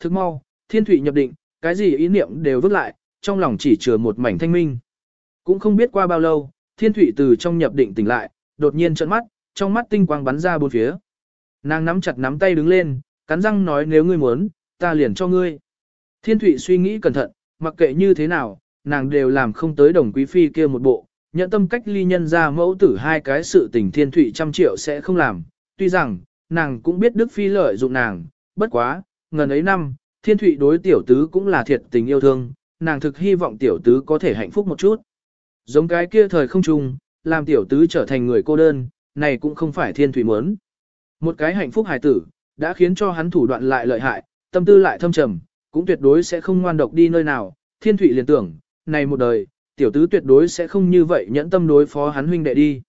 Thức mau, thiên thủy nhập định, cái gì ý niệm đều vứt lại, trong lòng chỉ chừa một mảnh thanh minh. Cũng không biết qua bao lâu, thiên thủy từ trong nhập định tỉnh lại, đột nhiên trợn mắt, trong mắt tinh quang bắn ra bốn phía. Nàng nắm chặt nắm tay đứng lên, cắn răng nói nếu ngươi muốn, ta liền cho ngươi. Thiên thủy suy nghĩ cẩn thận, mặc kệ như thế nào, nàng đều làm không tới đồng quý phi kia một bộ, nhận tâm cách ly nhân ra mẫu tử hai cái sự tình thiên thủy trăm triệu sẽ không làm. Tuy rằng, nàng cũng biết Đức Phi lợi dụng nàng, bất quá, ngần ấy năm, thiên Thụy đối tiểu tứ cũng là thiệt tình yêu thương, nàng thực hy vọng tiểu tứ có thể hạnh phúc một chút. Giống cái kia thời không chung, làm tiểu tứ trở thành người cô đơn, này cũng không phải thiên thủy muốn. Một cái hạnh phúc hài tử, đã khiến cho hắn thủ đoạn lại lợi hại, tâm tư lại thâm trầm, cũng tuyệt đối sẽ không ngoan độc đi nơi nào. Thiên thủy liền tưởng, này một đời, tiểu tứ tuyệt đối sẽ không như vậy nhẫn tâm đối phó hắn huynh đệ đi.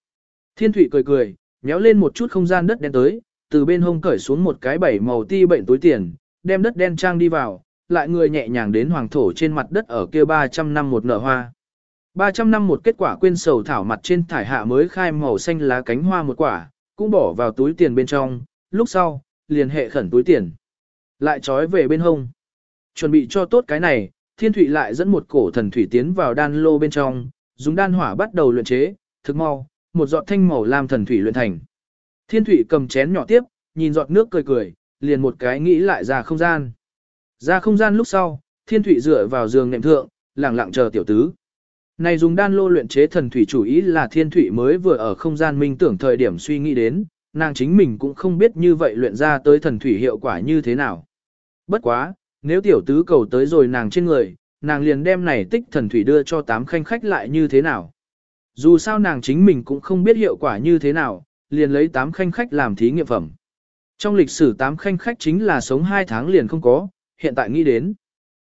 Thiên thủy cười cười, nhéo lên một chút không gian đất đen tới, từ bên hông cởi xuống một cái bảy màu ti bệnh túi tiền, đem đất đen trang đi vào, lại người nhẹ nhàng đến hoàng thổ trên mặt đất ở kia 300 năm một nở hoa. 300 năm một kết quả quên sầu thảo mặt trên thải hạ mới khai màu xanh lá cánh hoa một quả, cũng bỏ vào túi tiền bên trong, lúc sau, liền hệ khẩn túi tiền. Lại trói về bên hông. Chuẩn bị cho tốt cái này, thiên thủy lại dẫn một cổ thần thủy tiến vào đan lô bên trong, dùng đan hỏa bắt đầu luyện chế, thực mau, một giọt thanh màu làm thần thủy luyện thành. Thiên thủy cầm chén nhỏ tiếp, nhìn giọt nước cười cười, liền một cái nghĩ lại ra không gian. Ra không gian lúc sau, thiên thủy dựa vào giường nệm thượng, lặng lặng chờ tiểu tứ. Này dùng đan lô luyện chế thần thủy chủ ý là thiên thủy mới vừa ở không gian minh tưởng thời điểm suy nghĩ đến, nàng chính mình cũng không biết như vậy luyện ra tới thần thủy hiệu quả như thế nào. Bất quá, nếu tiểu tứ cầu tới rồi nàng trên người, nàng liền đem này tích thần thủy đưa cho tám khanh khách lại như thế nào. Dù sao nàng chính mình cũng không biết hiệu quả như thế nào, liền lấy tám khanh khách làm thí nghiệm phẩm. Trong lịch sử tám khanh khách chính là sống hai tháng liền không có, hiện tại nghĩ đến.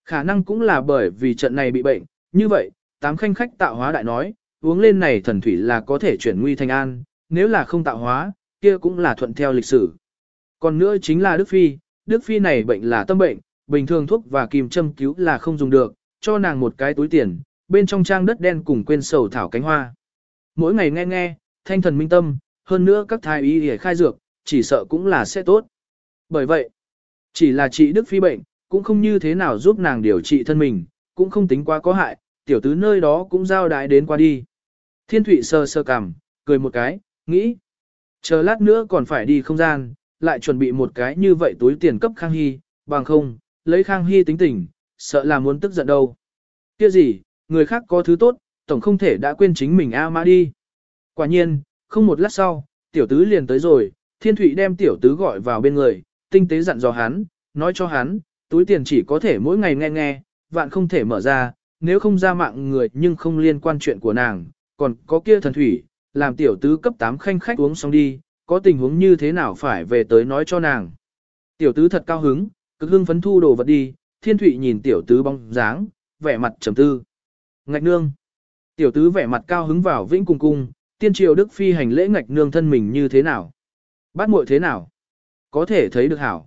Khả năng cũng là bởi vì trận này bị bệnh, như vậy, tám khanh khách tạo hóa đại nói, uống lên này thần thủy là có thể chuyển nguy thành an, nếu là không tạo hóa, kia cũng là thuận theo lịch sử. Còn nữa chính là Đức Phi, Đức Phi này bệnh là tâm bệnh, bình thường thuốc và kim châm cứu là không dùng được, cho nàng một cái túi tiền, bên trong trang đất đen cùng quên sầu thảo cánh hoa. Mỗi ngày nghe nghe, thanh thần minh tâm, hơn nữa các thái y để khai dược, chỉ sợ cũng là sẽ tốt. Bởi vậy, chỉ là chị Đức Phi bệnh, cũng không như thế nào giúp nàng điều trị thân mình, cũng không tính quá có hại, tiểu tứ nơi đó cũng giao đái đến qua đi. Thiên Thụy sơ sơ cằm, cười một cái, nghĩ. Chờ lát nữa còn phải đi không gian, lại chuẩn bị một cái như vậy túi tiền cấp Khang Hy, bằng không, lấy Khang Hy tính tình, sợ là muốn tức giận đâu. Kia gì, người khác có thứ tốt, tổng không thể đã quên chính mình A Mã đi. Quả nhiên, không một lát sau, tiểu tứ liền tới rồi, Thiên Thụy đem tiểu tứ gọi vào bên người, tinh tế dặn dò hắn, nói cho hắn, túi tiền chỉ có thể mỗi ngày nghe nghe, vạn không thể mở ra, nếu không ra mạng người nhưng không liên quan chuyện của nàng, còn có kia thần thủy, làm tiểu tứ cấp 8 khanh khách uống xong đi, có tình huống như thế nào phải về tới nói cho nàng. Tiểu tứ thật cao hứng, cực hưng phấn thu đồ vật đi, thiên Thụy nhìn tiểu tứ bóng dáng, vẻ mặt trầm tư. Ngạch nương. Tiểu tứ vẻ mặt cao hứng vào vĩnh cung cung, tiên triều đức phi hành lễ ngạch nương thân mình như thế nào. Bát muội thế nào? Có thể thấy được hảo.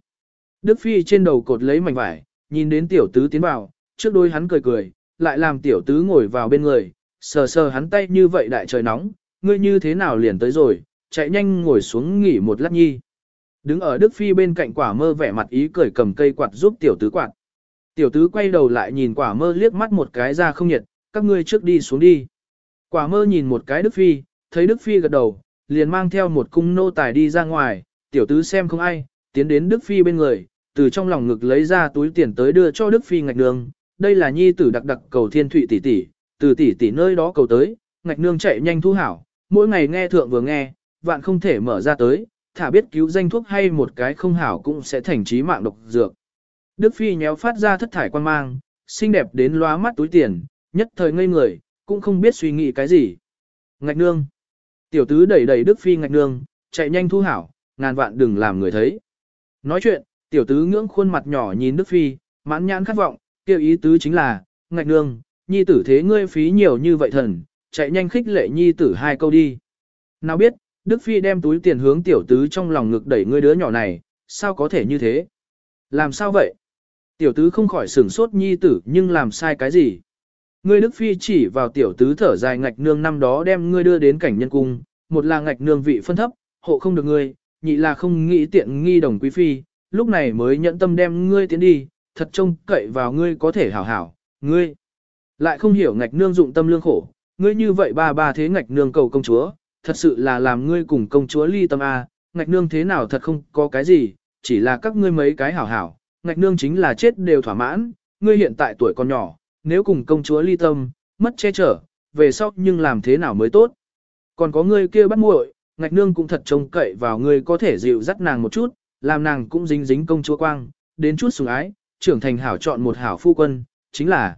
Đức phi trên đầu cột lấy mảnh vải, nhìn đến tiểu tứ tiến vào, trước đôi hắn cười cười, lại làm tiểu tứ ngồi vào bên người, sờ sờ hắn tay như vậy đại trời nóng, ngươi như thế nào liền tới rồi, chạy nhanh ngồi xuống nghỉ một lát nhi. Đứng ở Đức Phi bên cạnh quả mơ vẻ mặt ý cười cầm cây quạt giúp tiểu tứ quạt. Tiểu tứ quay đầu lại nhìn quả mơ liếc mắt một cái ra không nhiệt, các ngươi trước đi xuống đi. Quả mơ nhìn một cái Đức Phi, thấy Đức Phi gật đầu, liền mang theo một cung nô tài đi ra ngoài, tiểu tứ xem không ai, tiến đến Đức Phi bên người, từ trong lòng ngực lấy ra túi tiền tới đưa cho Đức Phi ngạch đường, đây là nhi tử đặc đặc cầu thiên thụy tỷ tỷ, từ tỷ tỷ nơi đó cầu tới, ngạch nương chạy nhanh thu hảo, mỗi ngày nghe thượng vừa nghe, vạn không thể mở ra tới, thả biết cứu danh thuốc hay một cái không hảo cũng sẽ thành trí mạng độc dược. Đức Phi nhéo phát ra thất thải quan mang, xinh đẹp đến lóa mắt túi tiền, nhất thời ngây người, cũng không biết suy nghĩ cái gì. Ngạch nương. Tiểu tứ đẩy đẩy Đức Phi ngạch nương, chạy nhanh thu hảo, ngàn vạn đừng làm người thấy. Nói chuyện, tiểu tứ ngưỡng khuôn mặt nhỏ nhìn Đức Phi, mãn nhãn khát vọng, kêu ý tứ chính là, ngạch nương, nhi tử thế ngươi phí nhiều như vậy thần, chạy nhanh khích lệ nhi tử hai câu đi. Nào biết, Đức Phi đem túi tiền hướng tiểu tứ trong lòng ngực đẩy ngươi đứa nhỏ này, sao có thể như thế? Làm sao vậy? Tiểu tứ không khỏi sửng sốt nhi tử nhưng làm sai cái gì? Ngươi Đức Phi chỉ vào tiểu tứ thở dài ngạch nương năm đó đem ngươi đưa đến cảnh nhân cung, một là ngạch nương vị phân thấp, hộ không được ngươi, nhị là không nghĩ tiện nghi đồng quý phi, lúc này mới nhận tâm đem ngươi tiến đi, thật trông cậy vào ngươi có thể hảo hảo, ngươi. Lại không hiểu ngạch nương dụng tâm lương khổ, ngươi như vậy ba ba thế ngạch nương cầu công chúa, thật sự là làm ngươi cùng công chúa ly tâm A, ngạch nương thế nào thật không có cái gì, chỉ là các ngươi mấy cái hảo hảo, ngạch nương chính là chết đều thỏa mãn, ngươi hiện tại tuổi còn nhỏ, nếu cùng công chúa ly tâm, mất che chở, về sau nhưng làm thế nào mới tốt. Còn có ngươi kia bắt muội, ngạch nương cũng thật trông cậy vào ngươi có thể dịu dắt nàng một chút, làm nàng cũng dính dính công chúa quang, đến chút sủng ái, trưởng thành hảo chọn một hảo phu quân, chính là.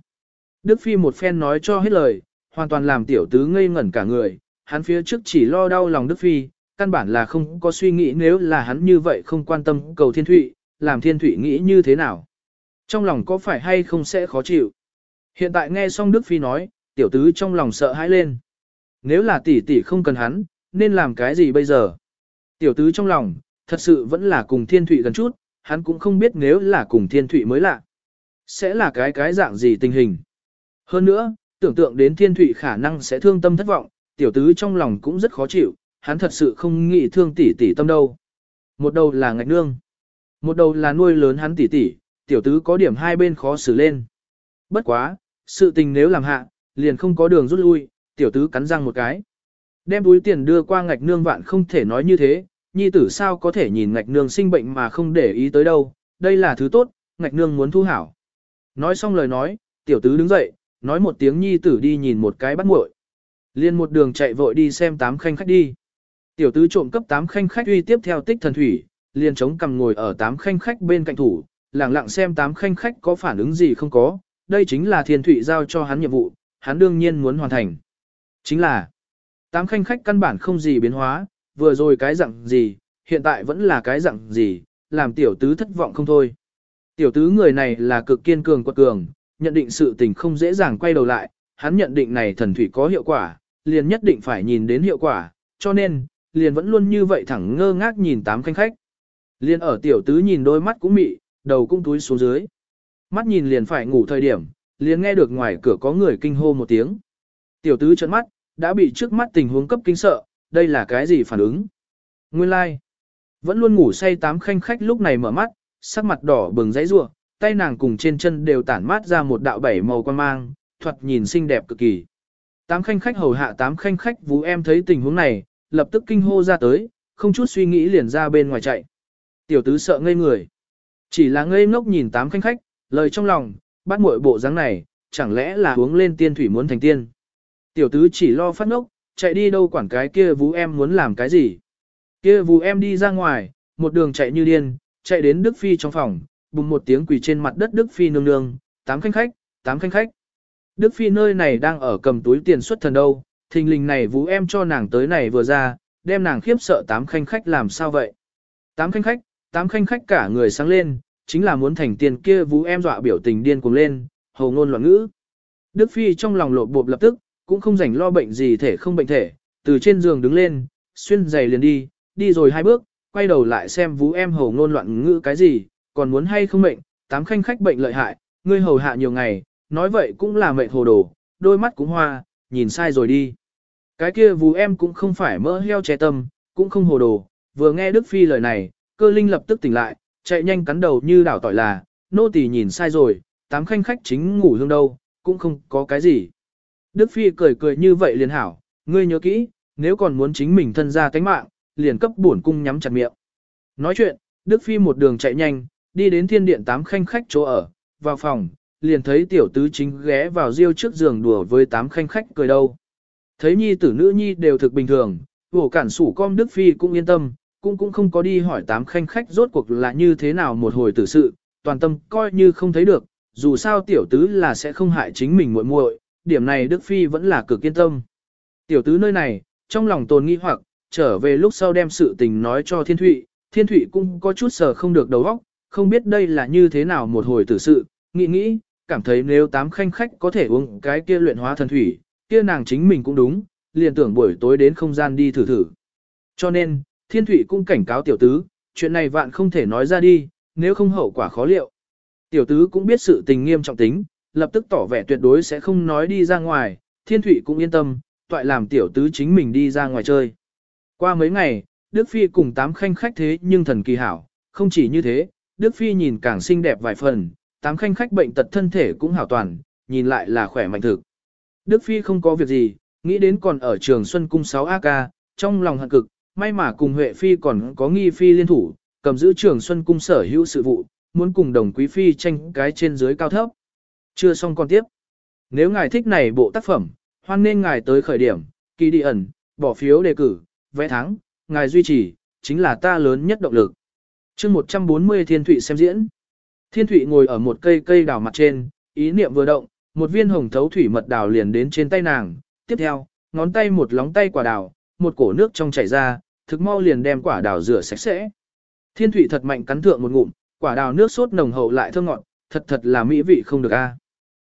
Đức Phi một phen nói cho hết lời, hoàn toàn làm tiểu tứ ngây ngẩn cả người, hắn phía trước chỉ lo đau lòng Đức Phi, căn bản là không có suy nghĩ nếu là hắn như vậy không quan tâm cầu thiên thụy, làm thiên thụy nghĩ như thế nào. Trong lòng có phải hay không sẽ khó chịu. Hiện tại nghe xong Đức Phi nói, tiểu tứ trong lòng sợ hãi lên. Nếu là tỷ tỷ không cần hắn, nên làm cái gì bây giờ? Tiểu tứ trong lòng, thật sự vẫn là cùng thiên thụy gần chút, hắn cũng không biết nếu là cùng thiên thụy mới lạ. Sẽ là cái cái dạng gì tình hình. Hơn nữa, tưởng tượng đến thiên thụy khả năng sẽ thương tâm thất vọng, tiểu tứ trong lòng cũng rất khó chịu, hắn thật sự không nghĩ thương tỷ tỷ tâm đâu. Một đầu là ngạch nương, một đầu là nuôi lớn hắn tỷ tỷ, tiểu tứ có điểm hai bên khó xử lên. Bất quá, sự tình nếu làm hạ, liền không có đường rút lui, tiểu tứ cắn răng một cái. Đem túi tiền đưa qua ngạch nương vạn không thể nói như thế, nhi tử sao có thể nhìn ngạch nương sinh bệnh mà không để ý tới đâu, đây là thứ tốt, ngạch nương muốn thu hảo. Nói xong lời nói, tiểu tứ đứng dậy, nói một tiếng nhi tử đi nhìn một cái bắt muội. Liên một đường chạy vội đi xem tám khanh khách đi. Tiểu tứ trộm cấp tám khanh khách uy tiếp theo tích thần thủy, liền chống cằm ngồi ở tám khanh khách bên cạnh thủ, lặng lặng xem tám khanh khách có phản ứng gì không có, đây chính là thiên thủy giao cho hắn nhiệm vụ, hắn đương nhiên muốn hoàn thành. Chính là, tám khanh khách căn bản không gì biến hóa, vừa rồi cái dạng gì, hiện tại vẫn là cái dạng gì, làm tiểu tứ thất vọng không thôi. Tiểu tứ người này là cực kiên cường quật cường, nhận định sự tình không dễ dàng quay đầu lại, hắn nhận định này thần thủy có hiệu quả, liền nhất định phải nhìn đến hiệu quả, cho nên, liền vẫn luôn như vậy thẳng ngơ ngác nhìn tám khanh khách. Liền ở tiểu tứ nhìn đôi mắt cũng mị, đầu cũng túi xuống dưới. Mắt nhìn liền phải ngủ thời điểm, liền nghe được ngoài cửa có người kinh hô một tiếng. Tiểu tứ trợn mắt, đã bị trước mắt tình huống cấp kinh sợ, đây là cái gì phản ứng? Nguyên lai, like. vẫn luôn ngủ say tám khanh khách lúc này mở mắt, sắc mặt đỏ bừng dãy rủa, tay nàng cùng trên chân đều tản mát ra một đạo bảy màu quan mang, thuật nhìn xinh đẹp cực kỳ. Tám khanh khách hầu hạ tám khanh khách vũ em thấy tình huống này, lập tức kinh hô ra tới, không chút suy nghĩ liền ra bên ngoài chạy. Tiểu tứ sợ ngây người. Chỉ là ngây ngốc nhìn tám khanh khách, lời trong lòng, bắt muội bộ dáng này, chẳng lẽ là uống lên tiên thủy muốn thành tiên. Tiểu tứ chỉ lo phát ngốc, chạy đi đâu quản cái kia vũ em muốn làm cái gì. Kia vũ em đi ra ngoài, một đường chạy như điên, chạy đến Đức Phi trong phòng, bùng một tiếng quỳ trên mặt đất Đức Phi nương nương, tám khanh khách, tám khanh khách. Đức Phi nơi này đang ở cầm túi tiền xuất thần đâu, thình lình này vũ em cho nàng tới này vừa ra, đem nàng khiếp sợ tám khanh khách làm sao vậy. Tám khanh khách, tám khanh khách cả người sáng lên, chính là muốn thành tiền kia vũ em dọa biểu tình điên cuồng lên, hầu ngôn loạn ngữ. Đức Phi trong lòng lộ bộp lập tức, cũng không rảnh lo bệnh gì thể không bệnh thể, từ trên giường đứng lên, xuyên giày liền đi, đi rồi hai bước, quay đầu lại xem vũ em hầu ngôn loạn ngữ cái gì, còn muốn hay không bệnh, tám khanh khách bệnh lợi hại, ngươi hầu hạ nhiều ngày, nói vậy cũng là mệnh hồ đồ, đôi mắt cũng hoa, nhìn sai rồi đi. Cái kia vũ em cũng không phải mỡ heo che tâm, cũng không hồ đồ, vừa nghe Đức Phi lời này, cơ linh lập tức tỉnh lại, chạy nhanh cắn đầu như đảo tỏi là, nô tỳ nhìn sai rồi, tám khanh khách chính ngủ hương đâu, cũng không có cái gì. Đức Phi cười cười như vậy liền hảo, ngươi nhớ kỹ, nếu còn muốn chính mình thân ra tánh mạng, liền cấp bổn cung nhắm chặt miệng. Nói chuyện, Đức Phi một đường chạy nhanh, đi đến thiên điện tám khanh khách chỗ ở, vào phòng, liền thấy tiểu tứ chính ghé vào riêu trước giường đùa với tám khanh khách cười đâu. Thấy nhi tử nữ nhi đều thực bình thường, vổ cản sủ con Đức Phi cũng yên tâm, cũng cũng không có đi hỏi tám khanh khách rốt cuộc là như thế nào một hồi tử sự, toàn tâm coi như không thấy được, dù sao tiểu tứ là sẽ không hại chính mình muội muội, điểm này Đức Phi vẫn là cực kiên tâm. Tiểu tứ nơi này, trong lòng tồn nghi hoặc, trở về lúc sau đem sự tình nói cho Thiên Thụy, Thiên Thụy cũng có chút sờ không được đầu óc, không biết đây là như thế nào một hồi tử sự, nghĩ nghĩ, cảm thấy nếu tám khanh khách có thể uống cái kia luyện hóa thần thủy, kia nàng chính mình cũng đúng, liền tưởng buổi tối đến không gian đi thử thử. Cho nên, Thiên Thụy cũng cảnh cáo tiểu tứ, chuyện này vạn không thể nói ra đi, nếu không hậu quả khó liệu. Tiểu tứ cũng biết sự tình nghiêm trọng tính, lập tức tỏ vẻ tuyệt đối sẽ không nói đi ra ngoài, Thiên Thụy cũng yên tâm, toại làm tiểu tứ chính mình đi ra ngoài chơi. Qua mấy ngày, Đức Phi cùng tám khanh khách thế nhưng thần kỳ hảo, không chỉ như thế, Đức Phi nhìn càng xinh đẹp vài phần, tám khanh khách bệnh tật thân thể cũng hảo toàn, nhìn lại là khỏe mạnh thực. Đức Phi không có việc gì, nghĩ đến còn ở trường Xuân Cung 6 AK, trong lòng hận cực, may mà cùng Huệ Phi còn có nghi Phi liên thủ, cầm giữ trường Xuân Cung sở hữu sự vụ, muốn cùng đồng quý Phi tranh cái trên dưới cao thấp. Chưa xong còn tiếp. Nếu ngài thích này bộ tác phẩm, hoan nên ngài tới khởi điểm, kỳ đi ẩn, bỏ phiếu đề cử, vẽ thắng, ngài duy trì, chính là ta lớn nhất động lực. chương 140 Thiên Thụy xem diễn. Thiên Thụy ngồi ở một cây cây đào mặt trên, ý niệm vừa động, một viên hồng thấu thủy mật đào liền đến trên tay nàng. Tiếp theo, ngón tay một lóng tay quả đào, một cổ nước trong chảy ra, thực mau liền đem quả đào rửa sạch sẽ. Thiên Thụy thật mạnh cắn thượng một ngụm, quả đào nước sốt nồng hậu lại thơm ngọt, thật thật là mỹ vị không được a.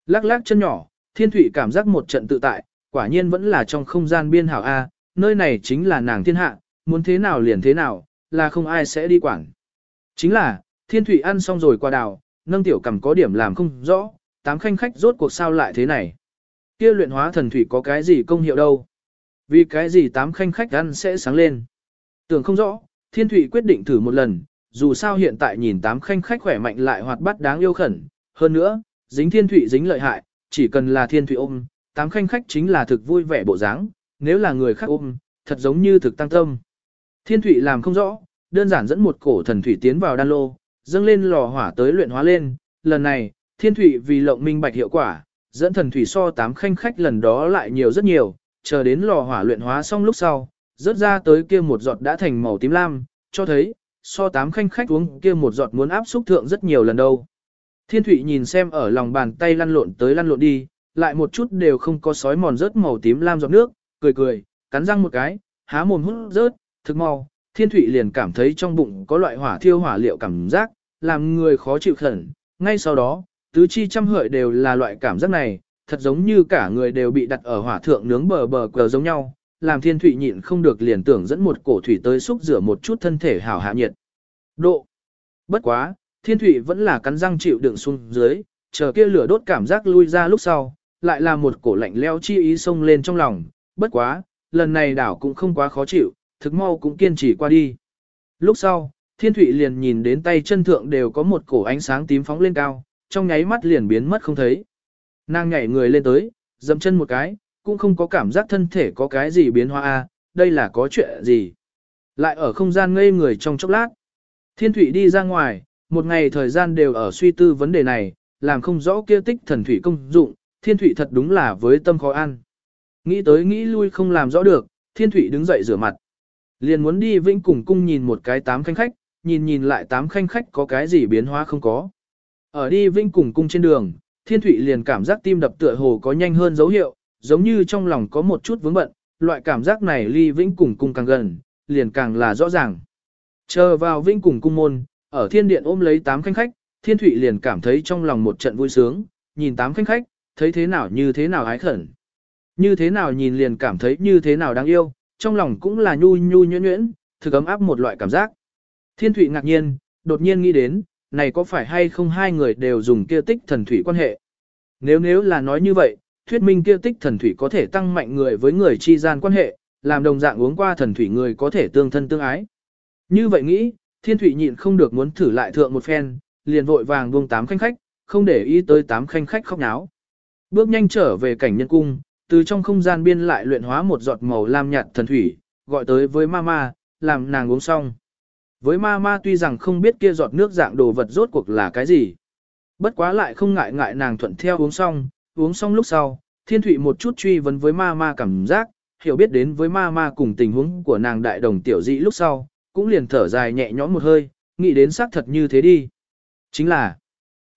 Lắc lắc chân nhỏ, Thiên Thụy cảm giác một trận tự tại, quả nhiên vẫn là trong không gian biên hảo a, nơi này chính là nàng thiên hạ, muốn thế nào liền thế nào, là không ai sẽ đi quản. Chính là, Thiên Thụy ăn xong rồi qua đào, nâng tiểu cầm có điểm làm không rõ, tám khanh khách rốt cuộc sao lại thế này. Kia luyện hóa thần thủy có cái gì công hiệu đâu. Vì cái gì tám khanh khách ăn sẽ sáng lên. Tưởng không rõ, Thiên Thụy quyết định thử một lần, dù sao hiện tại nhìn tám khanh khách khỏe mạnh lại hoạt bát đáng yêu khẩn. Hơn nữa, dính Thiên Thụy dính lợi hại, chỉ cần là Thiên Thụy ôm, tám khanh khách chính là thực vui vẻ bộ dáng, nếu là người khác ôm, thật giống như thực tăng tâm. Thiên Thụy làm không rõ, đơn giản dẫn một cổ thần thủy tiến vào đan lô, dâng lên lò hỏa tới luyện hóa lên, lần này, Thiên Thụy vì lộng minh bạch hiệu quả, dẫn thần thủy so tám khanh khách lần đó lại nhiều rất nhiều, chờ đến lò hỏa luyện hóa xong lúc sau, rớt ra tới kia một giọt đã thành màu tím lam, cho thấy, so tám khanh khách uống kia một giọt muốn áp xúc thượng rất nhiều lần đâu. Thiên Thụy nhìn xem ở lòng bàn tay lăn lộn tới lăn lộn đi, lại một chút đều không có sói mòn rớt màu tím lam giọt nước, cười cười, cắn răng một cái, há mồm hút rớt, thực mau, Thiên Thụy liền cảm thấy trong bụng có loại hỏa thiêu hỏa liệu cảm giác, làm người khó chịu khẩn. Ngay sau đó, tứ chi trăm hợi đều là loại cảm giác này, thật giống như cả người đều bị đặt ở hỏa thượng nướng bờ bờ cờ giống nhau, làm Thiên Thụy nhịn không được liền tưởng dẫn một cổ thủy tới xúc rửa một chút thân thể hảo hạ nhiệt. Độ. Bất quá, Thiên Thụy vẫn là cắn răng chịu đựng xuống dưới, chờ kia lửa đốt cảm giác lui ra lúc sau, lại là một cổ lạnh leo chi ý xông lên trong lòng, bất quá, lần này đảo cũng không quá khó chịu, thực mau cũng kiên trì qua đi. Lúc sau, Thiên Thụy liền nhìn đến tay chân thượng đều có một cổ ánh sáng tím phóng lên cao, trong nháy mắt liền biến mất không thấy. Nàng nhảy người lên tới, dậm chân một cái, cũng không có cảm giác thân thể có cái gì biến hóa a, đây là có chuyện gì. Lại ở không gian ngây người trong chốc lát. Thiên Thụy đi ra ngoài, một ngày thời gian đều ở suy tư vấn đề này, làm không rõ kia tích thần thủy công dụng, Thiên Thụy thật đúng là với tâm khó ăn. Nghĩ tới nghĩ lui không làm rõ được, Thiên Thụy đứng dậy rửa mặt. Liền muốn đi vĩnh cùng cung nhìn một cái tám khanh khách, nhìn nhìn lại tám khanh khách có cái gì biến hóa không có. Ở đi vĩnh cùng cung trên đường, Thiên Thụy liền cảm giác tim đập tựa hồ có nhanh hơn dấu hiệu, giống như trong lòng có một chút vướng bận, loại cảm giác này ly vĩnh cùng cung càng gần, liền càng là rõ ràng. Chờ vào vĩnh cùng cung môn, ở thiên điện ôm lấy tám khanh khách, Thiên Thụy liền cảm thấy trong lòng một trận vui sướng, nhìn tám khanh khách, thấy thế nào như thế nào ái khẩn. Như thế nào nhìn liền cảm thấy như thế nào đáng yêu, trong lòng cũng là nhu nhu nhuyễn nhuyễn, thực ấm áp một loại cảm giác. Thiên Thụy ngạc nhiên, đột nhiên nghĩ đến, này có phải hay không hai người đều dùng kia tích thần thủy quan hệ. Nếu nếu là nói như vậy, thuyết minh kia tích thần thủy có thể tăng mạnh người với người chi gian quan hệ, làm đồng dạng uống qua thần thủy người có thể tương thân tương ái. Như vậy nghĩ, Thiên thủy nhịn không được muốn thử lại thượng một phen, liền vội vàng buông tám khanh khách, không để ý tới tám khanh khách khóc náo. Bước nhanh trở về cảnh nhân cung, từ trong không gian biên lại luyện hóa một giọt màu lam nhạt thần thủy, gọi tới với mama, làm nàng uống xong. Với mama tuy rằng không biết kia giọt nước dạng đồ vật rốt cuộc là cái gì. Bất quá lại không ngại ngại nàng thuận theo uống xong, uống xong lúc sau, thiên thủy một chút truy vấn với mama cảm giác, hiểu biết đến với mama cùng tình huống của nàng đại đồng tiểu dị lúc sau, cũng liền thở dài nhẹ nhõm một hơi, nghĩ đến xác thật như thế đi. Chính là,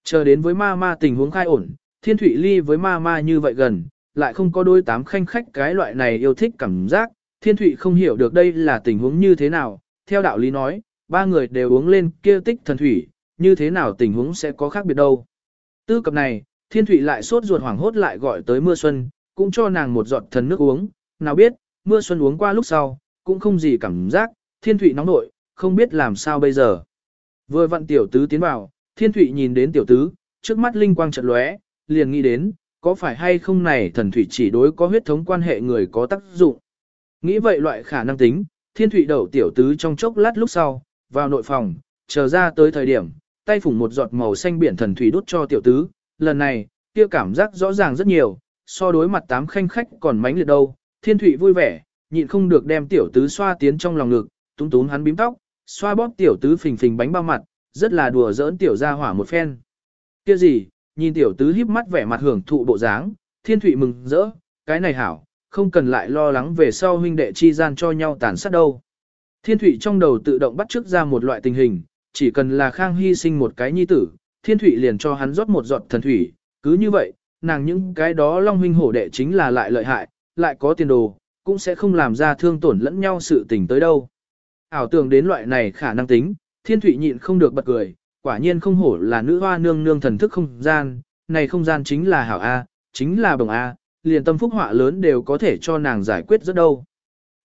chờ đến với mama tình huống khai ổn, thiên thủy ly với mama như vậy gần, lại không có đôi tám khanh khách cái loại này yêu thích cảm giác, thiên thụy không hiểu được đây là tình huống như thế nào, theo đạo lý nói, ba người đều uống lên kia tích thần thủy, như thế nào tình huống sẽ có khác biệt đâu. Tư cập này, thiên thụy lại sốt ruột hoảng hốt lại gọi tới mưa xuân, cũng cho nàng một giọt thần nước uống, nào biết, mưa xuân uống qua lúc sau, cũng không gì cảm giác, thiên thụy nóng nội, không biết làm sao bây giờ. Vừa vặn tiểu tứ tiến vào, thiên thụy nhìn đến tiểu tứ, trước mắt linh quang chợt lóe, liền nghĩ đến, có phải hay không này thần thủy chỉ đối có huyết thống quan hệ người có tác dụng. Nghĩ vậy loại khả năng tính, thiên thủy đầu tiểu tứ trong chốc lát lúc sau, vào nội phòng, chờ ra tới thời điểm, tay phủng một giọt màu xanh biển thần thủy đút cho tiểu tứ, lần này, kia cảm giác rõ ràng rất nhiều, so đối mặt tám khanh khách còn mánh liệt đâu, thiên thủy vui vẻ, nhịn không được đem tiểu tứ xoa tiến trong lòng ngực, túng túng hắn bím tóc, xoa bóp tiểu tứ phình phình bánh bao mặt, rất là đùa giỡn tiểu ra hỏa một phen. Kia gì, nhìn tiểu tứ híp mắt vẻ mặt hưởng thụ bộ dáng, thiên thủy mừng rỡ, cái này hảo, không cần lại lo lắng về sau huynh đệ chi gian cho nhau tàn sát đâu. Thiên thủy trong đầu tự động bắt trước ra một loại tình hình, chỉ cần là khang hy sinh một cái nhi tử, thiên thủy liền cho hắn rót một giọt thần thủy, cứ như vậy, nàng những cái đó long huynh hổ đệ chính là lại lợi hại, lại có tiền đồ, cũng sẽ không làm ra thương tổn lẫn nhau sự tình tới đâu. Ảo tưởng đến loại này khả năng tính, thiên thủy nhịn không được bật cười, quả nhiên không hổ là nữ hoa nương nương thần thức không gian, này không gian chính là hảo A, chính là bồng A, liền tâm phúc họa lớn đều có thể cho nàng giải quyết rất đâu.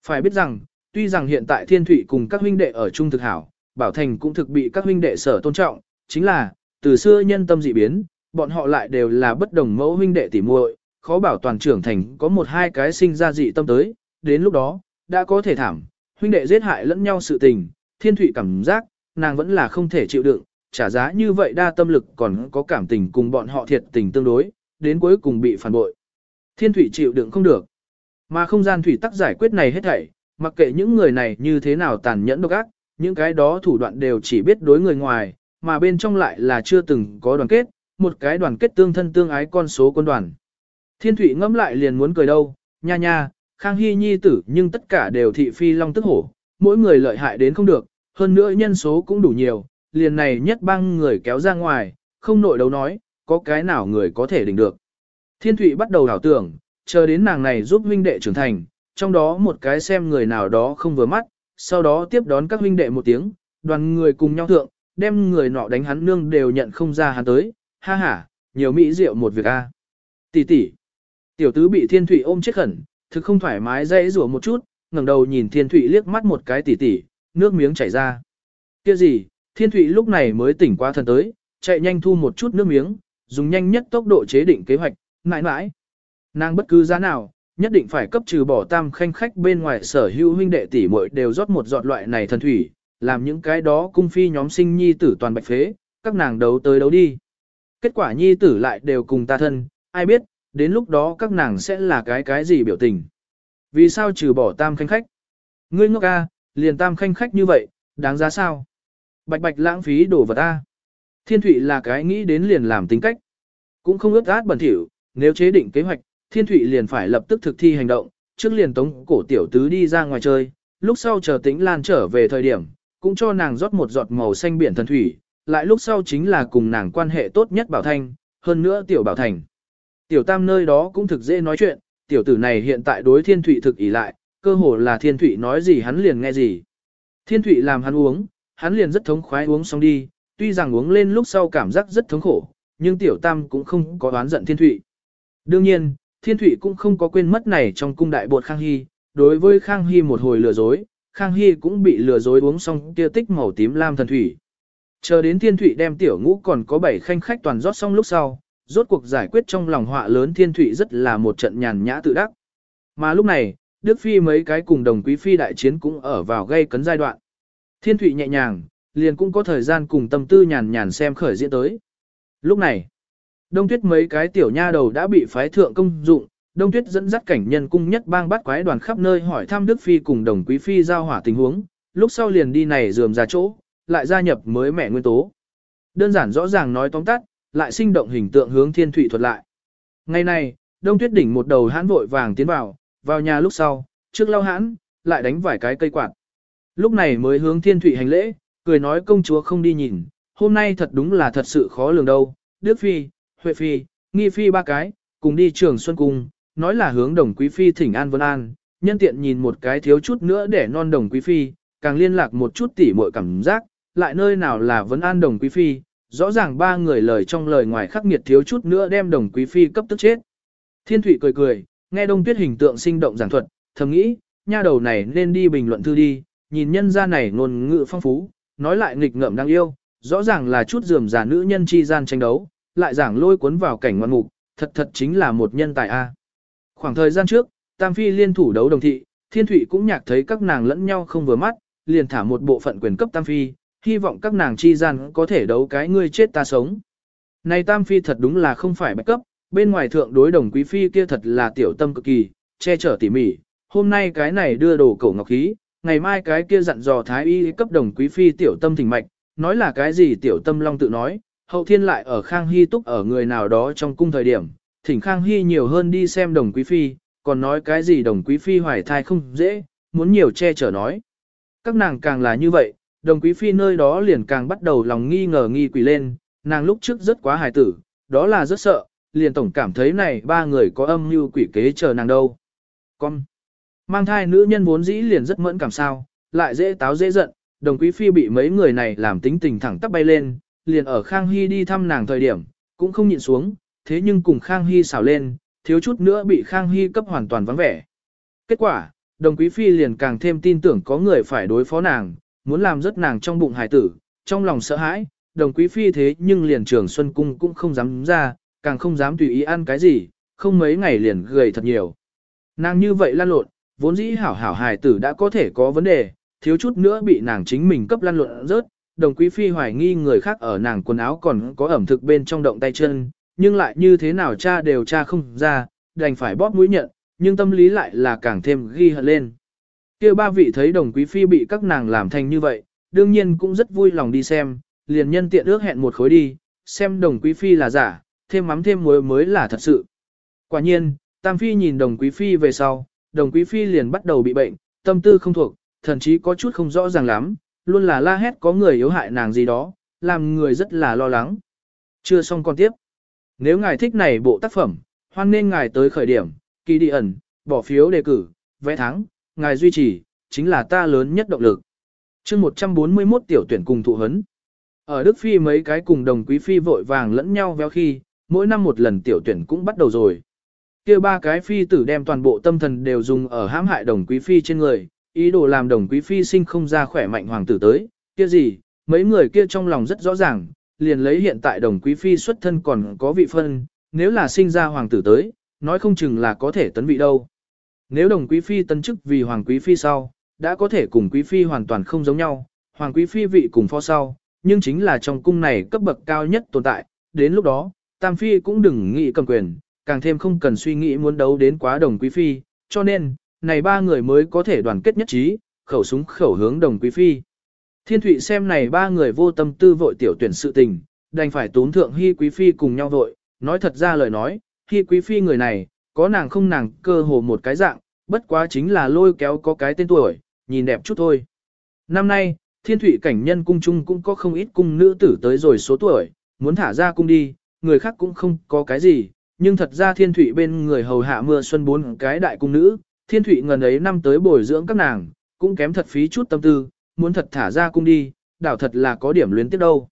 Phải biết rằng, tuy rằng hiện tại thiên thủy cùng các huynh đệ ở chung thực hảo, bảo thành cũng thực bị các huynh đệ sở tôn trọng, chính là, từ xưa nhân tâm dị biến, bọn họ lại đều là bất đồng mẫu huynh đệ tỉ muội, khó bảo toàn trưởng thành có một hai cái sinh ra dị tâm tới, đến lúc đó, đã có thể thảm, huynh đệ giết hại lẫn nhau sự tình, thiên thủy cảm giác, nàng vẫn là không thể chịu đựng, trả giá như vậy đa tâm lực còn có cảm tình cùng bọn họ thiệt tình tương đối, đến cuối cùng bị phản bội. Thiên thủy chịu đựng không được. Mà không gian thủy tắc giải quyết này hết thảy, mặc kệ những người này như thế nào tàn nhẫn độc ác, những cái đó thủ đoạn đều chỉ biết đối người ngoài, mà bên trong lại là chưa từng có đoàn kết, một cái đoàn kết tương thân tương ái con số quân đoàn. Thiên Thụy ngẫm lại liền muốn cười đâu, nha nha, Khang Hy nhi tử nhưng tất cả đều thị phi long tức hổ, mỗi người lợi hại đến không được, hơn nữa nhân số cũng đủ nhiều, liền này nhất băng người kéo ra ngoài, không nội đấu nói, có cái nào người có thể đỉnh được. Thiên Thụy bắt đầu đảo tưởng, chờ đến nàng này giúp huynh đệ trưởng thành, trong đó một cái xem người nào đó không vừa mắt, sau đó tiếp đón các huynh đệ một tiếng, đoàn người cùng nhau thượng, đem người nọ đánh hắn nương đều nhận không ra hắn tới, ha ha, nhiều mỹ rượu một việc a. À. Tỷ tỷ, tiểu tứ bị Thiên Thụy ôm chết khẩn, thực không thoải mái dãy rủa một chút, ngẩng đầu nhìn Thiên Thụy liếc mắt một cái tỷ tỷ, nước miếng chảy ra. Kia gì, Thiên Thụy lúc này mới tỉnh qua thần tới, chạy nhanh thu một chút nước miếng, dùng nhanh nhất tốc độ chế định kế hoạch, mãi mãi. Nàng bất cứ giá nào, nhất định phải cấp trừ bỏ tam khanh khách bên ngoài sở hữu huynh đệ tỷ muội đều rót một giọt loại này thần thủy, làm những cái đó cung phi nhóm sinh nhi tử toàn bạch phế, các nàng đấu tới đấu đi. Kết quả nhi tử lại đều cùng ta thân, ai biết, đến lúc đó các nàng sẽ là cái cái gì biểu tình. Vì sao trừ bỏ tam khanh khách? Ngươi ngốc a, liền tam khanh khách như vậy, đáng giá sao? Bạch bạch lãng phí đồ vật ta. Thiên thủy là cái nghĩ đến liền làm tính cách. Cũng không ướt át bẩn thỉu, nếu chế định kế hoạch, thiên Thụy liền phải lập tức thực thi hành động, trước liền tống cổ tiểu tứ đi ra ngoài chơi, lúc sau chờ tĩnh lan trở về thời điểm, cũng cho nàng rót một giọt màu xanh biển thần thủy, lại lúc sau chính là cùng nàng quan hệ tốt nhất Bảo Thanh, hơn nữa tiểu Bảo Thành. Tiểu tam nơi đó cũng thực dễ nói chuyện, tiểu tử này hiện tại đối thiên Thụy thực ý lại, cơ hồ là thiên Thụy nói gì hắn liền nghe gì. Thiên Thụy làm hắn uống, hắn liền rất thống khoái uống xong đi, tuy rằng uống lên lúc sau cảm giác rất thống khổ, nhưng tiểu tam cũng không có đoán giận thiên thụy. Đương nhiên, thiên Thụy cũng không có quên mất này trong cung đại bột Khang Hy, đối với Khang Hy một hồi lừa dối, Khang Hy cũng bị lừa dối uống xong kia tích màu tím lam thần thủy. Chờ đến thiên Thụy đem tiểu ngũ còn có bảy khanh khách toàn rót xong lúc sau, rốt cuộc giải quyết trong lòng họa lớn thiên Thụy rất là một trận nhàn nhã tự đắc. Mà lúc này, Đức Phi mấy cái cùng đồng quý phi đại chiến cũng ở vào gây cấn giai đoạn. Thiên Thụy nhẹ nhàng, liền cũng có thời gian cùng tâm tư nhàn nhàn xem khởi diễn tới. Lúc này, Đông Tuyết mấy cái tiểu nha đầu đã bị phái thượng công dụng, Đông Tuyết dẫn dắt cảnh nhân cung nhất bang bắt quái đoàn khắp nơi hỏi thăm Đức Phi cùng đồng quý phi giao hỏa tình huống, lúc sau liền đi này dườm ra chỗ, lại gia nhập mới mẹ nguyên tố. Đơn giản rõ ràng nói tóm tắt, lại sinh động hình tượng hướng thiên thủy thuật lại. Ngày này, Đông Tuyết đỉnh một đầu hãn vội vàng tiến vào, vào nhà lúc sau, trước lau hãn, lại đánh vài cái cây quạt. Lúc này mới hướng thiên thủy hành lễ, cười nói công chúa không đi nhìn, hôm nay thật đúng là thật sự khó lường đâu, Đức Phi, Huệ Phi, Nghi Phi ba cái, cùng đi trường Xuân Cung, nói là hướng đồng quý phi thỉnh an vân an, nhân tiện nhìn một cái thiếu chút nữa để non đồng quý phi, càng liên lạc một chút tỉ muội cảm giác, lại nơi nào là Vân an đồng quý phi, rõ ràng ba người lời trong lời ngoài khắc nghiệt thiếu chút nữa đem đồng quý phi cấp tức chết. Thiên Thụy cười cười, nghe đông tuyết hình tượng sinh động giảng thuật, thầm nghĩ, nha đầu này nên đi bình luận thư đi, nhìn nhân ra này ngôn ngữ phong phú, nói lại nghịch ngợm đang yêu, rõ ràng là chút dườm giả nữ nhân chi gian tranh đấu, lại giảng lôi cuốn vào cảnh ngoan mục, thật thật chính là một nhân tài a. Khoảng thời gian trước, Tam Phi liên thủ đấu đồng thị, Thiên Thụy cũng nhạc thấy các nàng lẫn nhau không vừa mắt, liền thả một bộ phận quyền cấp Tam Phi, hy vọng các nàng chi gian có thể đấu cái ngươi chết ta sống. Này Tam Phi thật đúng là không phải bạch cấp, bên ngoài thượng đối đồng quý phi kia thật là tiểu tâm cực kỳ, che chở tỉ mỉ, hôm nay cái này đưa đồ cổ ngọc khí, ngày mai cái kia dặn dò thái y cấp đồng quý phi tiểu tâm thỉnh mạch, nói là cái gì tiểu tâm long tự nói, hậu thiên lại ở Khang Hy túc ở người nào đó trong cung thời điểm, thỉnh Khang Hy nhiều hơn đi xem đồng quý phi, còn nói cái gì đồng quý phi hoài thai không dễ, muốn nhiều che chở nói. Các nàng càng là như vậy, đồng quý phi nơi đó liền càng bắt đầu lòng nghi ngờ nghi quỷ lên, nàng lúc trước rất quá hài tử, đó là rất sợ, liền tổng cảm thấy này ba người có âm mưu quỷ kế chờ nàng đâu. Con, mang thai nữ nhân vốn dĩ liền rất mẫn cảm sao, lại dễ táo dễ giận, đồng quý phi bị mấy người này làm tính tình thẳng tắp bay lên, liền ở Khang Hy đi thăm nàng thời điểm, cũng không nhịn xuống, thế nhưng cùng Khang Hy xảo lên, thiếu chút nữa bị Khang Hy cấp hoàn toàn vắng vẻ. Kết quả, đồng quý phi liền càng thêm tin tưởng có người phải đối phó nàng, muốn làm rất nàng trong bụng Hải tử, trong lòng sợ hãi, đồng quý phi thế nhưng liền trường Xuân Cung cũng không dám ra, càng không dám tùy ý ăn cái gì, không mấy ngày liền gầy thật nhiều. Nàng như vậy lan lộn, vốn dĩ hảo hảo hài tử đã có thể có vấn đề, thiếu chút nữa bị nàng chính mình cấp lan lộn rớt, đồng quý phi hoài nghi người khác ở nàng quần áo còn có ẩm thực bên trong động tay chân, nhưng lại như thế nào cha đều cha không ra, đành phải bóp mũi nhận, nhưng tâm lý lại là càng thêm ghi hận lên. kia ba vị thấy đồng quý phi bị các nàng làm thành như vậy, đương nhiên cũng rất vui lòng đi xem, liền nhân tiện ước hẹn một khối đi, xem đồng quý phi là giả, thêm mắm thêm muối mới là thật sự. Quả nhiên, Tam Phi nhìn đồng quý phi về sau, đồng quý phi liền bắt đầu bị bệnh, tâm tư không thuộc, thậm chí có chút không rõ ràng lắm, luôn là la hét có người yếu hại nàng gì đó, làm người rất là lo lắng. Chưa xong con tiếp. Nếu ngài thích này bộ tác phẩm, hoan nên ngài tới khởi điểm, kỳ đi ẩn, bỏ phiếu đề cử, vẽ thắng, ngài duy trì, chính là ta lớn nhất động lực. chương 141 tiểu tuyển cùng thụ hấn. Ở Đức Phi mấy cái cùng đồng quý phi vội vàng lẫn nhau véo khi, mỗi năm một lần tiểu tuyển cũng bắt đầu rồi. kia ba cái phi tử đem toàn bộ tâm thần đều dùng ở hãm hại đồng quý phi trên người, ý đồ làm đồng quý phi sinh không ra khỏe mạnh hoàng tử tới, kia gì, mấy người kia trong lòng rất rõ ràng, liền lấy hiện tại đồng quý phi xuất thân còn có vị phân, nếu là sinh ra hoàng tử tới, nói không chừng là có thể tấn vị đâu. Nếu đồng quý phi tấn chức vì hoàng quý phi sau, đã có thể cùng quý phi hoàn toàn không giống nhau, hoàng quý phi vị cùng phó sau, nhưng chính là trong cung này cấp bậc cao nhất tồn tại, đến lúc đó, tam phi cũng đừng nghĩ cầm quyền, càng thêm không cần suy nghĩ muốn đấu đến quá đồng quý phi, cho nên, này ba người mới có thể đoàn kết nhất trí, khẩu súng khẩu hướng đồng quý phi. Thiên Thụy xem này ba người vô tâm tư vội tiểu tuyển sự tình, đành phải tốn thượng hy quý phi cùng nhau vội, nói thật ra lời nói, hy quý phi người này, có nàng không nàng cơ hồ một cái dạng, bất quá chính là lôi kéo có cái tên tuổi, nhìn đẹp chút thôi. Năm nay, thiên thụy cảnh nhân cung chung cũng có không ít cung nữ tử tới rồi số tuổi, muốn thả ra cung đi, người khác cũng không có cái gì, nhưng thật ra thiên thụy bên người hầu hạ mưa xuân bốn cái đại cung nữ, thiên thụy ngần ấy năm tới bồi dưỡng các nàng, cũng kém thật phí chút tâm tư, muốn thật thả ra cung đi, đảo thật là có điểm luyến tiếp đâu.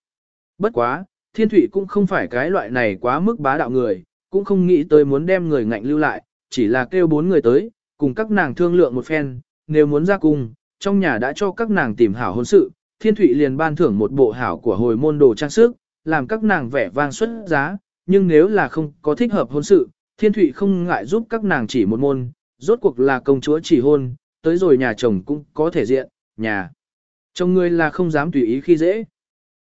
Bất quá, thiên thụy cũng không phải cái loại này quá mức bá đạo người, cũng không nghĩ tới muốn đem người ngạnh lưu lại, chỉ là kêu bốn người tới, cùng các nàng thương lượng một phen, nếu muốn ra cung, trong nhà đã cho các nàng tìm hảo hôn sự, thiên thụy liền ban thưởng một bộ hảo của hồi môn đồ trang sức, làm các nàng vẻ vang xuất giá, nhưng nếu là không có thích hợp hôn sự, thiên thụy không ngại giúp các nàng chỉ một môn, rốt cuộc là công chúa chỉ hôn, tới rồi nhà chồng cũng có thể diện, nhà. Chồng người là không dám tùy ý khi dễ.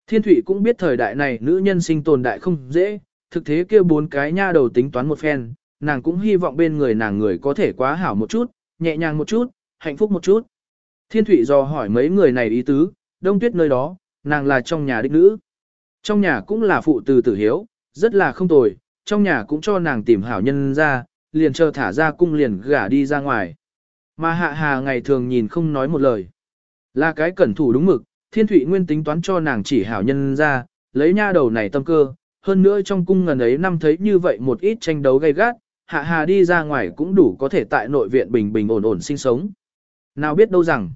Thiên thụy cũng biết thời đại này nữ nhân sinh tồn đại không dễ, thực thế kia bốn cái nha đầu tính toán một phen, nàng cũng hy vọng bên người nàng người có thể quá hảo một chút, nhẹ nhàng một chút, hạnh phúc một chút. Thiên thụy do hỏi mấy người này ý tứ, đông tuyết nơi đó, nàng là trong nhà đích nữ. Trong nhà cũng là phụ từ tử hiếu, rất là không tồi, trong nhà cũng cho nàng tìm hảo nhân ra, liền chờ thả ra cung liền gả đi ra ngoài. Mà hạ hà ngày thường nhìn không nói một lời. Là cái cẩn thủ đúng mực, thiên thụy nguyên tính toán cho nàng chỉ hảo nhân ra, lấy nha đầu này tâm cơ, hơn nữa trong cung ngần ấy năm thấy như vậy một ít tranh đấu gay gắt, hạ hà đi ra ngoài cũng đủ có thể tại nội viện bình bình ổn ổn sinh sống. Nào biết đâu rằng,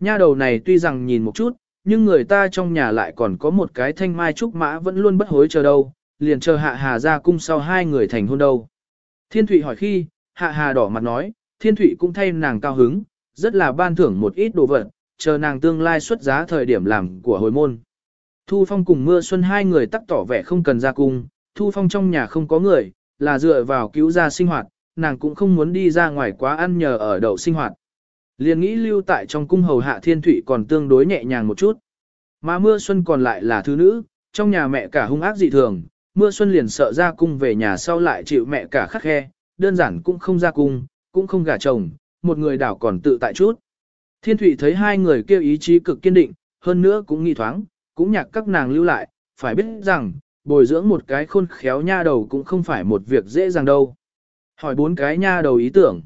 nha đầu này tuy rằng nhìn một chút, nhưng người ta trong nhà lại còn có một cái thanh mai trúc mã vẫn luôn bất hối chờ đâu, liền chờ hạ hà ra cung sau hai người thành hôn đâu. Thiên Thụy hỏi khi, hạ hà đỏ mặt nói, Thiên Thụy cũng thay nàng cao hứng, rất là ban thưởng một ít đồ vật, chờ nàng tương lai xuất giá thời điểm làm của hồi môn. Thu Phong cùng Mưa Xuân hai người tắc tỏ vẻ không cần ra cung, Thu Phong trong nhà không có người, là dựa vào cứu gia sinh hoạt, nàng cũng không muốn đi ra ngoài quá ăn nhờ ở đậu sinh hoạt. Liền nghĩ lưu tại trong cung hầu hạ thiên Thụy còn tương đối nhẹ nhàng một chút. Mà mưa xuân còn lại là thứ nữ, trong nhà mẹ cả hung ác dị thường, mưa xuân liền sợ ra cung về nhà sau lại chịu mẹ cả khắc khe, đơn giản cũng không ra cung, cũng không gả chồng, một người đảo còn tự tại chút. Thiên Thụy thấy hai người kêu ý chí cực kiên định, hơn nữa cũng nghi thoáng, cũng nhạc các nàng lưu lại, phải biết rằng, bồi dưỡng một cái khôn khéo nha đầu cũng không phải một việc dễ dàng đâu. Hỏi bốn cái nha đầu ý tưởng.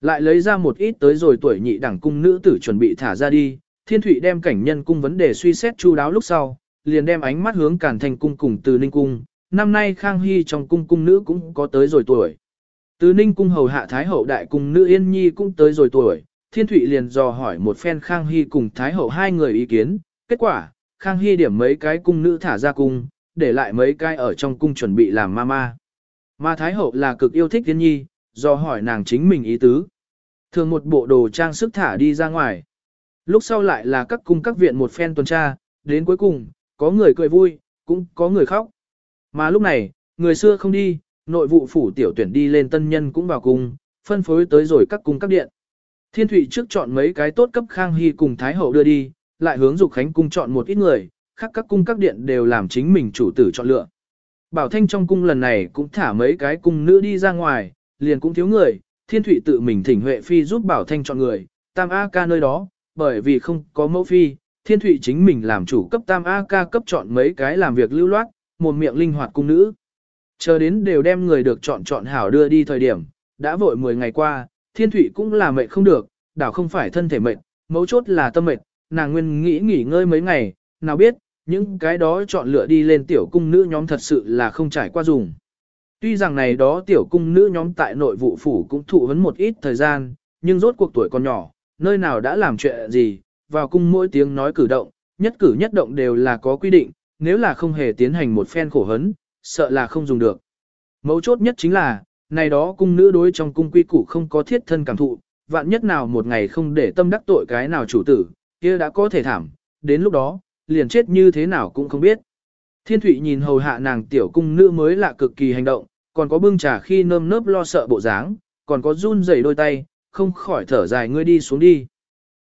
Lại lấy ra một ít tới rồi tuổi nhị đẳng cung nữ tử chuẩn bị thả ra đi, Thiên Thụy đem cảnh nhân cung vấn đề suy xét chu đáo lúc sau, liền đem ánh mắt hướng Càn Thành cung cùng Từ Ninh cung, năm nay Khang Hy trong cung cung nữ cũng có tới rồi tuổi. Từ Ninh cung hầu hạ Thái hậu đại cung nữ Yên Nhi cũng tới rồi tuổi, Thiên Thụy liền dò hỏi một phen Khang Hy cùng Thái hậu hai người ý kiến, kết quả, Khang Hy điểm mấy cái cung nữ thả ra cung, để lại mấy cái ở trong cung chuẩn bị làm mama. Mà Thái hậu là cực yêu thích Yên Nhi, dò hỏi nàng chính mình ý tứ. Thường một bộ đồ trang sức thả đi ra ngoài. Lúc sau lại là các cung các viện một phen tuần tra, đến cuối cùng, có người cười vui, cũng có người khóc. Mà lúc này, người xưa không đi, nội vụ phủ tiểu tuyển đi lên tân nhân cũng vào cung, phân phối tới rồi các cung các điện. Thiên Thụy trước chọn mấy cái tốt cấp Khang Hy cùng Thái Hậu đưa đi, lại hướng Dục Khánh cung chọn một ít người, khác các cung các điện đều làm chính mình chủ tử chọn lựa. Bảo Thanh trong cung lần này cũng thả mấy cái cung nữ đi ra ngoài, liền cũng thiếu người, Thiên Thụy tự mình thỉnh Huệ Phi giúp Bảo Thanh chọn người, Tam A ca nơi đó, bởi vì không có mẫu phi, Thiên Thụy chính mình làm chủ cấp Tam A ca cấp chọn mấy cái làm việc lưu loát, một miệng linh hoạt cung nữ. Chờ đến đều đem người được chọn chọn hảo đưa đi thời điểm, đã vội 10 ngày qua, Thiên thủy cũng là mệt không được, đảo không phải thân thể mệt, mấu chốt là tâm mệt, nàng nguyên nghĩ nghỉ ngơi mấy ngày, nào biết, những cái đó chọn lựa đi lên tiểu cung nữ nhóm thật sự là không trải qua dùng. Tuy rằng này đó tiểu cung nữ nhóm tại nội vụ phủ cũng thụ vấn một ít thời gian, nhưng rốt cuộc tuổi còn nhỏ, nơi nào đã làm chuyện gì, vào cung mỗi tiếng nói cử động, nhất cử nhất động đều là có quy định, nếu là không hề tiến hành một phen khổ hấn, sợ là không dùng được. Mấu chốt nhất chính là, này đó cung nữ đối trong cung quy củ không có thiết thân cảm thụ, vạn nhất nào một ngày không để tâm đắc tội cái nào chủ tử, kia đã có thể thảm, đến lúc đó, liền chết như thế nào cũng không biết. Thiên Thụy nhìn hầu hạ nàng tiểu cung nữ mới lạ cực kỳ hành động, còn có bưng trà khi nơm nớp lo sợ bộ dáng, còn có run rẩy đôi tay, không khỏi thở dài ngươi đi xuống đi.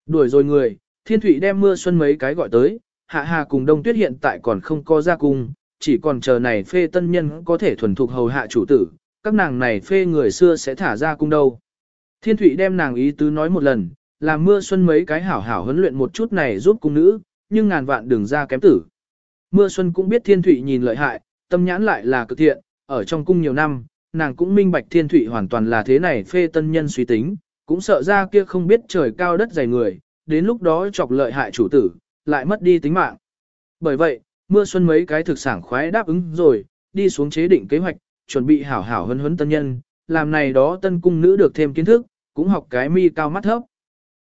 Đuổi rồi người, Thiên Thụy đem mưa xuân mấy cái gọi tới, Hạ Hà cùng Đông Tuyết hiện tại còn không có ra cung, chỉ còn chờ này phê tân nhân có thể thuần thục hầu hạ chủ tử, các nàng này phê người xưa sẽ thả ra cung đâu. Thiên Thụy đem nàng ý tứ nói một lần, làm mưa xuân mấy cái hảo hảo huấn luyện một chút này giúp cung nữ, nhưng ngàn vạn đừng ra kém tử. Mưa xuân cũng biết Thiên Thụy nhìn lợi hại, tâm nhãn lại là cực thiện, ở trong cung nhiều năm, nàng cũng minh bạch Thiên Thụy hoàn toàn là thế này phê tân nhân suy tính, cũng sợ ra kia không biết trời cao đất dày người, đến lúc đó chọc lợi hại chủ tử, lại mất đi tính mạng. Bởi vậy, mưa xuân mấy cái thực sản khoái đáp ứng rồi, đi xuống chế định kế hoạch, chuẩn bị hảo hảo hân huấn tân nhân, làm này đó tân cung nữ được thêm kiến thức, cũng học cái mi cao mắt thấp.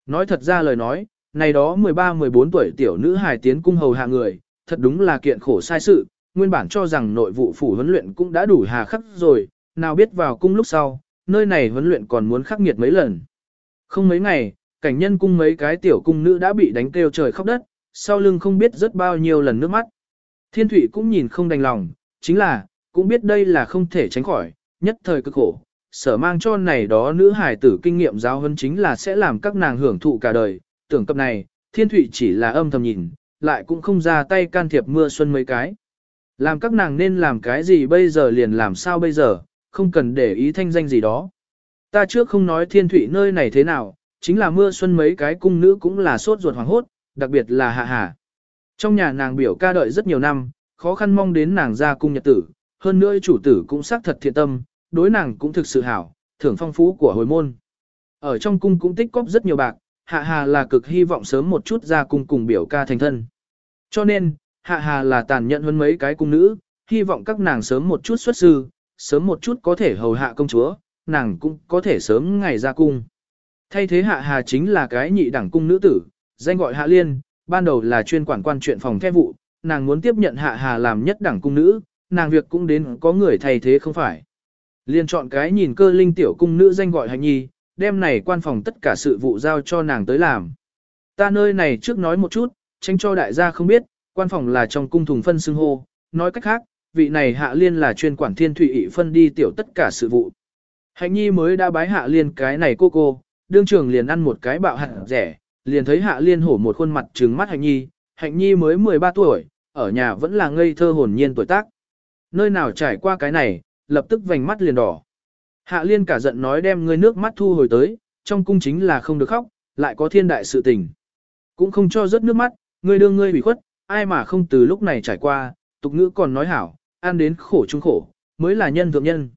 Nói thật ra lời nói, này đó 13-14 tuổi tiểu nữ hài tiến cung hầu hạ người, thật đúng là kiện khổ sai sự, nguyên bản cho rằng nội vụ phủ huấn luyện cũng đã đủ hà khắc rồi, nào biết vào cung lúc sau, nơi này huấn luyện còn muốn khắc nghiệt mấy lần. Không mấy ngày, cảnh nhân cung mấy cái tiểu cung nữ đã bị đánh kêu trời khóc đất, sau lưng không biết rất bao nhiêu lần nước mắt. Thiên thủy cũng nhìn không đành lòng, chính là, cũng biết đây là không thể tránh khỏi, nhất thời cực khổ. Sở mang cho này đó nữ hài tử kinh nghiệm giáo hơn chính là sẽ làm các nàng hưởng thụ cả đời, tưởng cấp này, thiên thủy chỉ là âm thầm nhìn, lại cũng không ra tay can thiệp mưa xuân mấy cái. Làm các nàng nên làm cái gì bây giờ liền làm sao bây giờ, không cần để ý thanh danh gì đó. Ta trước không nói thiên thủy nơi này thế nào, chính là mưa xuân mấy cái cung nữ cũng là sốt ruột hoàng hốt, đặc biệt là hạ hạ. Trong nhà nàng biểu ca đợi rất nhiều năm, khó khăn mong đến nàng ra cung nhật tử, hơn nữa chủ tử cũng xác thật thiện tâm, đối nàng cũng thực sự hảo, thưởng phong phú của hồi môn. Ở trong cung cũng tích cóp rất nhiều bạc, hạ hà là cực hy vọng sớm một chút ra cung cùng biểu ca thành thân. Cho nên, hạ hà là tàn nhẫn hơn mấy cái cung nữ, hy vọng các nàng sớm một chút xuất sư, sớm một chút có thể hầu hạ công chúa, nàng cũng có thể sớm ngày ra cung. Thay thế hạ hà chính là cái nhị đẳng cung nữ tử, danh gọi hạ liên, ban đầu là chuyên quản quan chuyện phòng thép vụ, nàng muốn tiếp nhận hạ hà làm nhất đẳng cung nữ, nàng việc cũng đến có người thay thế không phải. Liên chọn cái nhìn cơ linh tiểu cung nữ danh gọi hạnh nhi, đem này quan phòng tất cả sự vụ giao cho nàng tới làm. Ta nơi này trước nói một chút, tránh cho đại gia không biết, quan phòng là trong cung thùng phân xưng hô, nói cách khác, vị này hạ liên là chuyên quản thiên thủy ị phân đi tiểu tất cả sự vụ. Hạnh nhi mới đã bái hạ liên cái này cô cô, đương trường liền ăn một cái bạo hạt rẻ, liền thấy hạ liên hổ một khuôn mặt trừng mắt hạnh nhi, hạnh nhi mới 13 tuổi, ở nhà vẫn là ngây thơ hồn nhiên tuổi tác. Nơi nào trải qua cái này, lập tức vành mắt liền đỏ. Hạ liên cả giận nói đem ngươi nước mắt thu hồi tới, trong cung chính là không được khóc, lại có thiên đại sự tình. Cũng không cho rớt nước mắt, ngươi đương ngươi bị khuất, ai mà không từ lúc này trải qua, tục ngữ còn nói hảo, ăn đến khổ chung khổ, mới là nhân thượng nhân.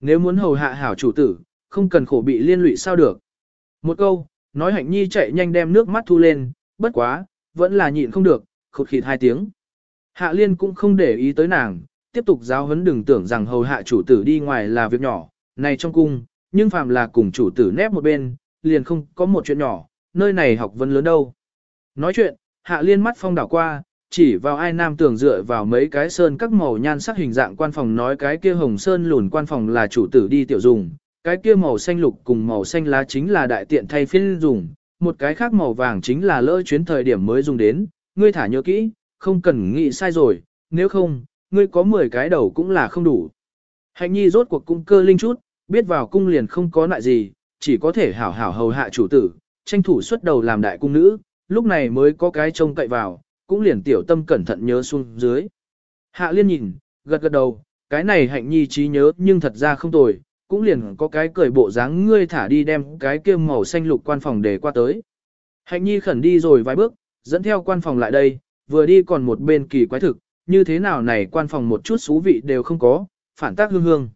Nếu muốn hầu hạ hảo chủ tử, không cần khổ bị liên lụy sao được. Một câu, nói hạnh nhi chạy nhanh đem nước mắt thu lên, bất quá, vẫn là nhịn không được, khụt khịt hai tiếng. Hạ liên cũng không để ý tới nàng, tiếp tục giáo huấn đừng tưởng rằng hầu hạ chủ tử đi ngoài là việc nhỏ, này trong cung, nhưng phàm là cùng chủ tử nép một bên, liền không có một chuyện nhỏ, nơi này học vấn lớn đâu. Nói chuyện, hạ liên mắt phong đảo qua, chỉ vào ai nam tưởng dựa vào mấy cái sơn các màu nhan sắc hình dạng quan phòng nói cái kia hồng sơn lùn quan phòng là chủ tử đi tiểu dùng, cái kia màu xanh lục cùng màu xanh lá chính là đại tiện thay phiên dùng, một cái khác màu vàng chính là lỡ chuyến thời điểm mới dùng đến, ngươi thả nhớ kỹ, không cần nghĩ sai rồi, nếu không, ngươi có 10 cái đầu cũng là không đủ. Hạnh nhi rốt cuộc cung cơ linh chút, biết vào cung liền không có lại gì, chỉ có thể hảo hảo hầu hạ chủ tử, tranh thủ xuất đầu làm đại cung nữ, lúc này mới có cái trông cậy vào, cũng liền tiểu tâm cẩn thận nhớ xuống dưới. Hạ liên nhìn, gật gật đầu, cái này hạnh nhi trí nhớ nhưng thật ra không tồi, cũng liền có cái cười bộ dáng ngươi thả đi đem cái kia màu xanh lục quan phòng để qua tới. Hạnh nhi khẩn đi rồi vài bước, dẫn theo quan phòng lại đây, vừa đi còn một bên kỳ quái thực, như thế nào này quan phòng một chút xú vị đều không có, phản tác hương hương.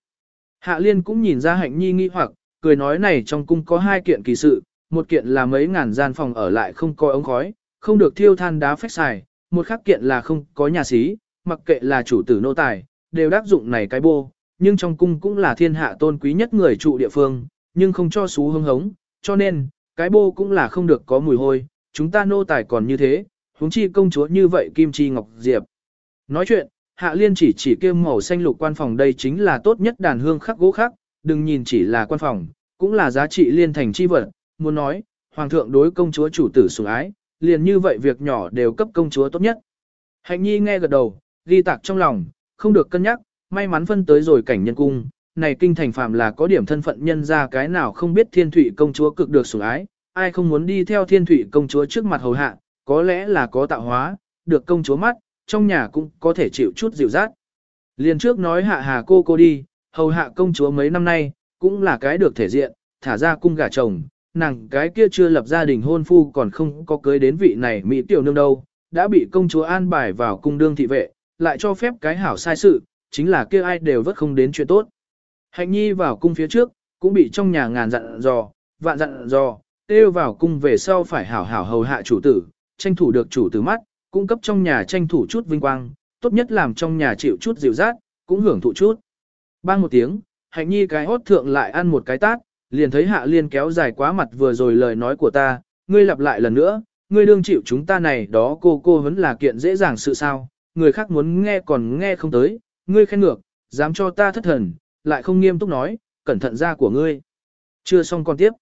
Hạ liên cũng nhìn ra hạnh nhi nghi hoặc, cười nói này trong cung có hai kiện kỳ sự, một kiện là mấy ngàn gian phòng ở lại không có ống khói, không được thiêu than đá phách xài, một khác kiện là không có nhà xí, mặc kệ là chủ tử nô tài, đều đáp dụng này cái bô, nhưng trong cung cũng là thiên hạ tôn quý nhất người trụ địa phương, nhưng không cho xú hưng hống, cho nên, cái bô cũng là không được có mùi hôi, chúng ta nô tài còn như thế, huống chi công chúa như vậy Kim Chi Ngọc Diệp. Nói chuyện, Hạ Liên chỉ chỉ kêu màu xanh lục quan phòng đây chính là tốt nhất đàn hương khắc gỗ khắc, đừng nhìn chỉ là quan phòng, cũng là giá trị liên thành chi vật, muốn nói, hoàng thượng đối công chúa chủ tử sủng ái, liền như vậy việc nhỏ đều cấp công chúa tốt nhất. Hạnh nhi nghe gật đầu, ghi tạc trong lòng, không được cân nhắc, may mắn phân tới rồi cảnh nhân cung, này kinh thành phạm là có điểm thân phận nhân ra cái nào không biết thiên thủy công chúa cực được sủng ái, ai không muốn đi theo thiên thủy công chúa trước mặt hầu hạ, có lẽ là có tạo hóa, được công chúa mắt, trong nhà cũng có thể chịu chút dịu rát. Liền trước nói hạ hà cô cô đi, hầu hạ công chúa mấy năm nay, cũng là cái được thể diện, thả ra cung gả chồng, nàng cái kia chưa lập gia đình hôn phu còn không có cưới đến vị này mỹ tiểu nương đâu, đã bị công chúa an bài vào cung đương thị vệ, lại cho phép cái hảo sai sự, chính là kia ai đều vất không đến chuyện tốt. Hạnh nhi vào cung phía trước, cũng bị trong nhà ngàn dặn dò, vạn dặn dò, kêu vào cung về sau phải hảo hảo hầu hạ chủ tử, tranh thủ được chủ tử mắt, cung cấp trong nhà tranh thủ chút vinh quang, tốt nhất làm trong nhà chịu chút dịu rát, cũng hưởng thụ chút. Bang một tiếng, hạnh nhi cái hốt thượng lại ăn một cái tát, liền thấy hạ liên kéo dài quá mặt vừa rồi lời nói của ta, ngươi lặp lại lần nữa, ngươi đương chịu chúng ta này đó cô cô vẫn là kiện dễ dàng sự sao, người khác muốn nghe còn nghe không tới, ngươi khen ngược, dám cho ta thất thần, lại không nghiêm túc nói, cẩn thận ra của ngươi. Chưa xong còn tiếp.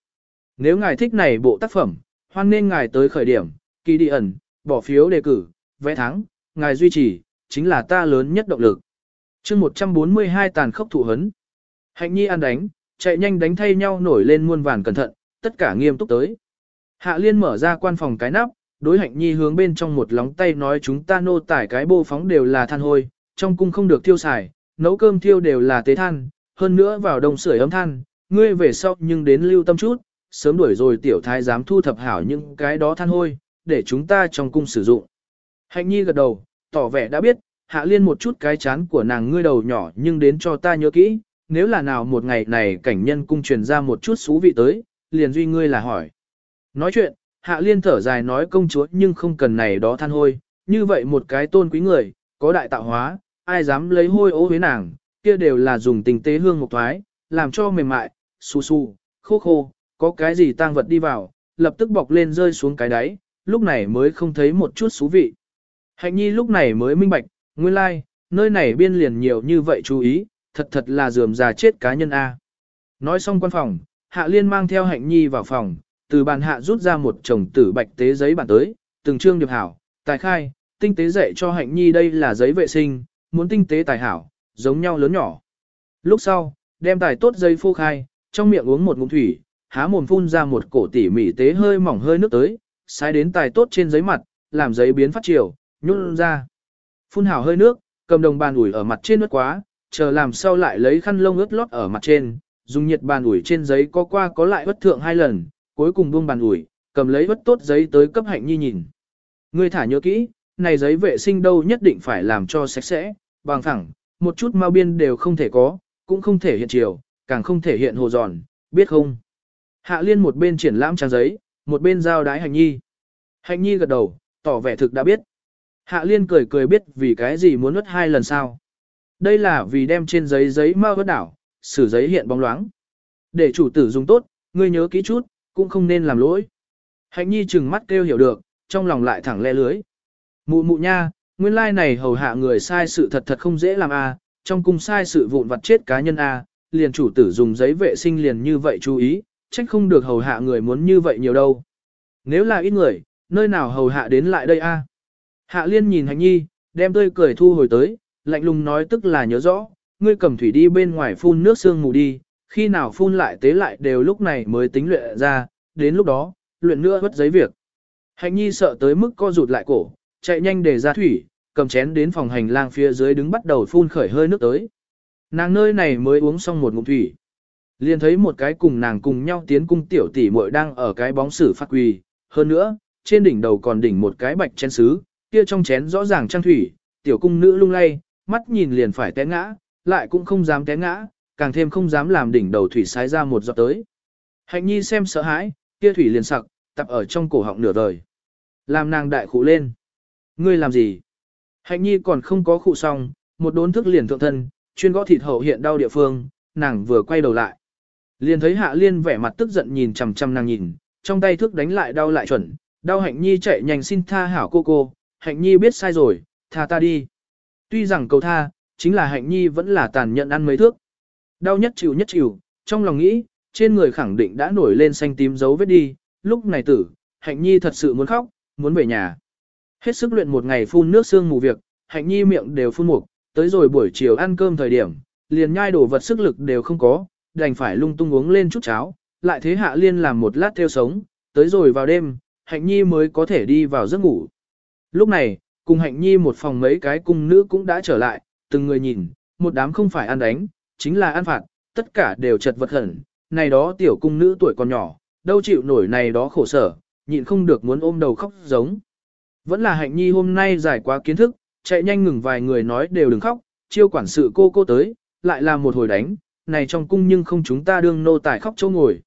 Nếu ngài thích này bộ tác phẩm, hoan nên ngài tới khởi điểm, kỳ đi ẩn, bỏ phiếu đề cử, vẽ thắng, ngài duy trì, chính là ta lớn nhất động lực. chương 142 tàn khốc thụ hấn. Hạnh nhi ăn đánh, chạy nhanh đánh thay nhau nổi lên muôn vàn cẩn thận, tất cả nghiêm túc tới. Hạ liên mở ra quan phòng cái nắp, đối hạnh nhi hướng bên trong một lóng tay nói chúng ta nô tải cái bô phóng đều là than hôi, trong cung không được thiêu xài, nấu cơm thiêu đều là tế than, hơn nữa vào đông sưởi ấm than, ngươi về sau nhưng đến lưu tâm chút, sớm đuổi rồi tiểu thái dám thu thập hảo những cái đó than hôi, để chúng ta trong cung sử dụng. Hạnh nhi gật đầu, tỏ vẻ đã biết, hạ liên một chút cái chán của nàng ngươi đầu nhỏ nhưng đến cho ta nhớ kỹ, nếu là nào một ngày này cảnh nhân cung truyền ra một chút xú vị tới, liền duy ngươi là hỏi. Nói chuyện, hạ liên thở dài nói công chúa nhưng không cần này đó than hôi, như vậy một cái tôn quý người, có đại tạo hóa, ai dám lấy hôi ố với nàng, kia đều là dùng tình tế hương một thoái, làm cho mềm mại, su su, khô khô, có cái gì tang vật đi vào, lập tức bọc lên rơi xuống cái đáy, lúc này mới không thấy một chút xú vị. Hạnh nhi lúc này mới minh bạch, nguyên lai, like, nơi này biên liền nhiều như vậy chú ý, thật thật là dườm già chết cá nhân A. Nói xong quan phòng, Hạ Liên mang theo Hạnh Nhi vào phòng, từ bàn hạ rút ra một chồng tử bạch tế giấy bản tới, từng chương điệp hảo, tài khai, tinh tế dạy cho Hạnh Nhi đây là giấy vệ sinh, muốn tinh tế tài hảo, giống nhau lớn nhỏ. Lúc sau, đem tài tốt giấy phô khai, trong miệng uống một ngụm thủy, há mồm phun ra một cổ tỉ mỉ tế hơi mỏng hơi nước tới, sai đến tài tốt trên giấy mặt, làm giấy biến phát chiều, nhún ra. Phun hào hơi nước, cầm đồng bàn ủi ở mặt trên nước quá, chờ làm sau lại lấy khăn lông ướt lót ở mặt trên, dùng nhiệt bàn ủi trên giấy có qua có lại vất thượng hai lần, cuối cùng buông bàn ủi, cầm lấy vất tốt giấy tới cấp hạnh nhi nhìn. Ngươi thả nhớ kỹ, này giấy vệ sinh đâu nhất định phải làm cho sạch sẽ, bằng thẳng, một chút mau biên đều không thể có, cũng không thể hiện chiều, càng không thể hiện hồ giòn, biết không? Hạ liên một bên triển lãm trang giấy, một bên giao đái hạnh nhi. Hạnh nhi gật đầu, tỏ vẻ thực đã biết. Hạ liên cười cười biết vì cái gì muốn nuốt hai lần sao. Đây là vì đem trên giấy giấy mau vớt đảo, sử giấy hiện bóng loáng. Để chủ tử dùng tốt, ngươi nhớ kỹ chút, cũng không nên làm lỗi. Hạnh nhi chừng mắt kêu hiểu được, trong lòng lại thẳng le lưới. Mụ mụ nha, nguyên lai này hầu hạ người sai sự thật thật không dễ làm a, trong cung sai sự vụn vặt chết cá nhân a, liền chủ tử dùng giấy vệ sinh liền như vậy chú ý, trách không được hầu hạ người muốn như vậy nhiều đâu. Nếu là ít người, nơi nào hầu hạ đến lại đây a? Hạ liên nhìn hạnh nhi, đem tươi cười thu hồi tới, lạnh lùng nói tức là nhớ rõ, ngươi cầm thủy đi bên ngoài phun nước sương mù đi, khi nào phun lại tế lại đều lúc này mới tính luyện ra, đến lúc đó, luyện nữa bất giấy việc. Hạnh nhi sợ tới mức co rụt lại cổ, chạy nhanh để ra thủy, cầm chén đến phòng hành lang phía dưới đứng bắt đầu phun khởi hơi nước tới. Nàng nơi này mới uống xong một ngụm thủy. Liền thấy một cái cùng nàng cùng nhau tiến cung tiểu tỷ muội đang ở cái bóng sử phát quỳ. Hơn nữa, trên đỉnh đầu còn đỉnh một cái bạch chén sứ, kia trong chén rõ ràng trang thủy, tiểu cung nữ lung lay, mắt nhìn liền phải té ngã, lại cũng không dám té ngã, càng thêm không dám làm đỉnh đầu thủy sái ra một giọt tới. Hạnh nhi xem sợ hãi, kia thủy liền sặc, tập ở trong cổ họng nửa đời. Làm nàng đại khụ lên. Ngươi làm gì? Hạnh nhi còn không có khụ xong, một đốn thức liền thượng thân, chuyên gõ thịt hậu hiện đau địa phương, nàng vừa quay đầu lại. Liền thấy hạ liên vẻ mặt tức giận nhìn chằm chằm nàng nhìn, trong tay thức đánh lại đau lại chuẩn, đau hạnh nhi chạy nhanh xin tha hảo cô cô, hạnh nhi biết sai rồi, tha ta đi. Tuy rằng cầu tha, chính là hạnh nhi vẫn là tàn nhẫn ăn mấy thước. Đau nhất chịu nhất chịu, trong lòng nghĩ, trên người khẳng định đã nổi lên xanh tím dấu vết đi, lúc này tử, hạnh nhi thật sự muốn khóc, muốn về nhà. Hết sức luyện một ngày phun nước xương mù việc, hạnh nhi miệng đều phun mục, tới rồi buổi chiều ăn cơm thời điểm, liền nhai đổ vật sức lực đều không có, đành phải lung tung uống lên chút cháo, lại thế hạ liên làm một lát theo sống, tới rồi vào đêm, hạnh nhi mới có thể đi vào giấc ngủ. Lúc này, cùng hạnh nhi một phòng mấy cái cung nữ cũng đã trở lại, từng người nhìn, một đám không phải ăn đánh, chính là ăn phạt, tất cả đều chật vật hẳn, này đó tiểu cung nữ tuổi còn nhỏ, đâu chịu nổi này đó khổ sở, nhịn không được muốn ôm đầu khóc giống. Vẫn là hạnh nhi hôm nay giải quá kiến thức, chạy nhanh ngừng vài người nói đều đừng khóc, chiêu quản sự cô cô tới, lại là một hồi đánh, này trong cung nhưng không chúng ta đương nô tài khóc chỗ ngồi.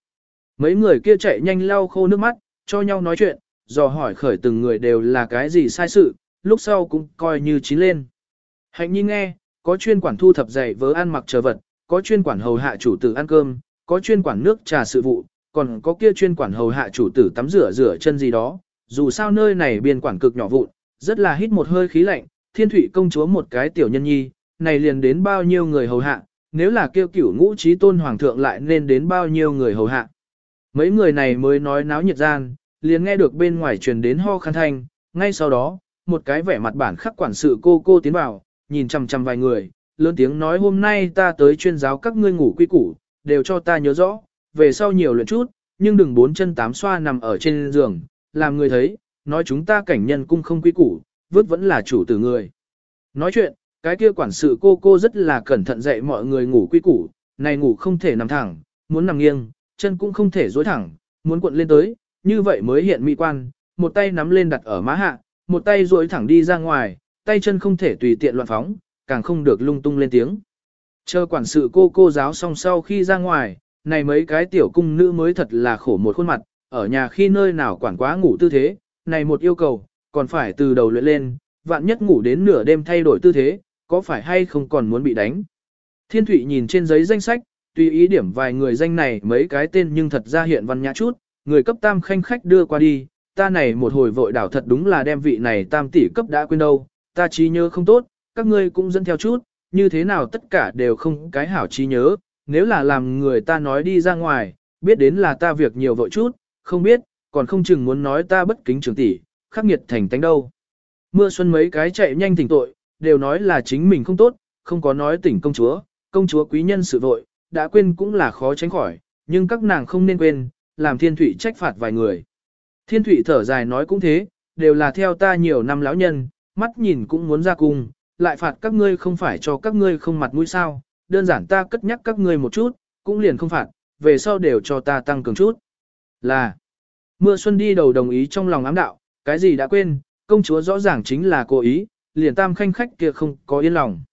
Mấy người kia chạy nhanh lau khô nước mắt, cho nhau nói chuyện, dò hỏi khởi từng người đều là cái gì sai sự, lúc sau cũng coi như chín lên. Hạnh nhi nghe, có chuyên quản thu thập giày vớ ăn mặc chờ vật, có chuyên quản hầu hạ chủ tử ăn cơm, có chuyên quản nước trà sự vụ, còn có kia chuyên quản hầu hạ chủ tử tắm rửa rửa chân gì đó. Dù sao nơi này biên quản cực nhỏ vụn, rất là hít một hơi khí lạnh, thiên thủy công chúa một cái tiểu nhân nhi, này liền đến bao nhiêu người hầu hạ, nếu là kêu cửu ngũ trí tôn hoàng thượng lại nên đến bao nhiêu người hầu hạ. Mấy người này mới nói náo nhiệt gian, liền nghe được bên ngoài truyền đến ho khăn thanh, ngay sau đó, một cái vẻ mặt bản khắc quản sự cô cô tiến vào, nhìn chằm chằm vài người, lớn tiếng nói hôm nay ta tới chuyên giáo các ngươi ngủ quy củ, đều cho ta nhớ rõ, về sau nhiều luyện chút, nhưng đừng bốn chân tám xoa nằm ở trên giường, làm người thấy, nói chúng ta cảnh nhân cung không quy củ, vứt vẫn là chủ tử người. Nói chuyện, cái kia quản sự cô cô rất là cẩn thận dạy mọi người ngủ quy củ, này ngủ không thể nằm thẳng, muốn nằm nghiêng, chân cũng không thể dối thẳng, muốn cuộn lên tới, như vậy mới hiện mỹ quan, một tay nắm lên đặt ở má hạ, một tay duỗi thẳng đi ra ngoài, tay chân không thể tùy tiện loạn phóng, càng không được lung tung lên tiếng. Chờ quản sự cô cô giáo xong sau khi ra ngoài, này mấy cái tiểu cung nữ mới thật là khổ một khuôn mặt, ở nhà khi nơi nào quản quá ngủ tư thế, này một yêu cầu, còn phải từ đầu luyện lên, vạn nhất ngủ đến nửa đêm thay đổi tư thế, có phải hay không còn muốn bị đánh. Thiên Thụy nhìn trên giấy danh sách, tùy ý điểm vài người danh này mấy cái tên nhưng thật ra hiện văn nhã chút, người cấp tam khanh khách đưa qua đi, ta này một hồi vội đảo thật đúng là đem vị này tam tỷ cấp đã quên đâu, ta trí nhớ không tốt, các ngươi cũng dẫn theo chút, như thế nào tất cả đều không cái hảo trí nhớ, nếu là làm người ta nói đi ra ngoài, biết đến là ta việc nhiều vội chút, không biết, còn không chừng muốn nói ta bất kính trưởng tỷ, khắc nghiệt thành tánh đâu. Mưa xuân mấy cái chạy nhanh tỉnh tội, đều nói là chính mình không tốt, không có nói tỉnh công chúa, công chúa quý nhân sự vội, đã quên cũng là khó tránh khỏi, nhưng các nàng không nên quên, làm thiên thủy trách phạt vài người. Thiên thủy thở dài nói cũng thế, đều là theo ta nhiều năm lão nhân, mắt nhìn cũng muốn ra cung, lại phạt các ngươi không phải cho các ngươi không mặt mũi sao, đơn giản ta cất nhắc các ngươi một chút, cũng liền không phạt, về sau đều cho ta tăng cường chút. Là, mưa xuân đi đầu đồng ý trong lòng ám đạo, cái gì đã quên, công chúa rõ ràng chính là cố ý, liền tam khanh khách kia không có yên lòng.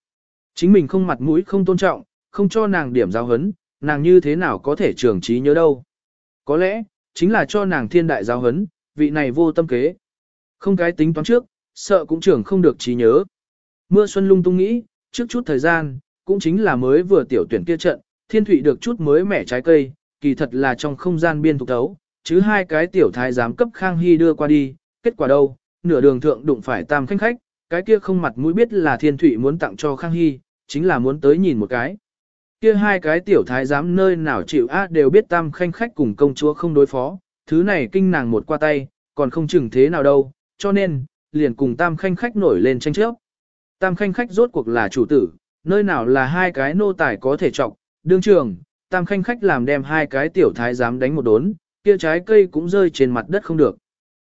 Chính mình không mặt mũi không tôn trọng, không cho nàng điểm giáo hấn, nàng như thế nào có thể trường trí nhớ đâu. Có lẽ, chính là cho nàng thiên đại giáo hấn, vị này vô tâm kế. Không cái tính toán trước, sợ cũng trưởng không được trí nhớ. Mưa xuân lung tung nghĩ, trước chút thời gian, cũng chính là mới vừa tiểu tuyển kia trận, thiên thủy được chút mới mẻ trái cây, kỳ thật là trong không gian biên thuộc tấu, chứ hai cái tiểu thái giám cấp Khang Hy đưa qua đi, kết quả đâu, nửa đường thượng đụng phải tam khanh khách, cái kia không mặt mũi biết là thiên thủy muốn tặng cho Khang Hy, chính là muốn tới nhìn một cái. Kia hai cái tiểu thái giám nơi nào chịu á đều biết tam khanh khách cùng công chúa không đối phó, thứ này kinh nàng một qua tay, còn không chừng thế nào đâu, cho nên, liền cùng tam khanh khách nổi lên tranh chấp. Tam khanh khách rốt cuộc là chủ tử, nơi nào là hai cái nô tài có thể trọng, đương trường, tam khanh khách làm đem hai cái tiểu thái giám đánh một đốn, kia trái cây cũng rơi trên mặt đất không được.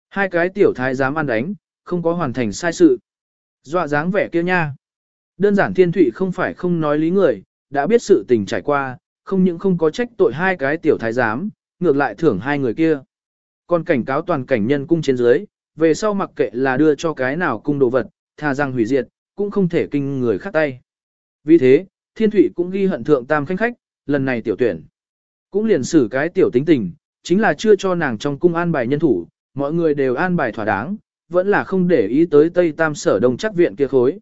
Hai cái tiểu thái giám ăn đánh, không có hoàn thành sai sự. Dọa dáng vẻ kia nha. Đơn giản thiên thụy không phải không nói lý người, đã biết sự tình trải qua, không những không có trách tội hai cái tiểu thái giám, ngược lại thưởng hai người kia. Còn cảnh cáo toàn cảnh nhân cung trên dưới, về sau mặc kệ là đưa cho cái nào cung đồ vật, thà rằng hủy diệt, cũng không thể kinh người khác tay. Vì thế, thiên thủy cũng ghi hận thượng tam khanh khách, lần này tiểu tuyển. Cũng liền xử cái tiểu tính tình, chính là chưa cho nàng trong cung an bài nhân thủ, mọi người đều an bài thỏa đáng, vẫn là không để ý tới Tây Tam sở đông chắc viện kia khối.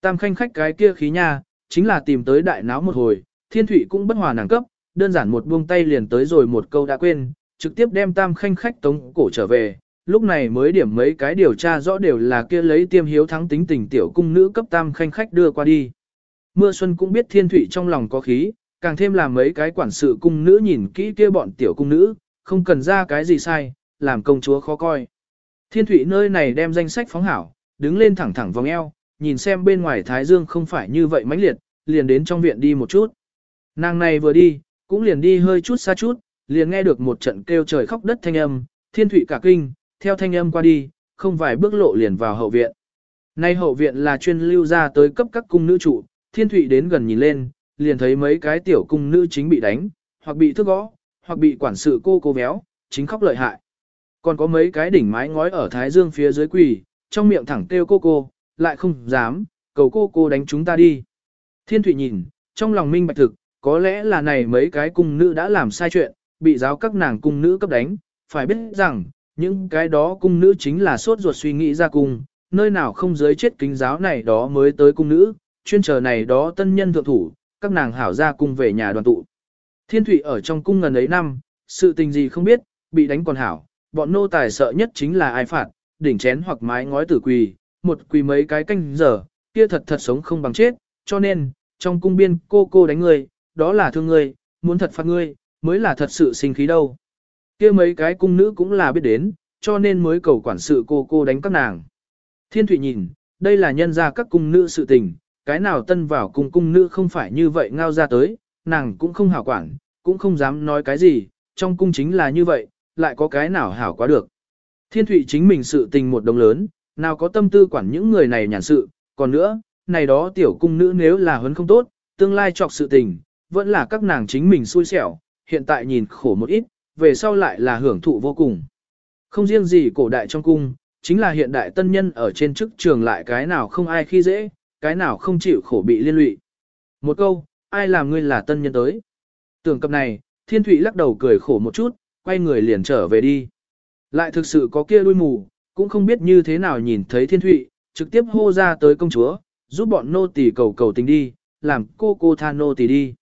Tam khanh khách cái kia khí nha, chính là tìm tới đại náo một hồi, thiên thủy cũng bất hòa nàng cấp, đơn giản một buông tay liền tới rồi một câu đã quên, trực tiếp đem tam khanh khách tống cổ trở về, lúc này mới điểm mấy cái điều tra rõ đều là kia lấy tiêm hiếu thắng tính tình tiểu cung nữ cấp tam khanh khách đưa qua đi. Mưa xuân cũng biết thiên thủy trong lòng có khí, càng thêm làm mấy cái quản sự cung nữ nhìn kỹ kia bọn tiểu cung nữ, không cần ra cái gì sai, làm công chúa khó coi. Thiên thủy nơi này đem danh sách phóng hảo, đứng lên thẳng thẳng vòng eo, nhìn xem bên ngoài Thái Dương không phải như vậy mãnh liệt, liền đến trong viện đi một chút. Nàng này vừa đi, cũng liền đi hơi chút xa chút, liền nghe được một trận kêu trời khóc đất thanh âm, thiên thủy cả kinh, theo thanh âm qua đi, không vài bước lộ liền vào hậu viện. Nay hậu viện là chuyên lưu ra tới cấp các cung nữ trụ, thiên thủy đến gần nhìn lên, liền thấy mấy cái tiểu cung nữ chính bị đánh, hoặc bị thức gõ, hoặc bị quản sự cô cô véo, chính khóc lợi hại. Còn có mấy cái đỉnh mái ngói ở thái dương phía dưới quỳ, trong miệng thẳng kêu cô cô, lại không dám, cầu cô cô đánh chúng ta đi. Thiên thủy nhìn, trong lòng minh bạch thực, có lẽ là này mấy cái cung nữ đã làm sai chuyện, bị giáo các nàng cung nữ cấp đánh, phải biết rằng, những cái đó cung nữ chính là sốt ruột suy nghĩ ra cung, nơi nào không giới chết kính giáo này đó mới tới cung nữ, chuyên chờ này đó tân nhân thượng thủ, các nàng hảo ra cung về nhà đoàn tụ. Thiên thủy ở trong cung ngần ấy năm, sự tình gì không biết, bị đánh còn hảo, bọn nô tài sợ nhất chính là ai phạt, đỉnh chén hoặc mái ngói tử quỳ, một quỳ mấy cái canh giờ, kia thật thật sống không bằng chết, cho nên, trong cung biên cô cô đánh người, đó là thương người, muốn thật phạt ngươi, mới là thật sự sinh khí đâu. kia mấy cái cung nữ cũng là biết đến, cho nên mới cầu quản sự cô cô đánh các nàng. Thiên Thụy nhìn, đây là nhân ra các cung nữ sự tình, cái nào tân vào cung cung nữ không phải như vậy ngao ra tới, nàng cũng không hảo quản, cũng không dám nói cái gì, trong cung chính là như vậy, lại có cái nào hảo quá được. Thiên Thụy chính mình sự tình một đồng lớn, nào có tâm tư quản những người này nhàn sự, còn nữa, này đó tiểu cung nữ nếu là huấn không tốt, tương lai chọc sự tình, vẫn là các nàng chính mình xui xẻo, hiện tại nhìn khổ một ít, về sau lại là hưởng thụ vô cùng. Không riêng gì cổ đại trong cung, chính là hiện đại tân nhân ở trên chức trường lại cái nào không ai khi dễ, cái nào không chịu khổ bị liên lụy. Một câu, ai làm ngươi là tân nhân tới. Tưởng cập này, thiên thụy lắc đầu cười khổ một chút, quay người liền trở về đi. Lại thực sự có kia đuôi mù, cũng không biết như thế nào nhìn thấy thiên thụy, trực tiếp hô ra tới công chúa, giúp bọn nô tỳ cầu cầu tình đi, làm cô cô tha nô tỳ đi.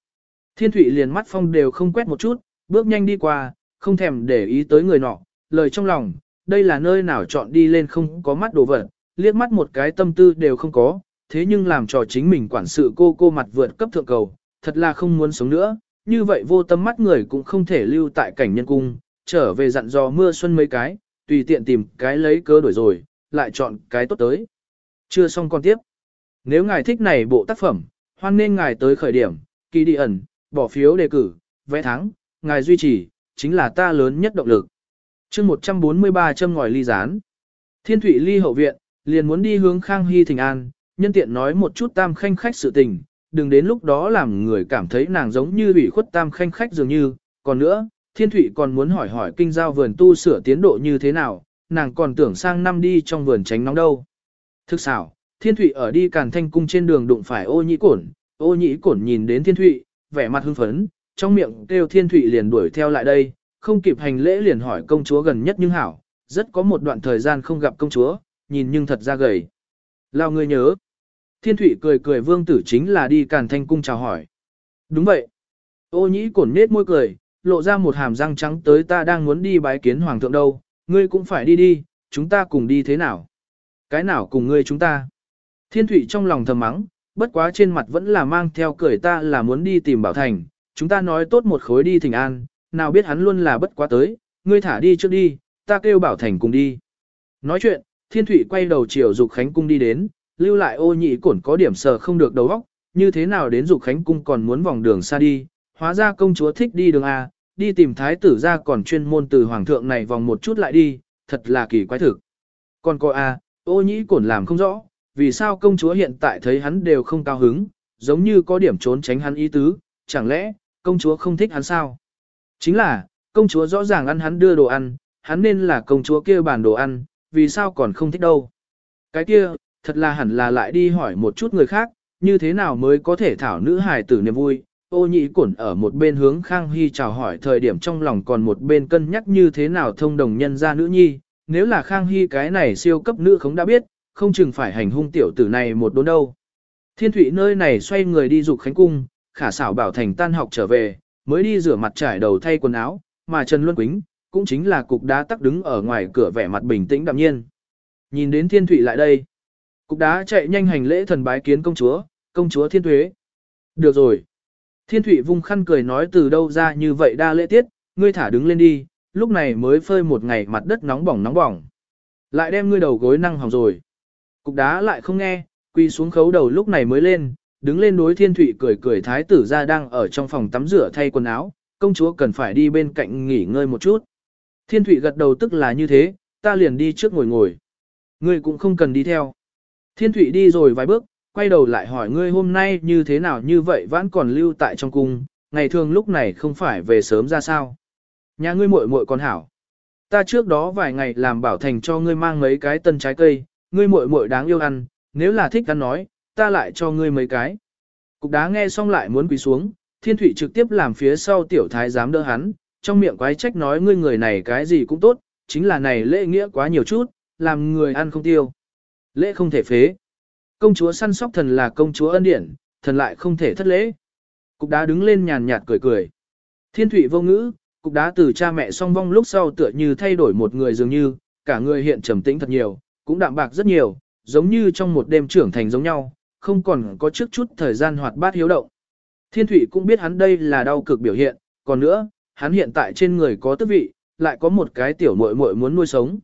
Thiên thụy liền mắt phong đều không quét một chút, bước nhanh đi qua, không thèm để ý tới người nọ, lời trong lòng, đây là nơi nào chọn đi lên không có mắt đồ vật, liếc mắt một cái tâm tư đều không có, thế nhưng làm cho chính mình quản sự cô cô mặt vượt cấp thượng cầu, thật là không muốn sống nữa, như vậy vô tâm mắt người cũng không thể lưu tại cảnh nhân cung, trở về dặn dò mưa xuân mấy cái, tùy tiện tìm cái lấy cớ đổi rồi, lại chọn cái tốt tới. Chưa xong con tiếp. Nếu ngài thích này bộ tác phẩm, hoan nên ngài tới khởi điểm, kỳ đi ẩn, bỏ phiếu đề cử, vẽ thắng, ngài duy trì, chính là ta lớn nhất động lực. chương 143 châm ngòi ly rán. Thiên Thụy ly hậu viện, liền muốn đi hướng Khang Hy Thịnh An, nhân tiện nói một chút tam khanh khách sự tình, đừng đến lúc đó làm người cảm thấy nàng giống như bị khuất tam khanh khách dường như. Còn nữa, Thiên Thụy còn muốn hỏi hỏi kinh giao vườn tu sửa tiến độ như thế nào, nàng còn tưởng sang năm đi trong vườn tránh nóng đâu. Thức xảo, Thiên Thụy ở đi Càn Thanh Cung trên đường đụng phải ô nhĩ cổn, ô nhĩ cổn nhìn đến Thiên Thụy, vẻ mặt hưng phấn, trong miệng kêu Thiên Thụy liền đuổi theo lại đây, không kịp hành lễ liền hỏi công chúa gần nhất nhưng hảo, rất có một đoạn thời gian không gặp công chúa, nhìn nhưng thật ra gầy. Lao người nhớ. Thiên Thụy cười cười vương tử chính là đi Càn Thanh Cung chào hỏi. Đúng vậy. Ô nhĩ cổn nết môi cười, lộ ra một hàm răng trắng tới ta đang muốn đi bái kiến hoàng thượng đâu, ngươi cũng phải đi đi, chúng ta cùng đi thế nào? Cái nào cùng ngươi chúng ta? Thiên Thụy trong lòng thầm mắng, bất quá trên mặt vẫn là mang theo cười ta là muốn đi tìm Bảo Thành, chúng ta nói tốt một khối đi thỉnh an, nào biết hắn luôn là bất quá tới, ngươi thả đi trước đi, ta kêu Bảo Thành cùng đi. Nói chuyện, Thiên Thụy quay đầu chiều Dục Khánh Cung đi đến, lưu lại ô nhị cổn có điểm sờ không được đầu óc, như thế nào đến Dục Khánh Cung còn muốn vòng đường xa đi, hóa ra công chúa thích đi đường A, đi tìm thái tử ra còn chuyên môn từ hoàng thượng này vòng một chút lại đi, thật là kỳ quái thực. Còn cô A, ô nhị cổn làm không rõ, vì sao công chúa hiện tại thấy hắn đều không cao hứng, giống như có điểm trốn tránh hắn ý tứ, chẳng lẽ, công chúa không thích hắn sao? Chính là, công chúa rõ ràng ăn hắn đưa đồ ăn, hắn nên là công chúa kia bàn đồ ăn, vì sao còn không thích đâu? Cái kia, thật là hẳn là lại đi hỏi một chút người khác, như thế nào mới có thể thảo nữ hài tử niềm vui. Ô nhị cổn ở một bên hướng Khang Hy chào hỏi thời điểm trong lòng còn một bên cân nhắc như thế nào thông đồng nhân ra nữ nhi, nếu là Khang Hy cái này siêu cấp nữ không đã biết, không chừng phải hành hung tiểu tử này một đốn đâu. Thiên thủy nơi này xoay người đi dục khánh cung, khả xảo bảo thành tan học trở về, mới đi rửa mặt trải đầu thay quần áo, mà Trần Luân Quýnh, cũng chính là cục đá tắc đứng ở ngoài cửa vẻ mặt bình tĩnh đạm nhiên. Nhìn đến Thiên thủy lại đây, cục đá chạy nhanh hành lễ thần bái kiến công chúa, công chúa Thiên Thuế. Được rồi. Thiên thủy vung khăn cười nói từ đâu ra như vậy đa lễ tiết, ngươi thả đứng lên đi, lúc này mới phơi một ngày mặt đất nóng bỏng nóng bỏng. Lại đem ngươi đầu gối năng hỏng rồi. Cục đá lại không nghe, quy xuống khấu đầu lúc này mới lên, đứng lên đối thiên thủy cười cười thái tử ra đang ở trong phòng tắm rửa thay quần áo, công chúa cần phải đi bên cạnh nghỉ ngơi một chút. Thiên thủy gật đầu tức là như thế, ta liền đi trước ngồi ngồi. Ngươi cũng không cần đi theo. Thiên thụy đi rồi vài bước, quay đầu lại hỏi ngươi hôm nay như thế nào như vậy vẫn còn lưu tại trong cung, ngày thường lúc này không phải về sớm ra sao. Nhà ngươi muội muội còn hảo. Ta trước đó vài ngày làm bảo thành cho ngươi mang mấy cái tân trái cây, ngươi muội muội đáng yêu ăn, nếu là thích ăn nói, ta lại cho ngươi mấy cái. Cục đá nghe xong lại muốn quỳ xuống, thiên thủy trực tiếp làm phía sau tiểu thái dám đỡ hắn, trong miệng quái trách nói ngươi người này cái gì cũng tốt, chính là này lễ nghĩa quá nhiều chút, làm người ăn không tiêu. Lễ không thể phế. Công chúa săn sóc thần là công chúa ân điển, thần lại không thể thất lễ. Cục đá đứng lên nhàn nhạt cười cười. Thiên thủy vô ngữ, cục đá từ cha mẹ song vong lúc sau tựa như thay đổi một người dường như, cả người hiện trầm tĩnh thật nhiều, cũng đạm bạc rất nhiều, giống như trong một đêm trưởng thành giống nhau, không còn có trước chút thời gian hoạt bát hiếu động. Thiên thủy cũng biết hắn đây là đau cực biểu hiện, còn nữa, hắn hiện tại trên người có tước vị, lại có một cái tiểu muội muội muốn nuôi sống.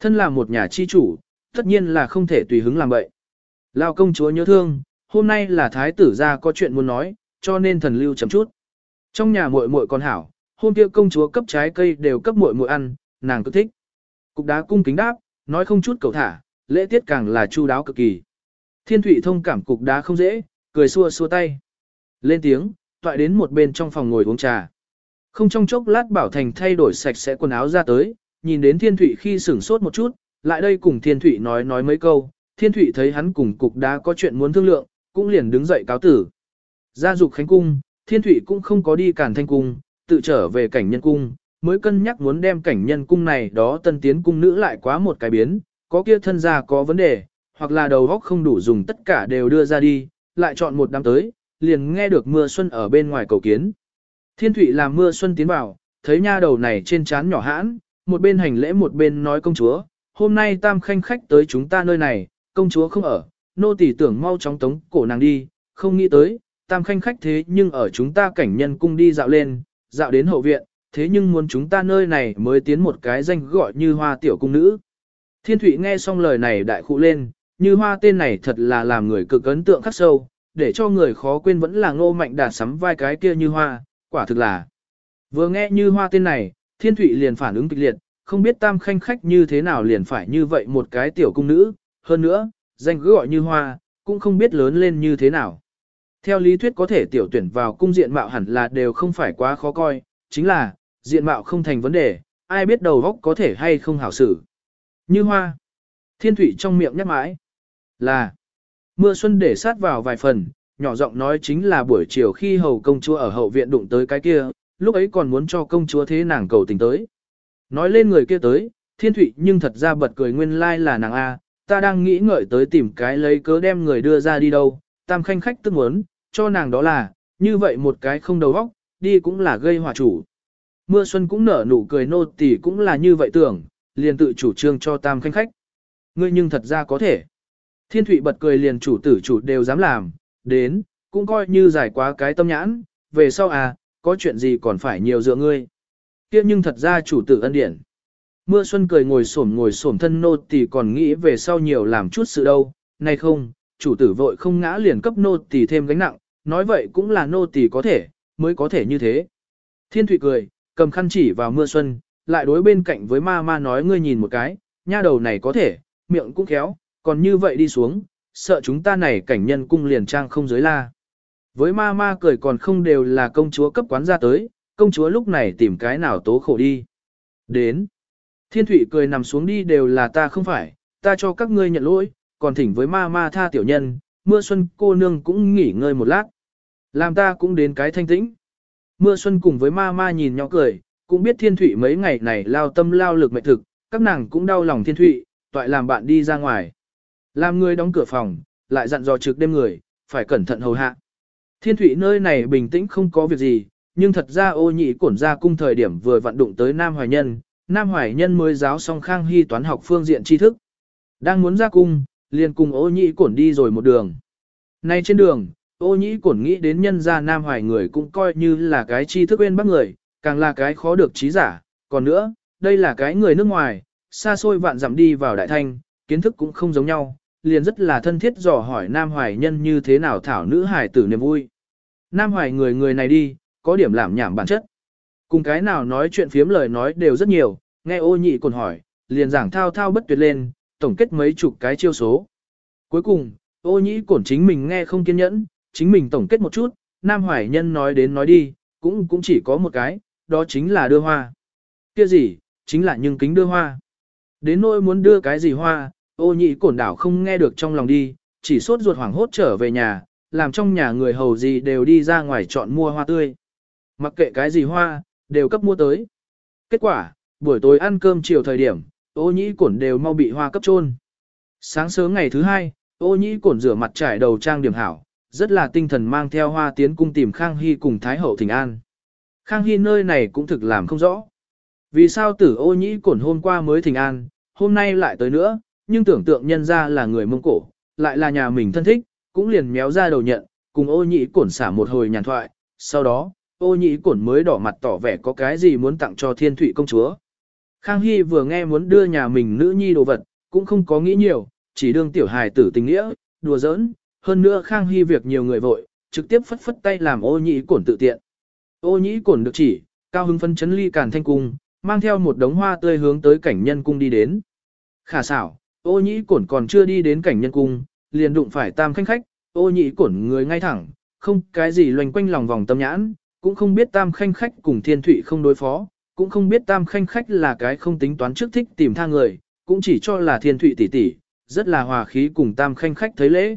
Thân là một nhà chi chủ, tất nhiên là không thể tùy hứng làm vậy. Lao công chúa nhớ thương, hôm nay là thái tử gia có chuyện muốn nói, cho nên thần lưu chấm chút. Trong nhà muội muội còn hảo, hôm kia công chúa cấp trái cây đều cấp muội muội ăn, nàng cứ thích. Cục đá cung kính đáp, nói không chút cầu thả, lễ tiết càng là chu đáo cực kỳ. Thiên thủy thông cảm cục đá không dễ, cười xua xua tay. Lên tiếng, toại đến một bên trong phòng ngồi uống trà. Không trong chốc lát bảo thành thay đổi sạch sẽ quần áo ra tới, nhìn đến thiên thủy khi sửng sốt một chút, lại đây cùng thiên thủy nói nói mấy câu, thiên thủy thấy hắn cùng cục đá có chuyện muốn thương lượng, cũng liền đứng dậy cáo tử. Gia dục khánh cung, thiên thủy cũng không có đi cản thanh cung, tự trở về cảnh nhân cung, mới cân nhắc muốn đem cảnh nhân cung này đó tân tiến cung nữ lại quá một cái biến, có kia thân gia có vấn đề, hoặc là đầu góc không đủ dùng tất cả đều đưa ra đi, lại chọn một đám tới, liền nghe được mưa xuân ở bên ngoài cầu kiến. Thiên thủy làm mưa xuân tiến vào, thấy nha đầu này trên trán nhỏ hãn, một bên hành lễ một bên nói công chúa, hôm nay tam khanh khách tới chúng ta nơi này, công chúa không ở, nô tỳ tưởng mau chóng tống cổ nàng đi, không nghĩ tới, tam khanh khách thế nhưng ở chúng ta cảnh nhân cung đi dạo lên, dạo đến hậu viện, thế nhưng muốn chúng ta nơi này mới tiến một cái danh gọi như hoa tiểu cung nữ. Thiên thủy nghe xong lời này đại khụ lên, như hoa tên này thật là làm người cực ấn tượng khắc sâu, để cho người khó quên vẫn là ngô mạnh đạt sắm vai cái kia như hoa, quả thực là. Vừa nghe như hoa tên này, Thiên thủy liền phản ứng kịch liệt, không biết tam khanh khách như thế nào liền phải như vậy một cái tiểu cung nữ, hơn nữa, danh cứ gọi như hoa, cũng không biết lớn lên như thế nào. Theo lý thuyết có thể tiểu tuyển vào cung diện mạo hẳn là đều không phải quá khó coi, chính là, diện mạo không thành vấn đề, ai biết đầu góc có thể hay không hảo xử. Như hoa. Thiên thủy trong miệng nhắc mãi. Là. Mưa xuân để sát vào vài phần, nhỏ giọng nói chính là buổi chiều khi hầu công chúa ở hậu viện đụng tới cái kia, lúc ấy còn muốn cho công chúa thế nàng cầu tình tới. Nói lên người kia tới, thiên thủy nhưng thật ra bật cười nguyên lai like là nàng A, ta đang nghĩ ngợi tới tìm cái lấy cớ đem người đưa ra đi đâu, tam khanh khách tức muốn, cho nàng đó là, như vậy một cái không đầu óc, đi cũng là gây hòa chủ. Mưa xuân cũng nở nụ cười nô tỳ cũng là như vậy tưởng, liền tự chủ trương cho tam khanh khách. Ngươi nhưng thật ra có thể. Thiên thủy bật cười liền chủ tử chủ đều dám làm, đến, cũng coi như giải quá cái tâm nhãn, về sau à, có chuyện gì còn phải nhiều dựa ngươi kia nhưng thật ra chủ tử ân điển. Mưa xuân cười ngồi xổm ngồi xổm thân nô tỳ còn nghĩ về sau nhiều làm chút sự đâu, nay không, chủ tử vội không ngã liền cấp nô tỳ thêm gánh nặng, nói vậy cũng là nô tỳ có thể, mới có thể như thế. Thiên Thụy cười, cầm khăn chỉ vào mưa xuân, lại đối bên cạnh với ma ma nói ngươi nhìn một cái, nha đầu này có thể, miệng cũng khéo, còn như vậy đi xuống, sợ chúng ta này cảnh nhân cung liền trang không giới la. Với ma ma cười còn không đều là công chúa cấp quán ra tới, công chúa lúc này tìm cái nào tố khổ đi. Đến. Thiên Thụy cười nằm xuống đi đều là ta không phải, ta cho các ngươi nhận lỗi, còn thỉnh với ma ma tha tiểu nhân, mưa xuân cô nương cũng nghỉ ngơi một lát. Làm ta cũng đến cái thanh tĩnh. Mưa xuân cùng với ma ma nhìn nhỏ cười, cũng biết thiên thụy mấy ngày này lao tâm lao lực mệt thực, các nàng cũng đau lòng thiên thụy, toại làm bạn đi ra ngoài. Làm người đóng cửa phòng, lại dặn dò trực đêm người, phải cẩn thận hầu hạ. Thiên thụy nơi này bình tĩnh không có việc gì, nhưng thật ra ô nhị cổn ra cung thời điểm vừa vận đụng tới Nam Hoài Nhân, Nam Hoài Nhân mới giáo xong khang hy toán học phương diện tri thức. Đang muốn ra cung, liền cùng ô nhị cổn đi rồi một đường. Nay trên đường, ô nhị cổn nghĩ đến nhân gia Nam Hoài người cũng coi như là cái tri thức bên bắc người, càng là cái khó được trí giả. Còn nữa, đây là cái người nước ngoài, xa xôi vạn dặm đi vào đại thanh, kiến thức cũng không giống nhau, liền rất là thân thiết dò hỏi Nam Hoài nhân như thế nào thảo nữ hải tử niềm vui. Nam Hoài người người này đi, có điểm làm nhảm bản chất. Cùng cái nào nói chuyện phiếm lời nói đều rất nhiều, nghe ô nhị còn hỏi, liền giảng thao thao bất tuyệt lên, tổng kết mấy chục cái chiêu số. Cuối cùng, ô nhị cổn chính mình nghe không kiên nhẫn, chính mình tổng kết một chút, Nam Hoài nhân nói đến nói đi, cũng cũng chỉ có một cái, đó chính là đưa hoa. Kia gì, chính là nhưng kính đưa hoa. Đến nỗi muốn đưa cái gì hoa, ô nhị cổn đảo không nghe được trong lòng đi, chỉ sốt ruột hoảng hốt trở về nhà, làm trong nhà người hầu gì đều đi ra ngoài chọn mua hoa tươi. Mặc kệ cái gì hoa, đều cấp mua tới. Kết quả, buổi tối ăn cơm chiều thời điểm, ô nhĩ cổn đều mau bị hoa cấp trôn. Sáng sớm ngày thứ hai, ô nhĩ cổn rửa mặt trải đầu trang điểm hảo, rất là tinh thần mang theo hoa tiến cung tìm Khang Hy cùng Thái Hậu Thịnh An. Khang Hy nơi này cũng thực làm không rõ. Vì sao tử ô nhĩ cổn hôm qua mới Thịnh An, hôm nay lại tới nữa, nhưng tưởng tượng nhân ra là người Mông Cổ, lại là nhà mình thân thích, cũng liền méo ra đầu nhận, cùng ô nhĩ cổn xả một hồi nhàn thoại, sau đó, ô nhĩ cổn mới đỏ mặt tỏ vẻ có cái gì muốn tặng cho thiên thủy công chúa. Khang Hy vừa nghe muốn đưa nhà mình nữ nhi đồ vật, cũng không có nghĩ nhiều, chỉ đương tiểu hài tử tình nghĩa, đùa giỡn, hơn nữa Khang Hy việc nhiều người vội, trực tiếp phất phất tay làm ô nhĩ cổn tự tiện. Ô nhĩ cổn được chỉ, cao hứng phân chấn ly càn thanh cung, mang theo một đống hoa tươi hướng tới cảnh nhân cung đi đến. Khả xảo, ô nhĩ cổn còn chưa đi đến cảnh nhân cung, liền đụng phải tam khanh khách, ô nhĩ cổn người ngay thẳng, không cái gì loanh quanh lòng vòng tâm nhãn, cũng không biết tam khanh khách cùng thiên thụy không đối phó, cũng không biết tam khanh khách là cái không tính toán trước thích tìm tha người, cũng chỉ cho là thiên thụy tỷ tỷ, rất là hòa khí cùng tam khanh khách thấy lễ.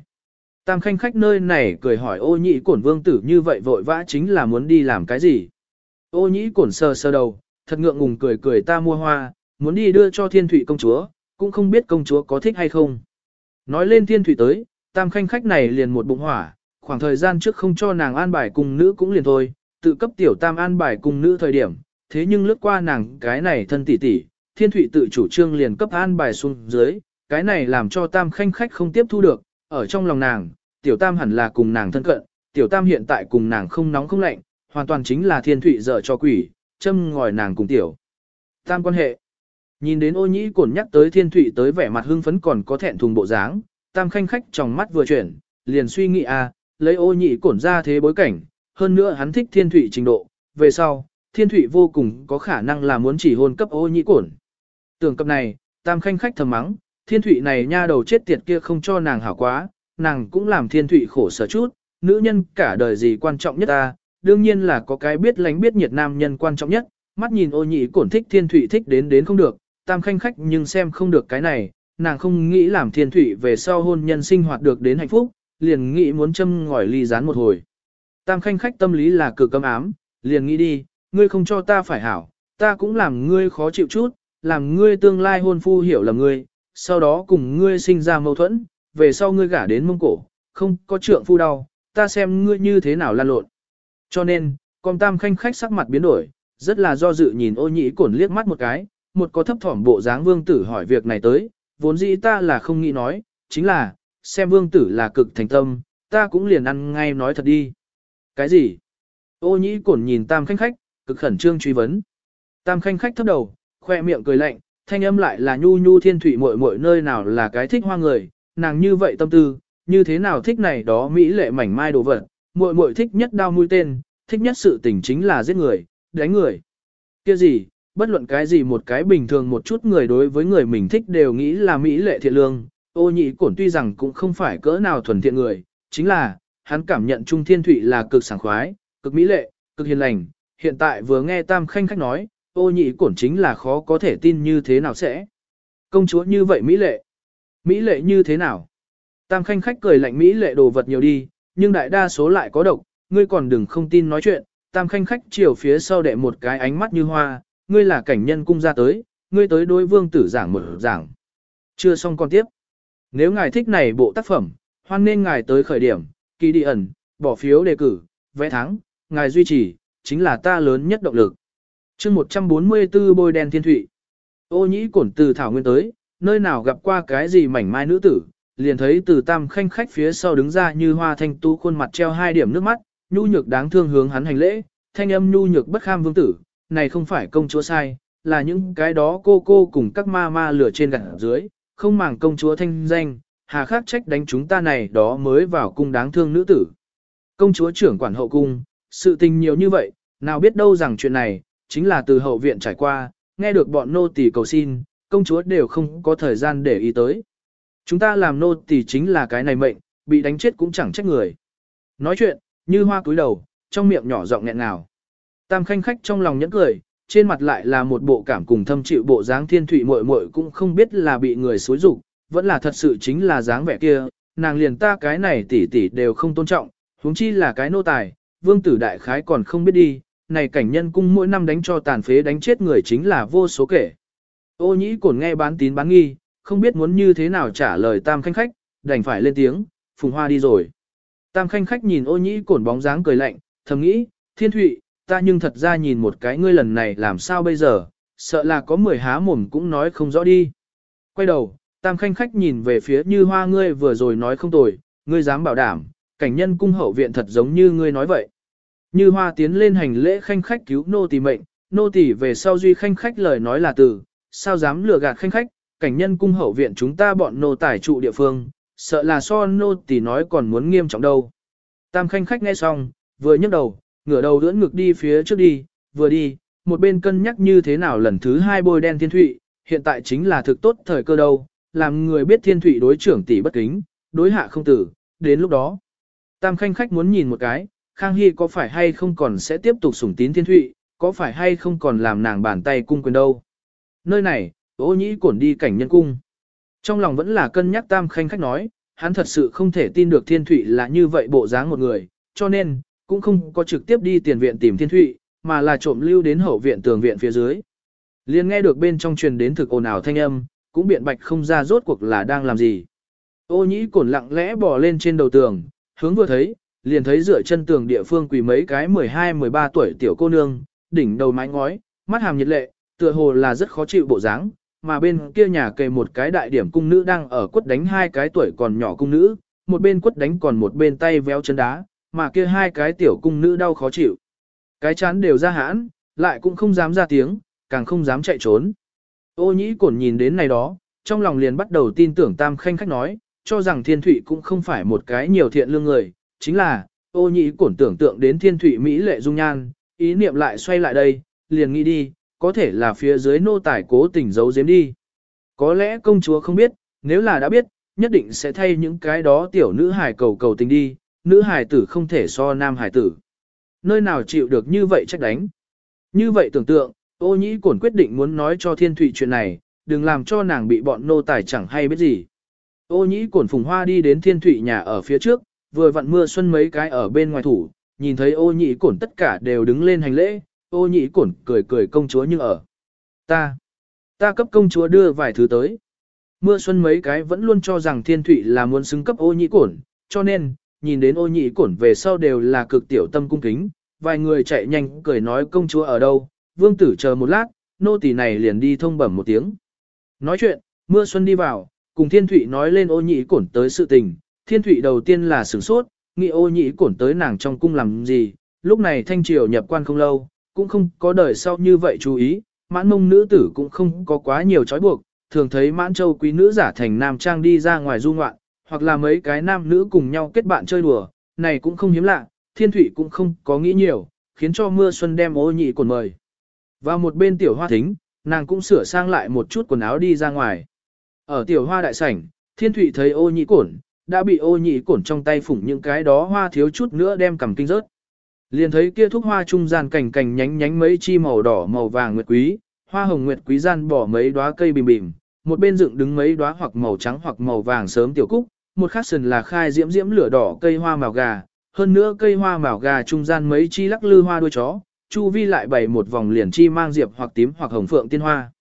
Tam khanh khách nơi này cười hỏi ô nhĩ cổn vương tử như vậy vội vã chính là muốn đi làm cái gì. Ô nhĩ cổn sờ sờ đầu, thật ngượng ngùng cười cười ta mua hoa, muốn đi đưa cho thiên thụy công chúa, cũng không biết công chúa có thích hay không. Nói lên thiên thụy tới, tam khanh khách này liền một bụng hỏa, khoảng thời gian trước không cho nàng an bài cùng nữ cũng liền thôi, tự cấp tiểu tam an bài cùng nữ thời điểm, thế nhưng lướt qua nàng cái này thân tỷ tỷ, thiên thụy tự chủ trương liền cấp an bài xuống dưới, cái này làm cho tam khanh khách không tiếp thu được, ở trong lòng nàng, tiểu tam hẳn là cùng nàng thân cận, tiểu tam hiện tại cùng nàng không nóng không lạnh, hoàn toàn chính là thiên thụy dở cho quỷ, châm ngòi nàng cùng tiểu. Tam quan hệ. Nhìn đến ô nhĩ cổn nhắc tới thiên thụy tới vẻ mặt hưng phấn còn có thẹn thùng bộ dáng, tam khanh khách trong mắt vừa chuyển, liền suy nghĩ à, lấy ô nhĩ cổn ra thế bối cảnh, hơn nữa hắn thích thiên thụy trình độ, về sau, thiên thụy vô cùng có khả năng là muốn chỉ hôn cấp ô nhĩ cổn. Tưởng cập này, tam khanh khách thầm mắng, thiên thụy này nha đầu chết tiệt kia không cho nàng hảo quá, nàng cũng làm thiên thụy khổ sở chút, nữ nhân cả đời gì quan trọng nhất ta, đương nhiên là có cái biết lánh biết nhiệt nam nhân quan trọng nhất, mắt nhìn ô nhĩ cổn thích thiên thụy thích đến đến không được, tam khanh khách nhưng xem không được cái này, nàng không nghĩ làm thiên thụy về sau hôn nhân sinh hoạt được đến hạnh phúc, liền nghĩ muốn châm ngòi ly rán một hồi. Tam khanh khách tâm lý là cực cấm ám, liền nghĩ đi, ngươi không cho ta phải hảo, ta cũng làm ngươi khó chịu chút, làm ngươi tương lai hôn phu hiểu là ngươi, sau đó cùng ngươi sinh ra mâu thuẫn, về sau ngươi gả đến mông cổ, không có trượng phu đau, ta xem ngươi như thế nào lan lộn. Cho nên, con tam khanh khách sắc mặt biến đổi, rất là do dự nhìn ô nhĩ cổn liếc mắt một cái, một có thấp thỏm bộ dáng vương tử hỏi việc này tới, vốn dĩ ta là không nghĩ nói, chính là, xem vương tử là cực thành tâm, ta cũng liền ăn ngay nói thật đi. Cái gì? Ô nhĩ cổn nhìn tam khanh khách, cực khẩn trương truy vấn. Tam khanh khách thấp đầu, khoe miệng cười lạnh, thanh âm lại là nhu nhu thiên thủy muội muội nơi nào là cái thích hoa người, nàng như vậy tâm tư, như thế nào thích này đó mỹ lệ mảnh mai đồ vật, muội muội thích nhất đao mũi tên, thích nhất sự tình chính là giết người, đánh người. Kia gì, bất luận cái gì một cái bình thường một chút người đối với người mình thích đều nghĩ là mỹ lệ thiện lương, ô nhị cổn tuy rằng cũng không phải cỡ nào thuần thiện người, chính là, hắn cảm nhận Trung Thiên Thụy là cực sảng khoái, cực mỹ lệ, cực hiền lành, hiện tại vừa nghe Tam Khanh khách nói, ô nhị cổn chính là khó có thể tin như thế nào sẽ. Công chúa như vậy mỹ lệ. Mỹ lệ như thế nào? Tam Khanh khách cười lạnh mỹ lệ đồ vật nhiều đi, nhưng đại đa số lại có độc, ngươi còn đừng không tin nói chuyện. Tam Khanh khách chiều phía sau đệ một cái ánh mắt như hoa, ngươi là cảnh nhân cung ra tới, ngươi tới đối vương tử giảng một giảng. Chưa xong còn tiếp. Nếu ngài thích này bộ tác phẩm, hoan nên ngài tới khởi điểm, kỳ đi ẩn, bỏ phiếu đề cử, vẽ thắng, ngài duy trì, chính là ta lớn nhất động lực. chương 144 bôi đen thiên thụy. Ô nhĩ cổn từ thảo nguyên tới, nơi nào gặp qua cái gì mảnh mai nữ tử, liền thấy từ tam khanh khách phía sau đứng ra như hoa thanh tú khuôn mặt treo hai điểm nước mắt, nhu nhược đáng thương hướng hắn hành lễ, thanh âm nhu nhược bất kham vương tử, này không phải công chúa sai, là những cái đó cô cô cùng các ma ma lửa trên gặt dưới, không màng công chúa thanh danh, hà khắc trách đánh chúng ta này đó mới vào cung đáng thương nữ tử. Công chúa trưởng quản hậu cung, sự tình nhiều như vậy, nào biết đâu rằng chuyện này, chính là từ hậu viện trải qua, nghe được bọn nô tỳ cầu xin, công chúa đều không có thời gian để ý tới. Chúng ta làm nô tỳ chính là cái này mệnh, bị đánh chết cũng chẳng trách người. Nói chuyện, như hoa cúi đầu, trong miệng nhỏ giọng nghẹn ngào. Tam khanh khách trong lòng nhẫn cười, trên mặt lại là một bộ cảm cùng thâm chịu bộ dáng thiên thủy muội muội cũng không biết là bị người xối rục, vẫn là thật sự chính là dáng vẻ kia, nàng liền ta cái này tỷ tỷ đều không tôn trọng, huống chi là cái nô tài, vương tử đại khái còn không biết đi, này cảnh nhân cung mỗi năm đánh cho tàn phế đánh chết người chính là vô số kể. Ô nhĩ cổn nghe bán tín bán nghi, không biết muốn như thế nào trả lời tam khanh khách, đành phải lên tiếng, phùng hoa đi rồi. Tam khanh khách nhìn ô nhĩ cổn bóng dáng cười lạnh, thầm nghĩ, thiên thụy, ta nhưng thật ra nhìn một cái ngươi lần này làm sao bây giờ, sợ là có mười há mồm cũng nói không rõ đi. Quay đầu, tam khanh khách nhìn về phía như hoa ngươi vừa rồi nói không tồi, ngươi dám bảo đảm, cảnh nhân cung hậu viện thật giống như ngươi nói vậy. Như hoa tiến lên hành lễ khanh khách cứu nô tỳ mệnh, nô tỳ về sau duy khanh khách lời nói là từ, sao dám lừa gạt khanh khách, cảnh nhân cung hậu viện chúng ta bọn nô tài trụ địa phương, sợ là so nô tỳ nói còn muốn nghiêm trọng đâu. Tam khanh khách nghe xong, vừa nhấc đầu, ngửa đầu đưỡn ngực đi phía trước đi, vừa đi, một bên cân nhắc như thế nào lần thứ hai bôi đen thiên thụy, hiện tại chính là thực tốt thời cơ đâu, làm người biết thiên thủy đối trưởng tỷ bất kính, đối hạ không tử, đến lúc đó. Tam khanh khách muốn nhìn một cái, Khang Hy có phải hay không còn sẽ tiếp tục sủng tín thiên thủy, có phải hay không còn làm nàng bàn tay cung quyền đâu. Nơi này, ô nhĩ cổn đi cảnh nhân cung. Trong lòng vẫn là cân nhắc tam khanh khách nói, hắn thật sự không thể tin được thiên thủy là như vậy bộ dáng một người, cho nên, cũng không có trực tiếp đi tiền viện tìm thiên thủy, mà là trộm lưu đến hậu viện tường viện phía dưới. Liên nghe được bên trong truyền đến thực ồn ào thanh âm, cũng biện bạch không ra rốt cuộc là đang làm gì. Ô nhĩ cổn lặng lẽ bò lên trên đầu tường, hướng vừa thấy, liền thấy dựa chân tường địa phương quỳ mấy cái 12-13 tuổi tiểu cô nương, đỉnh đầu mái ngói, mắt hàm nhiệt lệ, tựa hồ là rất khó chịu bộ dáng, mà bên kia nhà kề một cái đại điểm cung nữ đang ở quất đánh hai cái tuổi còn nhỏ cung nữ, một bên quất đánh còn một bên tay véo chân đá, mà kia hai cái tiểu cung nữ đau khó chịu. Cái chán đều ra hãn, lại cũng không dám ra tiếng, càng không dám chạy trốn. Ô nhĩ cổn nhìn đến này đó, trong lòng liền bắt đầu tin tưởng tam khanh khách nói, cho rằng thiên thụy cũng không phải một cái nhiều thiện lương người, chính là, ô nhĩ cổn tưởng tượng đến thiên thụy Mỹ lệ dung nhan, ý niệm lại xoay lại đây, liền nghĩ đi, có thể là phía dưới nô tài cố tình giấu giếm đi. Có lẽ công chúa không biết, nếu là đã biết, nhất định sẽ thay những cái đó tiểu nữ hài cầu cầu tình đi, nữ hài tử không thể so nam hài tử. Nơi nào chịu được như vậy trách đánh. Như vậy tưởng tượng, ô nhĩ cổn quyết định muốn nói cho thiên thụy chuyện này, đừng làm cho nàng bị bọn nô tài chẳng hay biết gì. Ô nhĩ cổn phùng hoa đi đến thiên thụy nhà ở phía trước, vừa vặn mưa xuân mấy cái ở bên ngoài thủ, nhìn thấy ô nhĩ cổn tất cả đều đứng lên hành lễ, ô nhĩ cổn cười cười công chúa như ở. Ta, ta cấp công chúa đưa vài thứ tới. Mưa xuân mấy cái vẫn luôn cho rằng thiên thụy là muốn xứng cấp ô nhĩ cổn, cho nên, nhìn đến ô nhĩ cổn về sau đều là cực tiểu tâm cung kính, vài người chạy nhanh cười nói công chúa ở đâu, vương tử chờ một lát, nô tỳ này liền đi thông bẩm một tiếng. Nói chuyện, mưa xuân đi vào, cùng thiên thụy nói lên ô nhị cổn tới sự tình, thiên thụy đầu tiên là sửng sốt, nghĩ ô nhị cổn tới nàng trong cung làm gì, lúc này thanh triều nhập quan không lâu, cũng không có đời sau như vậy chú ý, mãn mông nữ tử cũng không có quá nhiều trói buộc, thường thấy mãn châu quý nữ giả thành nam trang đi ra ngoài du ngoạn, hoặc là mấy cái nam nữ cùng nhau kết bạn chơi đùa, này cũng không hiếm lạ, thiên thủy cũng không có nghĩ nhiều, khiến cho mưa xuân đem ô nhị cồn mời. Vào một bên tiểu hoa thính, nàng cũng sửa sang lại một chút quần áo đi ra ngoài. Ở tiểu hoa đại sảnh, thiên thủy thấy ô nhị cổn, đã bị ô nhị cổn trong tay phủng những cái đó hoa thiếu chút nữa đem cầm kinh rớt. Liền thấy kia thuốc hoa trung gian cành cành nhánh nhánh mấy chi màu đỏ màu vàng nguyệt quý, hoa hồng nguyệt quý gian bỏ mấy đóa cây bìm bìm, một bên dựng đứng mấy đóa hoặc màu trắng hoặc màu vàng sớm tiểu cúc, một khác sần là khai diễm diễm lửa đỏ cây hoa màu gà, hơn nữa cây hoa màu gà trung gian mấy chi lắc lư hoa đuôi chó, chu vi lại bày một vòng liền chi mang diệp hoặc tím hoặc hồng phượng tiên hoa.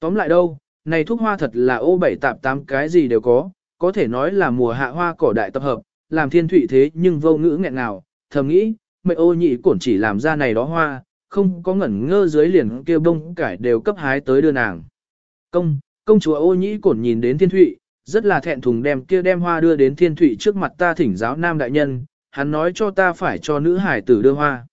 Tóm lại đâu, này thuốc hoa thật là ô bảy tạp tám cái gì đều có, có thể nói là mùa hạ hoa cỏ đại tập hợp, làm thiên thủy thế nhưng vô ngữ nghẹn nào, thầm nghĩ, mệnh ô nhị cổn chỉ làm ra này đó hoa, không có ngẩn ngơ dưới liền kia bông cải đều cấp hái tới đưa nàng. Công, công chúa ô nhị cổn nhìn đến thiên thụy, rất là thẹn thùng đem kia đem hoa đưa đến thiên thụy trước mặt ta thỉnh giáo nam đại nhân, hắn nói cho ta phải cho nữ hải tử đưa hoa.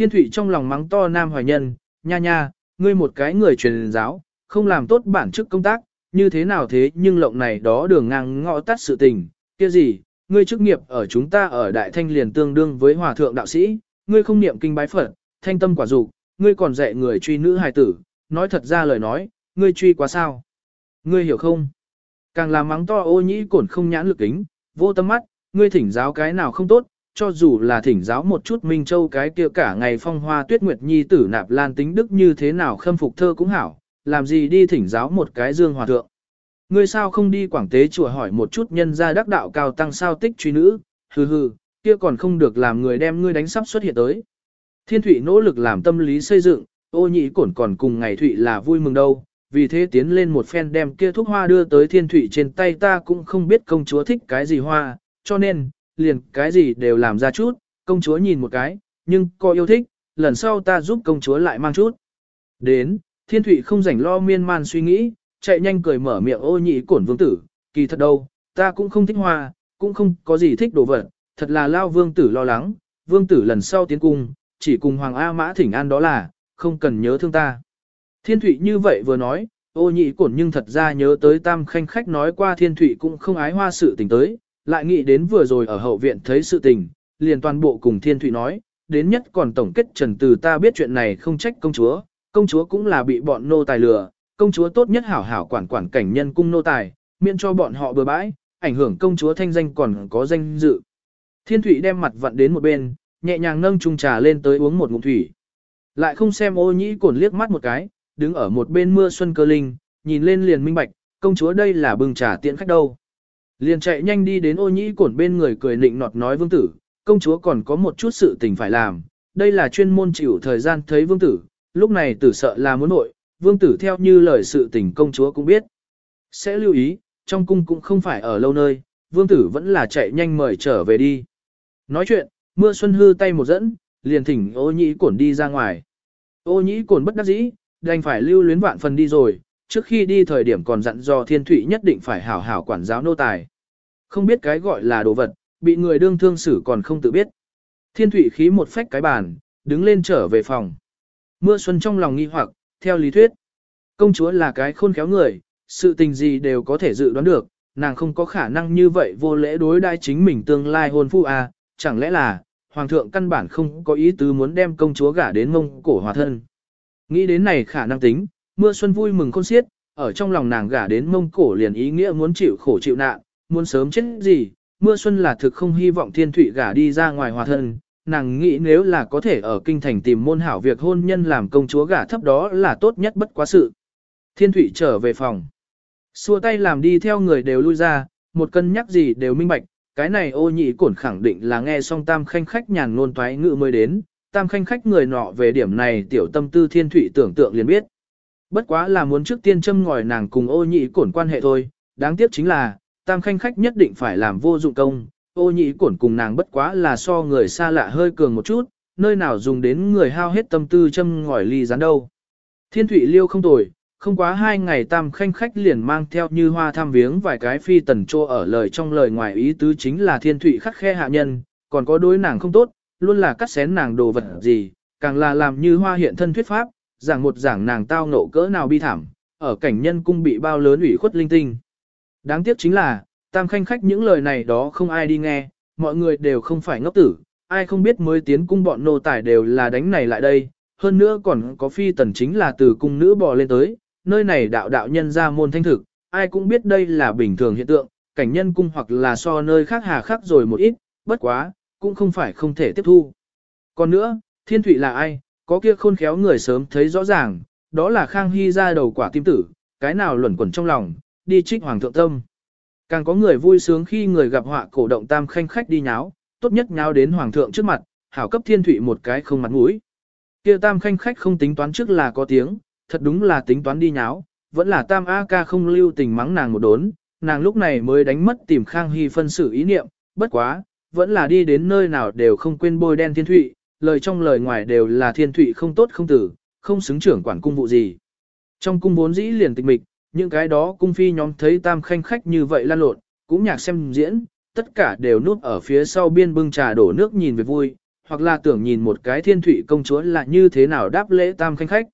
Thiên thụy trong lòng mắng to nam hoài nhân, nha nha, ngươi một cái người truyền giáo, không làm tốt bản chức công tác, như thế nào thế nhưng lộng này đó đường ngang ngõ tắt sự tình, kia gì, ngươi chức nghiệp ở chúng ta ở Đại Thanh liền tương đương với hòa thượng đạo sĩ, ngươi không niệm kinh bái Phật, thanh tâm quả dục, ngươi còn dạy người truy nữ hài tử, nói thật ra lời nói, ngươi truy quá sao? Ngươi hiểu không? Càng làm mắng to ô nhĩ cổn không nhãn lực kính, vô tâm mắt, ngươi thỉnh giáo cái nào không tốt, cho dù là thỉnh giáo một chút Minh Châu cái kia cả ngày phong hoa tuyết nguyệt nhi tử nạp lan tính đức như thế nào khâm phục thơ cũng hảo, làm gì đi thỉnh giáo một cái dương hòa thượng. Ngươi sao không đi quảng tế chùa hỏi một chút nhân gia đắc đạo cao tăng sao tích truy nữ, hừ hừ, kia còn không được làm người đem ngươi đánh sắp xuất hiện tới. Thiên Thụy nỗ lực làm tâm lý xây dựng, ô nhị cổn còn cùng ngày Thụy là vui mừng đâu, vì thế tiến lên một phen đem kia thuốc hoa đưa tới Thiên Thụy trên tay ta cũng không biết công chúa thích cái gì hoa, cho nên, liền cái gì đều làm ra chút, công chúa nhìn một cái, nhưng có yêu thích, lần sau ta giúp công chúa lại mang chút. Đến, Thiên Thụy không rảnh lo miên man suy nghĩ, chạy nhanh cười mở miệng ô nhị cổn vương tử, kỳ thật đâu, ta cũng không thích hoa, cũng không có gì thích đồ vật, thật là lao vương tử lo lắng, vương tử lần sau tiến cung, chỉ cùng Hoàng A Mã thỉnh an đó là, không cần nhớ thương ta. Thiên Thụy như vậy vừa nói, ô nhị cổn nhưng thật ra nhớ tới tam khanh khách nói qua Thiên Thụy cũng không ái hoa sự tình tới, lại nghĩ đến vừa rồi ở hậu viện thấy sự tình, liền toàn bộ cùng Thiên Thụy nói, đến nhất còn tổng kết trần từ ta biết chuyện này không trách công chúa, công chúa cũng là bị bọn nô tài lừa, công chúa tốt nhất hảo hảo quản quản cảnh nhân cung nô tài, miễn cho bọn họ bừa bãi, ảnh hưởng công chúa thanh danh còn có danh dự. Thiên Thụy đem mặt vặn đến một bên, nhẹ nhàng nâng chung trà lên tới uống một ngụm thủy. Lại không xem ô nhĩ cổn liếc mắt một cái, đứng ở một bên mưa xuân cơ linh, nhìn lên liền minh bạch, công chúa đây là bừng trà tiện khách đâu. Liền chạy nhanh đi đến ô nhĩ cổn bên người cười nịnh nọt nói vương tử, công chúa còn có một chút sự tình phải làm, đây là chuyên môn chịu thời gian thấy vương tử, lúc này tử sợ là muốn nội, vương tử theo như lời sự tình công chúa cũng biết. Sẽ lưu ý, trong cung cũng không phải ở lâu nơi, vương tử vẫn là chạy nhanh mời trở về đi. Nói chuyện, mưa xuân hư tay một dẫn, liền thỉnh ô nhĩ cổn đi ra ngoài. Ô nhĩ cổn bất đắc dĩ, đành phải lưu luyến vạn phần đi rồi, trước khi đi thời điểm còn dặn dò thiên thủy nhất định phải hảo hảo quản giáo nô tài. Không biết cái gọi là đồ vật, bị người đương thương xử còn không tự biết. Thiên thủy khí một phách cái bàn, đứng lên trở về phòng. Mưa xuân trong lòng nghi hoặc, theo lý thuyết, công chúa là cái khôn khéo người, sự tình gì đều có thể dự đoán được, nàng không có khả năng như vậy vô lễ đối đai chính mình tương lai hôn phu à, chẳng lẽ là, hoàng thượng căn bản không có ý tứ muốn đem công chúa gả đến mông cổ hòa thân. Nghĩ đến này khả năng tính, mưa xuân vui mừng khôn xiết, ở trong lòng nàng gả đến mông cổ liền ý nghĩa muốn chịu khổ chịu nạn, muốn sớm chết gì, mưa xuân là thực không hy vọng thiên thụy gả đi ra ngoài hòa thân, nàng nghĩ nếu là có thể ở kinh thành tìm môn hảo việc hôn nhân làm công chúa gả thấp đó là tốt nhất bất quá sự. Thiên thụy trở về phòng. Xua tay làm đi theo người đều lui ra, một cân nhắc gì đều minh bạch, cái này ô nhị cổn khẳng định là nghe xong tam khanh khách nhàn ngôn toái ngự mới đến, tam khanh khách người nọ về điểm này tiểu tâm tư thiên thụy tưởng tượng liền biết. Bất quá là muốn trước tiên châm ngòi nàng cùng ô nhị cổn quan hệ thôi, đáng tiếc chính là, tam khanh khách nhất định phải làm vô dụng công, ô nhị cổn cùng nàng bất quá là so người xa lạ hơi cường một chút, nơi nào dùng đến người hao hết tâm tư châm ngòi ly rán đâu. Thiên thụy liêu không tồi, không quá hai ngày tam khanh khách liền mang theo như hoa tham viếng vài cái phi tần trô ở lời trong lời ngoài ý tứ chính là thiên thụy khắc khe hạ nhân, còn có đối nàng không tốt, luôn là cắt xén nàng đồ vật gì, càng là làm như hoa hiện thân thuyết pháp, giảng một giảng nàng tao nộ cỡ nào bi thảm, ở cảnh nhân cung bị bao lớn ủy khuất linh tinh. Đáng tiếc chính là, tam khanh khách những lời này đó không ai đi nghe, mọi người đều không phải ngốc tử, ai không biết mới tiến cung bọn nô tài đều là đánh này lại đây, hơn nữa còn có phi tần chính là từ cung nữ bò lên tới, nơi này đạo đạo nhân ra môn thanh thực, ai cũng biết đây là bình thường hiện tượng, cảnh nhân cung hoặc là so nơi khác hà khắc rồi một ít, bất quá, cũng không phải không thể tiếp thu. Còn nữa, thiên thủy là ai, có kia khôn khéo người sớm thấy rõ ràng, đó là Khang Hy ra đầu quả tim tử, cái nào luẩn quẩn trong lòng, đi trích hoàng thượng tâm. Càng có người vui sướng khi người gặp họa cổ động tam khanh khách đi nháo, tốt nhất nháo đến hoàng thượng trước mặt, hảo cấp thiên thủy một cái không mặt mũi. Kia tam khanh khách không tính toán trước là có tiếng, thật đúng là tính toán đi nháo, vẫn là tam A ca không lưu tình mắng nàng một đốn, nàng lúc này mới đánh mất tìm Khang Hy phân xử ý niệm, bất quá, vẫn là đi đến nơi nào đều không quên bôi đen thiên thụy, lời trong lời ngoài đều là thiên thụy không tốt không tử, không xứng trưởng quản cung vụ gì. Trong cung vốn dĩ liền tịch mịch, những cái đó cung phi nhóm thấy tam khanh khách như vậy lan lộn, cũng nhạc xem diễn, tất cả đều núp ở phía sau biên bưng trà đổ nước nhìn về vui, hoặc là tưởng nhìn một cái thiên thụy công chúa là như thế nào đáp lễ tam khanh khách.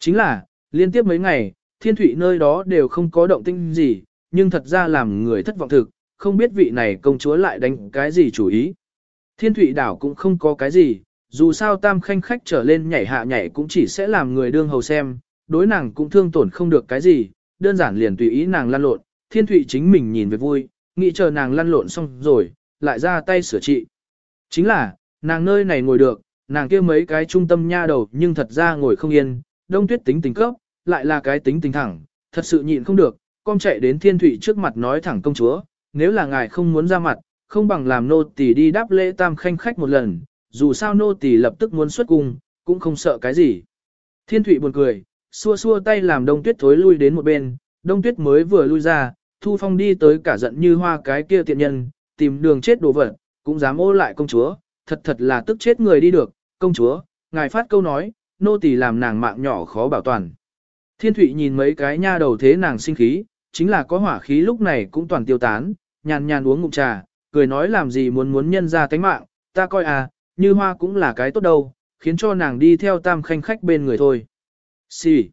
Chính là, liên tiếp mấy ngày, thiên thụy nơi đó đều không có động tinh gì, nhưng thật ra làm người thất vọng thực, không biết vị này công chúa lại đánh cái gì chủ ý. Thiên thụy đảo cũng không có cái gì, dù sao tam khanh khách trở lên nhảy hạ nhảy cũng chỉ sẽ làm người đương hầu xem, đối nàng cũng thương tổn không được cái gì, đơn giản liền tùy ý nàng lăn lộn, thiên thụy chính mình nhìn về vui, nghĩ chờ nàng lăn lộn xong rồi, lại ra tay sửa trị. Chính là, nàng nơi này ngồi được, nàng kia mấy cái trung tâm nha đầu nhưng thật ra ngồi không yên, đông tuyết tính tình cấp, lại là cái tính tình thẳng, thật sự nhịn không được, con chạy đến thiên thụy trước mặt nói thẳng công chúa, nếu là ngài không muốn ra mặt, không bằng làm nô tỳ đi đáp lễ tam khanh khách một lần, dù sao nô tỳ lập tức muốn xuất cung, cũng không sợ cái gì. Thiên thụy buồn cười, xua xua tay làm đông tuyết thối lui đến một bên, đông tuyết mới vừa lui ra, thu phong đi tới cả giận như hoa cái kia tiện nhân, tìm đường chết đồ vật, cũng dám ô lại công chúa, thật thật là tức chết người đi được, công chúa, ngài phát câu nói, nô tỳ làm nàng mạng nhỏ khó bảo toàn. Thiên Thụy nhìn mấy cái nha đầu thế nàng sinh khí, chính là có hỏa khí lúc này cũng toàn tiêu tán, nhàn nhàn uống ngụm trà, cười nói làm gì muốn muốn nhân ra tánh mạng, ta coi à, như hoa cũng là cái tốt đâu, khiến cho nàng đi theo tam khanh khách bên người thôi. Xì.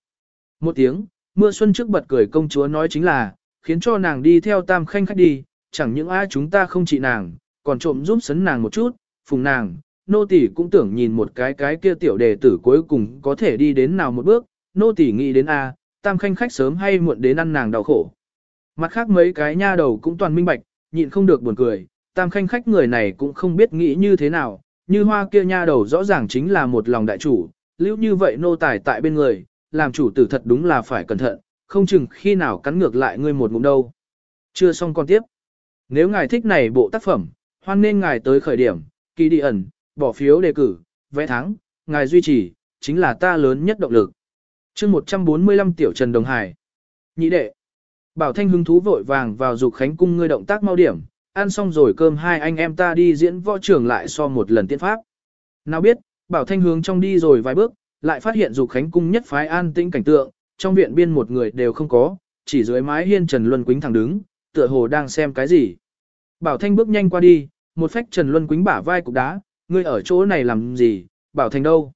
Một tiếng, mưa xuân trước bật cười công chúa nói chính là, khiến cho nàng đi theo tam khanh khách đi, chẳng những ai chúng ta không trị nàng, còn trộm giúp sấn nàng một chút, phùng nàng, nô tỷ cũng tưởng nhìn một cái cái kia tiểu đề tử cuối cùng có thể đi đến nào một bước, nô tỷ nghĩ đến a, tam khanh khách sớm hay muộn đến ăn nàng đau khổ. Mặt khác mấy cái nha đầu cũng toàn minh bạch, nhịn không được buồn cười, tam khanh khách người này cũng không biết nghĩ như thế nào, như hoa kia nha đầu rõ ràng chính là một lòng đại chủ, lưu như vậy nô tài tại bên người, làm chủ tử thật đúng là phải cẩn thận, không chừng khi nào cắn ngược lại ngươi một ngụm đâu. Chưa xong con tiếp. Nếu ngài thích này bộ tác phẩm, hoan nên ngài tới khởi điểm, kỳ đi ẩn, bỏ phiếu đề cử, vẽ thắng, ngài duy trì, chính là ta lớn nhất động lực. chương 145 Tiểu Trần Đồng Hải. Nhị đệ. Bảo Thanh hứng thú vội vàng vào dục khánh cung ngươi động tác mau điểm, ăn xong rồi cơm hai anh em ta đi diễn võ trưởng lại so một lần tiên pháp. Nào biết, Bảo Thanh hướng trong đi rồi vài bước, lại phát hiện dục khánh cung nhất phái an tĩnh cảnh tượng, trong viện biên một người đều không có, chỉ dưới mái hiên Trần Luân Quýnh thẳng đứng, tựa hồ đang xem cái gì. Bảo Thanh bước nhanh qua đi, một phách Trần Luân Quýnh bả vai cục đá, ngươi ở chỗ này làm gì, Bảo Thanh đâu.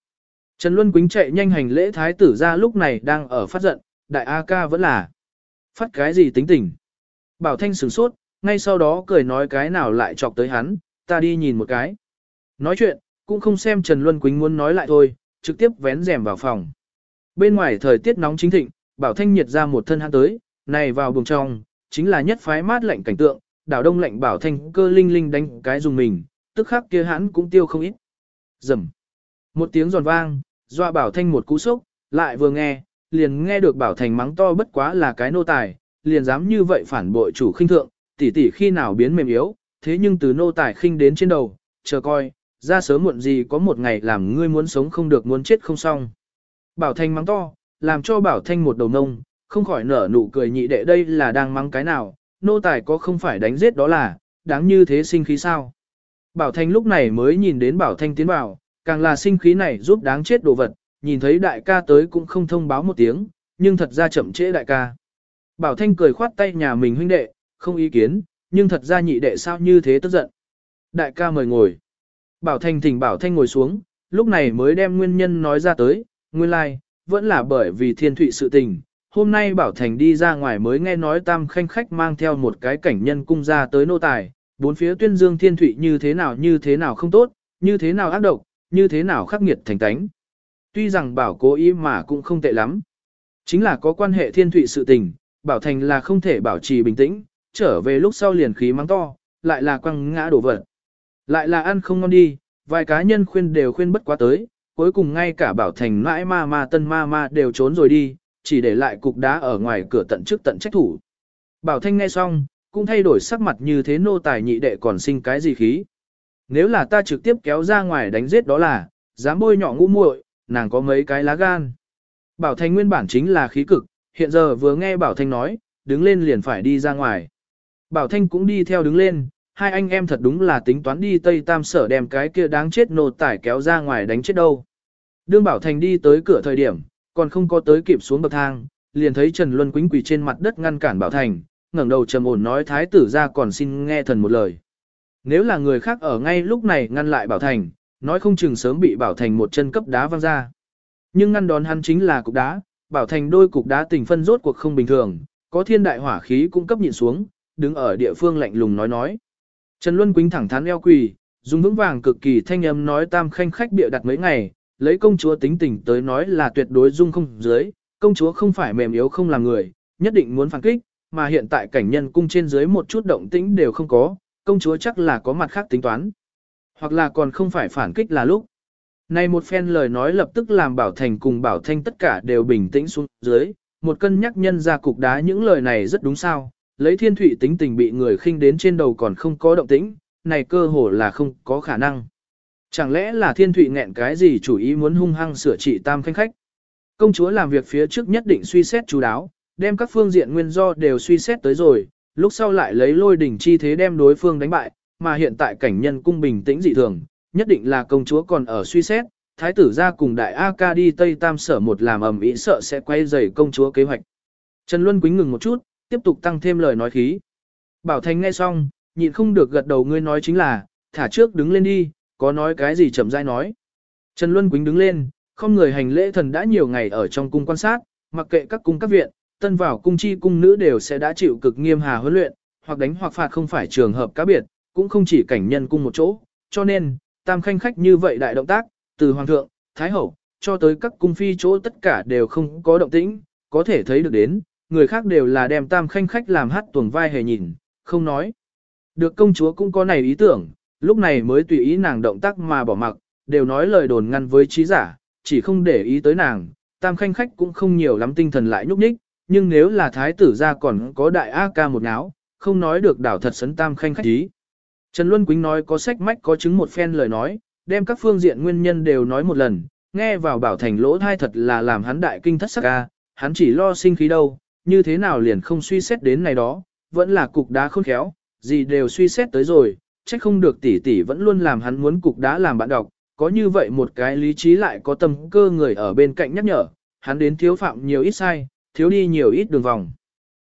Trần Luân Quýnh chạy nhanh hành lễ thái tử ra lúc này đang ở phát giận, đại A ca vẫn là. Phát cái gì tính tình. Bảo Thanh sửng sốt, ngay sau đó cười nói cái nào lại chọc tới hắn, ta đi nhìn một cái. Nói chuyện, cũng không xem Trần Luân Quýnh muốn nói lại thôi, trực tiếp vén rèm vào phòng. Bên ngoài thời tiết nóng chính thịnh, Bảo Thanh nhiệt ra một thân hắn tới, này vào buồng trong, chính là nhất phái mát lạnh cảnh tượng, đảo đông lạnh Bảo Thanh cơ linh linh đánh cái dùng mình, tức khắc kia hắn cũng tiêu không ít. Rầm. Một tiếng giòn vang, doa Bảo Thanh một cú sốc, lại vừa nghe, liền nghe được Bảo Thành mắng to bất quá là cái nô tài, liền dám như vậy phản bội chủ khinh thượng, tỷ tỷ khi nào biến mềm yếu, thế nhưng từ nô tài khinh đến trên đầu, chờ coi, ra sớm muộn gì có một ngày làm ngươi muốn sống không được muốn chết không xong. Bảo Thanh mắng to, làm cho Bảo Thanh một đầu nông, không khỏi nở nụ cười nhị đệ đây là đang mắng cái nào, nô tài có không phải đánh giết đó là, đáng như thế sinh khí sao. Bảo Thanh lúc này mới nhìn đến Bảo Thanh tiến vào, càng là sinh khí này giúp đáng chết đồ vật, nhìn thấy đại ca tới cũng không thông báo một tiếng, nhưng thật ra chậm trễ đại ca. Bảo Thanh cười khoát tay nhà mình huynh đệ, không ý kiến, nhưng thật ra nhị đệ sao như thế tức giận. Đại ca mời ngồi. Bảo Thanh thỉnh Bảo Thanh ngồi xuống, lúc này mới đem nguyên nhân nói ra tới, nguyên lai, like, vẫn là bởi vì thiên thụy sự tình. Hôm nay Bảo Thành đi ra ngoài mới nghe nói tam khanh khách mang theo một cái cảnh nhân cung ra tới nô tài, bốn phía tuyên dương thiên thụy như thế nào như thế nào không tốt, như thế nào ác độc, như thế nào khắc nghiệt thành tánh. Tuy rằng Bảo cố ý mà cũng không tệ lắm. Chính là có quan hệ thiên thụy sự tình, Bảo Thành là không thể bảo trì bình tĩnh, trở về lúc sau liền khí mắng to, lại là quăng ngã đổ vật. Lại là ăn không ngon đi, vài cá nhân khuyên đều khuyên bất quá tới, cuối cùng ngay cả Bảo Thành mãi ma ma tân ma ma đều trốn rồi đi, chỉ để lại cục đá ở ngoài cửa tận trước tận trách thủ. Bảo Thanh nghe xong, cũng thay đổi sắc mặt như thế nô tài nhị đệ còn sinh cái gì khí. Nếu là ta trực tiếp kéo ra ngoài đánh giết đó là, dám bôi nhọ ngũ muội, nàng có mấy cái lá gan. Bảo Thanh nguyên bản chính là khí cực, hiện giờ vừa nghe Bảo Thanh nói, đứng lên liền phải đi ra ngoài. Bảo Thanh cũng đi theo đứng lên, hai anh em thật đúng là tính toán đi Tây Tam Sở đem cái kia đáng chết nô tải kéo ra ngoài đánh chết đâu. Đương Bảo Thành đi tới cửa thời điểm, còn không có tới kịp xuống bậc thang, liền thấy Trần Luân quính quỳ trên mặt đất ngăn cản Bảo Thành, ngẩng đầu trầm ổn nói thái tử ra còn xin nghe thần một lời. Nếu là người khác ở ngay lúc này ngăn lại Bảo Thành, nói không chừng sớm bị Bảo Thành một chân cấp đá văng ra. Nhưng ngăn đón hắn chính là cục đá, Bảo Thành đôi cục đá tình phân rốt cuộc không bình thường, có thiên đại hỏa khí cũng cấp nhịn xuống, đứng ở địa phương lạnh lùng nói nói. Trần Luân Quýnh thẳng thắn eo quỳ, dùng vững vàng cực kỳ thanh âm nói tam khanh khách bịa đặt mấy ngày, lấy công chúa tính tình tới nói là tuyệt đối dung không dưới, công chúa không phải mềm yếu không làm người, nhất định muốn phản kích, mà hiện tại cảnh nhân cung trên dưới một chút động tĩnh đều không có, công chúa chắc là có mặt khác tính toán. Hoặc là còn không phải phản kích là lúc. Này một phen lời nói lập tức làm Bảo Thành cùng Bảo Thanh tất cả đều bình tĩnh xuống dưới, một cân nhắc nhân ra cục đá những lời này rất đúng sao, lấy thiên thủy tính tình bị người khinh đến trên đầu còn không có động tĩnh, này cơ hồ là không có khả năng. Chẳng lẽ là thiên thủy nghẹn cái gì chủ ý muốn hung hăng sửa trị tam khanh khách? Công chúa làm việc phía trước nhất định suy xét chú đáo, đem các phương diện nguyên do đều suy xét tới rồi, lúc sau lại lấy lôi đỉnh chi thế đem đối phương đánh bại, mà hiện tại cảnh nhân cung bình tĩnh dị thường, nhất định là công chúa còn ở suy xét, thái tử ra cùng đại A ca đi Tây Tam sở một làm ầm ĩ sợ sẽ quay rầy công chúa kế hoạch. Trần Luân Quýnh ngừng một chút, tiếp tục tăng thêm lời nói khí. Bảo Thành nghe xong, nhịn không được gật đầu ngươi nói chính là, thả trước đứng lên đi, có nói cái gì chậm rãi nói. Trần Luân Quýnh đứng lên, không người hành lễ thần đã nhiều ngày ở trong cung quan sát, mặc kệ các cung các viện, tân vào cung chi cung nữ đều sẽ đã chịu cực nghiêm hà huấn luyện, hoặc đánh hoặc phạt không phải trường hợp cá biệt, cũng không chỉ cảnh nhân cung một chỗ, cho nên, tam khanh khách như vậy đại động tác, từ hoàng thượng, thái hậu, cho tới các cung phi chỗ tất cả đều không có động tĩnh, có thể thấy được đến, người khác đều là đem tam khanh khách làm hát tuồng vai hề nhìn, không nói. Được công chúa cũng có này ý tưởng, lúc này mới tùy ý nàng động tác mà bỏ mặc, đều nói lời đồn ngăn với trí giả, chỉ không để ý tới nàng, tam khanh khách cũng không nhiều lắm tinh thần lại nhúc nhích, nhưng nếu là thái tử ra còn có đại A ca một áo, không nói được đảo thật sấn tam khanh khách ý. Trần Luân Quýnh nói có sách mách có chứng một phen lời nói, đem các phương diện nguyên nhân đều nói một lần, nghe vào bảo thành lỗ thai thật là làm hắn đại kinh thất sắc ca, hắn chỉ lo sinh khí đâu, như thế nào liền không suy xét đến này đó, vẫn là cục đá khôn khéo, gì đều suy xét tới rồi, trách không được tỷ tỷ vẫn luôn làm hắn muốn cục đá làm bạn đọc, có như vậy một cái lý trí lại có tâm cơ người ở bên cạnh nhắc nhở, hắn đến thiếu phạm nhiều ít sai, thiếu đi nhiều ít đường vòng.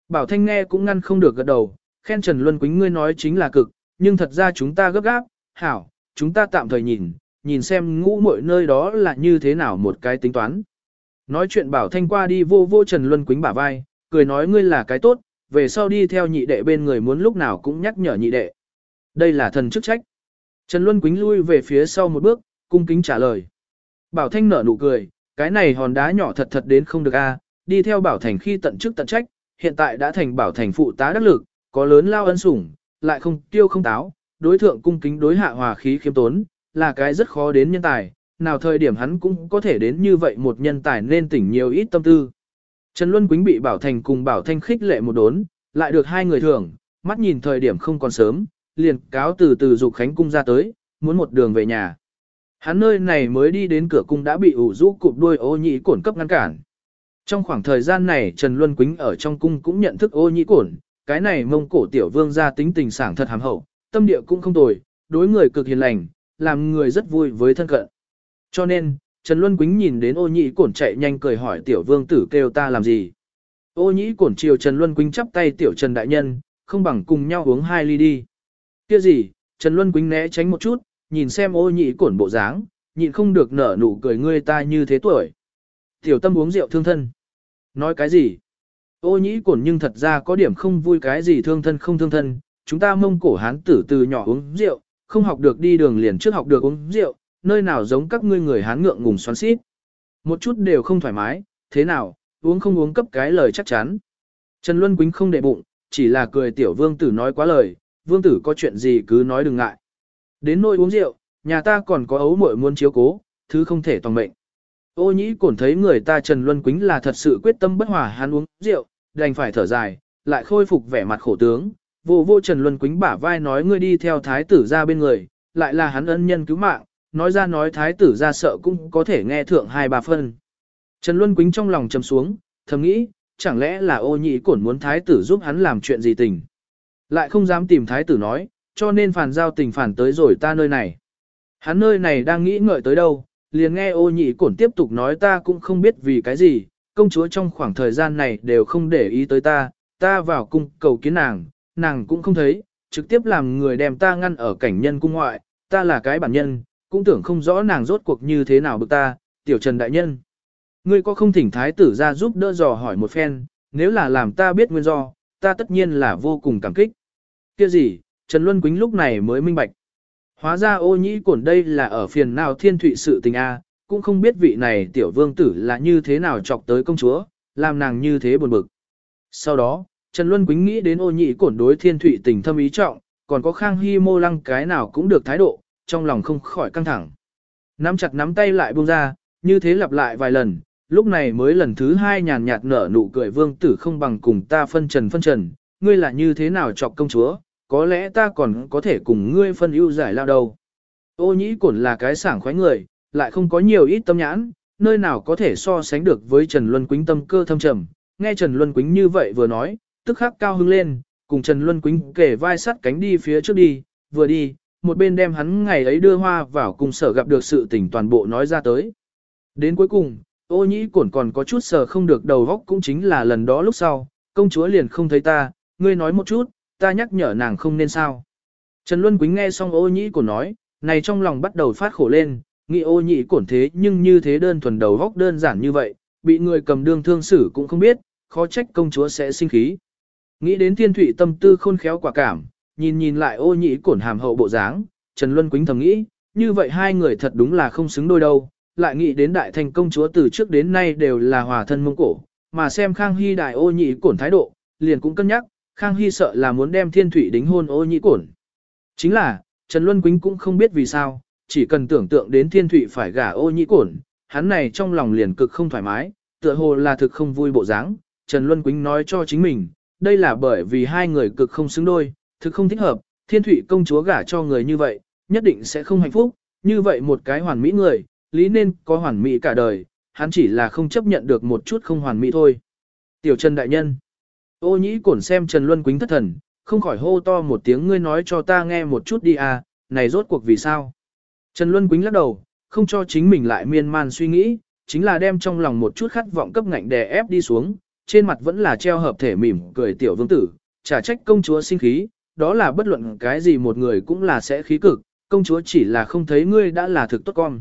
Bảo Thanh nghe cũng ngăn không được gật đầu, khen Trần Luân Quýnh ngươi nói chính là cực, nhưng thật ra chúng ta gấp gáp, hảo, chúng ta tạm thời nhìn, nhìn xem ngũ mọi nơi đó là như thế nào một cái tính toán. Nói chuyện Bảo Thanh qua đi vô vô Trần Luân Quýnh bả vai, cười nói ngươi là cái tốt, về sau đi theo nhị đệ bên người muốn lúc nào cũng nhắc nhở nhị đệ. Đây là thần chức trách. Trần Luân Quýnh lui về phía sau một bước, cung kính trả lời. Bảo Thanh nở nụ cười, Cái này hòn đá nhỏ thật thật đến không được a, đi theo bảo thành khi tận chức tận trách, hiện tại đã thành bảo thành phụ tá đắc lực, có lớn lao ân sủng, lại không tiêu không táo, đối thượng cung kính đối hạ hòa khí khiêm tốn, là cái rất khó đến nhân tài, nào thời điểm hắn cũng có thể đến như vậy một nhân tài nên tỉnh nhiều ít tâm tư. Trần Luân Quýnh bị Bảo Thành cùng Bảo Thanh khích lệ một đốn, lại được hai người thưởng, mắt nhìn thời điểm không còn sớm, liền cáo từ từ dục khánh cung ra tới, muốn một đường về nhà. Hắn nơi này mới đi đến cửa cung đã bị ủ rũ cụp đuôi ô nhị cổn cấp ngăn cản. Trong khoảng thời gian này Trần Luân Quýnh ở trong cung cũng nhận thức ô nhị cổn, cái này mông cổ tiểu vương ra tính tình sảng thật hàm hậu, tâm địa cũng không tồi, đối người cực hiền lành, làm người rất vui với thân cận. Cho nên, Trần Luân Quýnh nhìn đến ô Nhĩ cổn chạy nhanh cười hỏi tiểu vương tử kêu ta làm gì. Ô Nhĩ cổn chiều Trần Luân Quýnh chắp tay tiểu Trần Đại Nhân, không bằng cùng nhau uống hai ly đi. Kia gì, Trần Luân Quýnh né tránh một chút, nhìn xem ô Nhĩ cổn bộ dáng, nhịn không được nở nụ cười ngươi ta như thế tuổi. Tiểu tâm uống rượu thương thân. Nói cái gì? Ô nhĩ cổn nhưng thật ra có điểm không vui cái gì thương thân không thương thân, chúng ta mông cổ hán tử từ nhỏ uống rượu, không học được đi đường liền trước học được uống rượu, nơi nào giống các ngươi người hán ngượng ngùng xoắn xít. Một chút đều không thoải mái, thế nào, uống không uống cấp cái lời chắc chắn. Trần Luân Quýnh không để bụng, chỉ là cười tiểu vương tử nói quá lời, vương tử có chuyện gì cứ nói đừng ngại. Đến nỗi uống rượu, nhà ta còn có ấu muội muốn chiếu cố, thứ không thể toàn mệnh. Ô nhĩ cổn thấy người ta Trần Luân Quýnh là thật sự quyết tâm bất hòa hắn uống rượu, đành phải thở dài, lại khôi phục vẻ mặt khổ tướng. Vô vô Trần Luân Quýnh bả vai nói ngươi đi theo thái tử ra bên người, lại là hắn ân nhân cứu mạng, nói ra nói thái tử ra sợ cũng có thể nghe thượng hai ba phân. Trần Luân Quýnh trong lòng trầm xuống, thầm nghĩ, chẳng lẽ là ô nhị cổn muốn thái tử giúp hắn làm chuyện gì tình. Lại không dám tìm thái tử nói, cho nên phản giao tình phản tới rồi ta nơi này. Hắn nơi này đang nghĩ ngợi tới đâu, liền nghe ô nhị cổn tiếp tục nói ta cũng không biết vì cái gì, công chúa trong khoảng thời gian này đều không để ý tới ta, ta vào cung cầu kiến nàng, nàng cũng không thấy, trực tiếp làm người đem ta ngăn ở cảnh nhân cung ngoại, ta là cái bản nhân, cũng tưởng không rõ nàng rốt cuộc như thế nào bực ta, tiểu trần đại nhân. Ngươi có không thỉnh thái tử ra giúp đỡ dò hỏi một phen, nếu là làm ta biết nguyên do, ta tất nhiên là vô cùng cảm kích. Kia gì, Trần Luân Quýnh lúc này mới minh bạch. Hóa ra ô nhĩ cổn đây là ở phiền nào thiên thụy sự tình A, cũng không biết vị này tiểu vương tử là như thế nào chọc tới công chúa, làm nàng như thế buồn bực. Sau đó, Trần Luân Quýnh nghĩ đến ô nhĩ cổn đối thiên thụy tình thâm ý trọng, còn có khang hy mô lăng cái nào cũng được thái độ, trong lòng không khỏi căng thẳng. Nắm chặt nắm tay lại buông ra, như thế lặp lại vài lần, lúc này mới lần thứ hai nhàn nhạt nở nụ cười vương tử không bằng cùng ta phân trần phân trần, ngươi là như thế nào chọc công chúa, có lẽ ta còn có thể cùng ngươi phân ưu giải lao đâu. Ô nhĩ cổn là cái sảng khoái người, lại không có nhiều ít tâm nhãn, nơi nào có thể so sánh được với Trần Luân Quýnh tâm cơ thâm trầm. Nghe Trần Luân Quýnh như vậy vừa nói, tức khắc cao hứng lên, cùng Trần Luân Quýnh kể vai sắt cánh đi phía trước đi, vừa đi, một bên đem hắn ngày ấy đưa hoa vào cùng sở gặp được sự tình toàn bộ nói ra tới. Đến cuối cùng, ô nhĩ cổn còn có chút sở không được đầu góc cũng chính là lần đó lúc sau, công chúa liền không thấy ta, ngươi nói một chút, ta nhắc nhở nàng không nên sao. Trần Luân Quýnh nghe xong ô nhĩ cổn nói, này trong lòng bắt đầu phát khổ lên, nghĩ ô nhĩ cổn thế nhưng như thế đơn thuần đầu góc đơn giản như vậy, bị người cầm đương thương xử cũng không biết, khó trách công chúa sẽ sinh khí. Nghĩ đến thiên thủy tâm tư khôn khéo quả cảm, nhìn nhìn lại ô nhĩ cổn hàm hậu bộ dáng, Trần Luân Quýnh thầm nghĩ, như vậy hai người thật đúng là không xứng đôi đâu, lại nghĩ đến đại thành công chúa từ trước đến nay đều là hòa thân mông cổ, mà xem Khang Hy đại ô nhĩ cổn thái độ, liền cũng cân nhắc, Khang Hy sợ là muốn đem thiên thủy đính hôn ô nhĩ cổn. Chính là, Trần Luân Quýnh cũng không biết vì sao, chỉ cần tưởng tượng đến thiên thủy phải gả ô nhĩ cổn, hắn này trong lòng liền cực không thoải mái, tựa hồ là thực không vui bộ dáng. Trần Luân Quýnh nói cho chính mình, đây là bởi vì hai người cực không xứng đôi, thực không thích hợp, thiên thủy công chúa gả cho người như vậy, nhất định sẽ không hạnh phúc, như vậy một cái hoàn mỹ người, lý nên có hoàn mỹ cả đời, hắn chỉ là không chấp nhận được một chút không hoàn mỹ thôi. Tiểu Trần Đại Nhân Ô nhĩ cổn xem Trần Luân Quýnh thất thần, không khỏi hô to một tiếng ngươi nói cho ta nghe một chút đi à, này rốt cuộc vì sao? Trần Luân Quýnh lắc đầu, không cho chính mình lại miên man suy nghĩ, chính là đem trong lòng một chút khát vọng cấp ngạnh đè ép đi xuống, trên mặt vẫn là treo hợp thể mỉm cười tiểu vương tử, trả trách công chúa sinh khí, đó là bất luận cái gì một người cũng là sẽ khí cực, công chúa chỉ là không thấy ngươi đã là thực tốt con.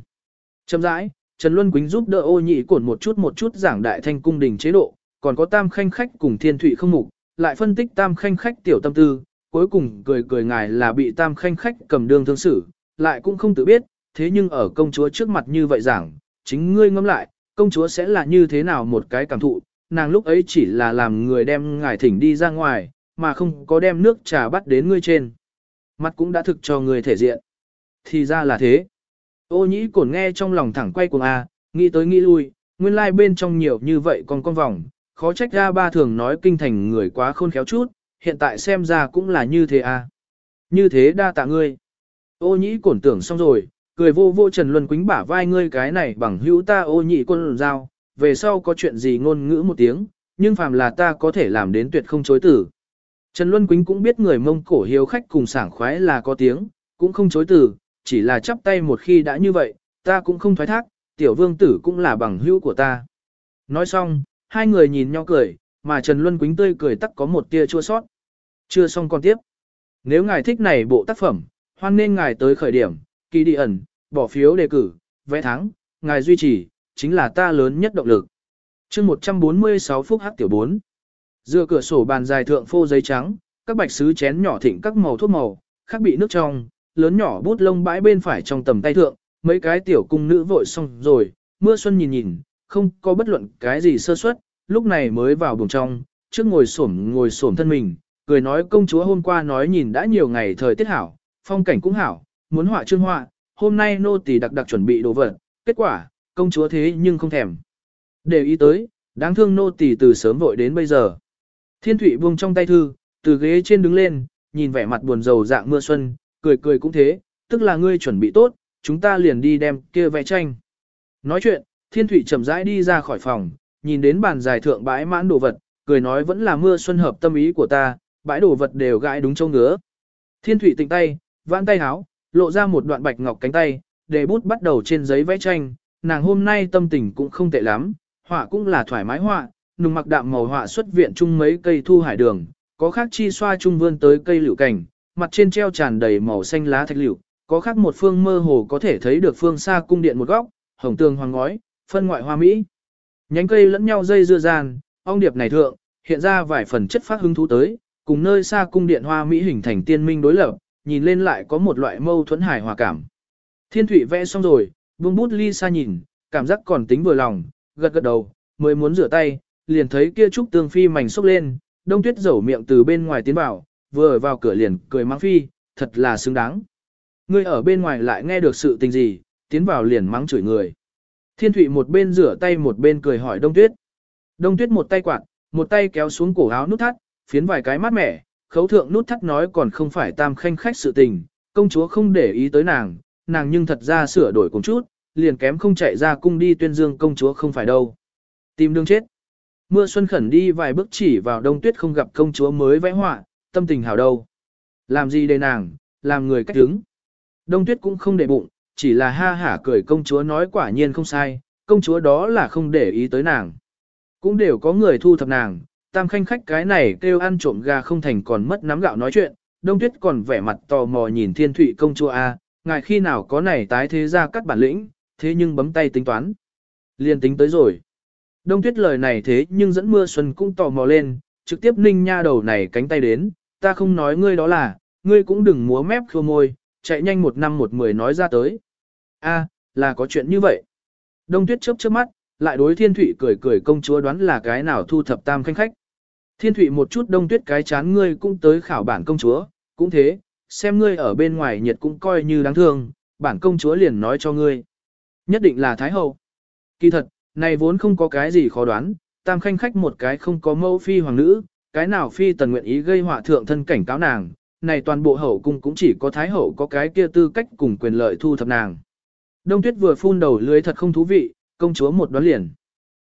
Chậm rãi, Trần Luân Quýnh giúp đỡ ô nhị cổn một chút một chút giảng đại thanh cung đình chế độ, còn có tam khanh khách cùng thiên thụy không mục, lại phân tích tam khanh khách tiểu tâm tư, cuối cùng cười cười ngài là bị tam khanh khách cầm đường thương xử, lại cũng không tự biết, thế nhưng ở công chúa trước mặt như vậy giảng, chính ngươi ngẫm lại, công chúa sẽ là như thế nào một cái cảm thụ, nàng lúc ấy chỉ là làm người đem ngài thỉnh đi ra ngoài, mà không có đem nước trà bắt đến ngươi trên. Mặt cũng đã thực cho người thể diện. Thì ra là thế. Ô nhĩ cổn nghe trong lòng thẳng quay cuồng A, nghĩ tới nghĩ lui, nguyên lai like bên trong nhiều như vậy còn con vòng, khó trách ra ba thường nói kinh thành người quá khôn khéo chút, hiện tại xem ra cũng là như thế A. Như thế đa tạ ngươi. Ô nhĩ cổn tưởng xong rồi, cười vô vô Trần Luân Quýnh bả vai ngươi cái này bằng hữu ta ô nhị quân giao, về sau có chuyện gì ngôn ngữ một tiếng, nhưng phàm là ta có thể làm đến tuyệt không chối tử. Trần Luân Quýnh cũng biết người mông cổ hiếu khách cùng sảng khoái là có tiếng, cũng không chối từ, chỉ là chắp tay một khi đã như vậy, ta cũng không thoái thác, tiểu vương tử cũng là bằng hữu của ta. Nói xong, hai người nhìn nhau cười, mà Trần Luân Quýnh tươi cười tắc có một tia chua sót. Chưa xong còn tiếp. Nếu ngài thích này bộ tác phẩm, hoan nên ngài tới khởi điểm, kỳ đi ẩn, bỏ phiếu đề cử, vẽ thắng, ngài duy trì, chính là ta lớn nhất động lực. chương 146 phút hát tiểu 4. Dựa cửa sổ bàn dài thượng phô giấy trắng, các bạch sứ chén nhỏ thịnh các màu thuốc màu, khác bị nước trong, lớn nhỏ bút lông bãi bên phải trong tầm tay thượng, mấy cái tiểu cung nữ vội xong rồi, mưa xuân nhìn nhìn, không có bất luận cái gì sơ suất, lúc này mới vào buồng trong, trước ngồi xổm ngồi xổm thân mình, cười nói công chúa hôm qua nói nhìn đã nhiều ngày thời tiết hảo, phong cảnh cũng hảo, muốn họa chương họa, hôm nay nô tỳ đặc đặc chuẩn bị đồ vật, kết quả, công chúa thế nhưng không thèm. Để ý tới, đáng thương nô tỳ từ sớm vội đến bây giờ. Thiên Thụy buông trong tay thư, từ ghế trên đứng lên, nhìn vẻ mặt buồn rầu dạng mưa xuân, cười cười cũng thế, tức là ngươi chuẩn bị tốt, chúng ta liền đi đem kia vẽ tranh. Nói chuyện, Thiên Thụy chậm rãi đi ra khỏi phòng, nhìn đến bàn dài thượng bãi mãn đồ vật, cười nói vẫn là mưa xuân hợp tâm ý của ta, bãi đồ vật đều gãi đúng châu ngứa. Thiên Thụy tịnh tay, vãn tay háo, lộ ra một đoạn bạch ngọc cánh tay, để bút bắt đầu trên giấy vẽ tranh, nàng hôm nay tâm tình cũng không tệ lắm, họa cũng là thoải mái họa, nùng mặc đạm màu họa xuất viện chung mấy cây thu hải đường, có khác chi xoa chung vươn tới cây liễu cảnh, mặt trên treo tràn đầy màu xanh lá thạch liễu, có khác một phương mơ hồ có thể thấy được phương xa cung điện một góc, hồng tường hoàng ngói, phân ngoại hoa mỹ. Nhánh cây lẫn nhau dây dưa dàn, ong điệp này thượng, hiện ra vài phần chất phát hứng thú tới, cùng nơi xa cung điện hoa mỹ hình thành tiên minh đối lập, nhìn lên lại có một loại mâu thuẫn hài hòa cảm. Thiên Thụy vẽ xong rồi, buông bút ly xa nhìn, cảm giác còn tính vừa lòng, gật gật đầu, mới muốn rửa tay, liền thấy kia trúc tương phi mảnh xốc lên, đông tuyết dẩu miệng từ bên ngoài tiến vào, vừa ở vào cửa liền cười mắng phi, thật là xứng đáng. Ngươi ở bên ngoài lại nghe được sự tình gì, tiến vào liền mắng chửi người. Thiên Thụy một bên rửa tay một bên cười hỏi đông tuyết. Đông tuyết một tay quạt, một tay kéo xuống cổ áo nút thắt, phiến vài cái mát mẻ, khấu thượng nút thắt nói còn không phải tam khanh khách sự tình, công chúa không để ý tới nàng, nàng nhưng thật ra sửa đổi cùng chút, liền kém không chạy ra cung đi tuyên dương công chúa không phải đâu. Tìm đường chết. Mưa xuân khẩn đi vài bước chỉ vào đông tuyết không gặp công chúa mới vẽ họa, tâm tình hảo đâu. Làm gì đây nàng, làm người cách đứng. Đông tuyết cũng không để bụng, chỉ là ha hả cười công chúa nói quả nhiên không sai, công chúa đó là không để ý tới nàng. Cũng đều có người thu thập nàng, tam khanh khách cái này kêu ăn trộm gà không thành còn mất nắm gạo nói chuyện, đông tuyết còn vẻ mặt tò mò nhìn thiên thụy công chúa A, ngài khi nào có này tái thế ra cắt bản lĩnh, thế nhưng bấm tay tính toán. Liên tính tới rồi. Đông tuyết lời này thế nhưng dẫn mưa xuân cũng tò mò lên, trực tiếp ninh nha đầu này cánh tay đến, ta không nói ngươi đó là, ngươi cũng đừng múa mép khô môi, chạy nhanh một năm một mười nói ra tới. A, là có chuyện như vậy. Đông tuyết chớp chớp mắt, lại đối thiên thụy cười cười công chúa đoán là cái nào thu thập tam khanh khách. Thiên thụy một chút đông tuyết cái chán ngươi cũng tới khảo bản công chúa, cũng thế, xem ngươi ở bên ngoài nhiệt cũng coi như đáng thương, bản công chúa liền nói cho ngươi. Nhất định là Thái Hậu. Kỳ thật, này vốn không có cái gì khó đoán, tam khanh khách một cái không có mẫu phi hoàng nữ, cái nào phi tần nguyện ý gây họa thượng thân cảnh cáo nàng, này toàn bộ hậu cung cũng chỉ có Thái Hậu có cái kia tư cách cùng quyền lợi thu thập nàng. Đông tuyết vừa phun đầu lưới thật không thú vị, công chúa một đoán liền.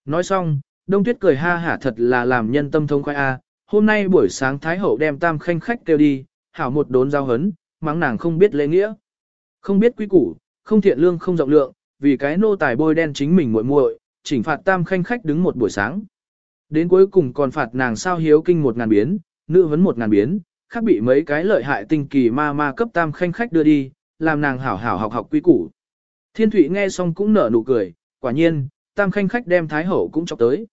Nói xong, Đông Tuyết cười ha hả thật là làm nhân tâm thông khoai a. Hôm nay buổi sáng Thái Hậu đem tam khanh khách kêu đi, hảo một đốn giao hấn, mắng nàng không biết lễ nghĩa. Không biết quý củ, không thiện lương không rộng lượng, vì cái nô tài bôi đen chính mình muội muội, chỉnh phạt tam khanh khách đứng một buổi sáng. Đến cuối cùng còn phạt nàng sao hiếu kinh một ngàn biến, nữ vấn một ngàn biến, khác bị mấy cái lợi hại tinh kỳ ma ma cấp tam khanh khách đưa đi, làm nàng hảo hảo học học quy củ. Thiên Thụy nghe xong cũng nở nụ cười, quả nhiên, tam khanh khách đem Thái Hậu cũng chọc tới.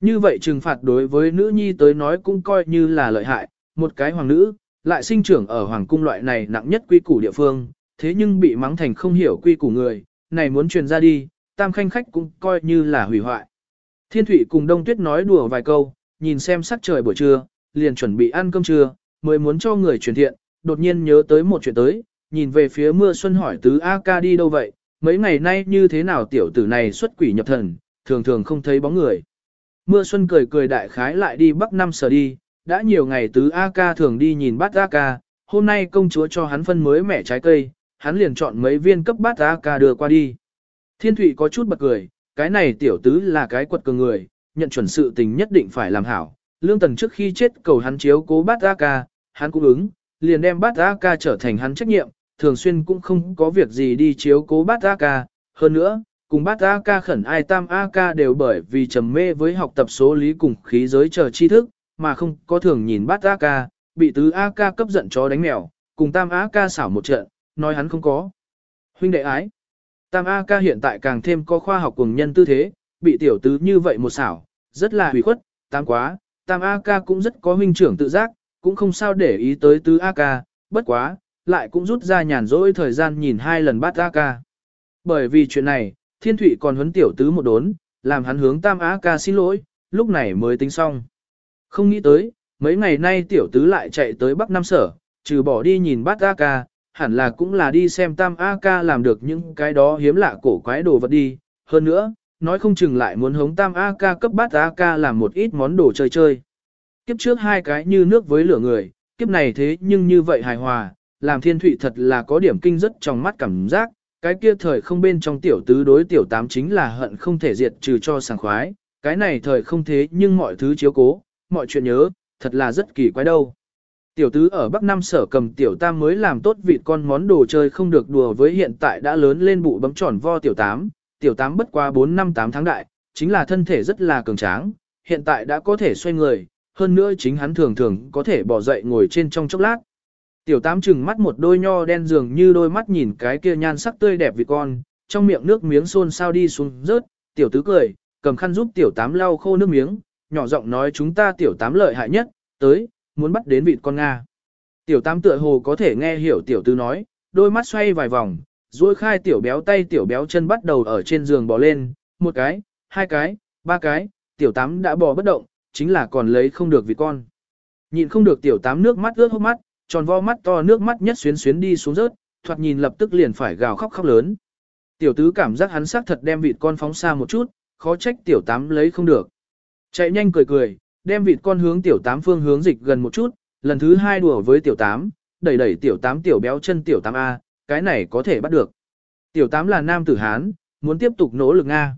Như vậy trừng phạt đối với nữ nhi tới nói cũng coi như là lợi hại, một cái hoàng nữ, lại sinh trưởng ở hoàng cung loại này nặng nhất quy củ địa phương, thế nhưng bị mắng thành không hiểu quy củ người, này muốn truyền ra đi, tam khanh khách cũng coi như là hủy hoại. Thiên Thụy cùng Đông Tuyết nói đùa vài câu, nhìn xem sắc trời buổi trưa, liền chuẩn bị ăn cơm trưa, mới muốn cho người truyền thiện, đột nhiên nhớ tới một chuyện tới, nhìn về phía mưa xuân hỏi tứ A ca đi đâu vậy, mấy ngày nay như thế nào tiểu tử này xuất quỷ nhập thần, thường thường không thấy bóng người. Mưa xuân cười cười đại khái lại đi bắc năm sở đi, đã nhiều ngày tứ A ca thường đi nhìn bát A ca, hôm nay công chúa cho hắn phân mới mẻ trái cây, hắn liền chọn mấy viên cấp bát A ca đưa qua đi. Thiên Thụy có chút bật cười, cái này tiểu tứ là cái quật cường người, nhận chuẩn sự tình nhất định phải làm hảo. Lương Tần trước khi chết cầu hắn chiếu cố bát A ca, hắn cũng ứng, liền đem bát A ca trở thành hắn trách nhiệm, thường xuyên cũng không có việc gì đi chiếu cố bát A ca. Hơn nữa, cùng bát A ca khẩn ai tam A ca đều bởi vì trầm mê với học tập số lý cùng khí giới chờ tri thức, mà không có thường nhìn bát A ca, bị tứ A ca cấp giận chó đánh mèo, cùng tam A ca xảo một trận, nói hắn không có. Huynh đệ ái, tam A ca hiện tại càng thêm có khoa học cùng nhân tư thế, bị tiểu tứ như vậy một xảo, rất là hủy khuất, tam quá, tam A ca cũng rất có huynh trưởng tự giác, cũng không sao để ý tới tứ A ca, bất quá, lại cũng rút ra nhàn rỗi thời gian nhìn hai lần bát A ca. Bởi vì chuyện này, thiên thủy còn huấn tiểu tứ một đốn, làm hắn hướng tam A ca xin lỗi, lúc này mới tính xong. Không nghĩ tới, mấy ngày nay tiểu tứ lại chạy tới Bắc Nam Sở, trừ bỏ đi nhìn bát A ca, hẳn là cũng là đi xem tam A ca làm được những cái đó hiếm lạ cổ quái đồ vật đi. Hơn nữa, nói không chừng lại muốn hống tam A ca cấp bát A ca làm một ít món đồ chơi chơi. Kiếp trước hai cái như nước với lửa người, kiếp này thế nhưng như vậy hài hòa, làm thiên thụy thật là có điểm kinh rất trong mắt cảm giác, cái kia thời không bên trong tiểu tứ đối tiểu tám chính là hận không thể diệt trừ cho sảng khoái, cái này thời không thế nhưng mọi thứ chiếu cố, mọi chuyện nhớ, thật là rất kỳ quái đâu. Tiểu tứ ở Bắc Nam sở cầm tiểu tam mới làm tốt vịt con món đồ chơi không được đùa với hiện tại đã lớn lên bụ bấm tròn vo tiểu tám, tiểu tám bất qua 4 năm 8 tháng đại, chính là thân thể rất là cường tráng, hiện tại đã có thể xoay người, hơn nữa chính hắn thường thường có thể bỏ dậy ngồi trên trong chốc lát. Tiểu tám chừng mắt một đôi nho đen dường như đôi mắt nhìn cái kia nhan sắc tươi đẹp vịt con, trong miệng nước miếng xôn sao đi xuống rớt, tiểu tứ cười, cầm khăn giúp tiểu tám lau khô nước miếng, nhỏ giọng nói chúng ta tiểu tám lợi hại nhất, tới, muốn bắt đến vịt con Nga. Tiểu tám tựa hồ có thể nghe hiểu tiểu tứ nói, đôi mắt xoay vài vòng, duỗi khai tiểu béo tay tiểu béo chân bắt đầu ở trên giường bò lên, một cái, hai cái, ba cái, tiểu tám đã bò bất động, chính là còn lấy không được vịt con. Nhìn không được tiểu tám nước mắt ướt hốc mắt, tròn vo mắt to nước mắt nhất xuyến xuyến đi xuống rớt, thoạt nhìn lập tức liền phải gào khóc khóc lớn. Tiểu tứ cảm giác hắn xác thật đem vịt con phóng xa một chút, khó trách tiểu tám lấy không được. Chạy nhanh cười cười, đem vịt con hướng tiểu tám phương hướng dịch gần một chút, lần thứ hai đùa với tiểu tám, đẩy đẩy tiểu tám tiểu béo chân tiểu tám A, cái này có thể bắt được. Tiểu tám là nam tử Hán, muốn tiếp tục nỗ lực nga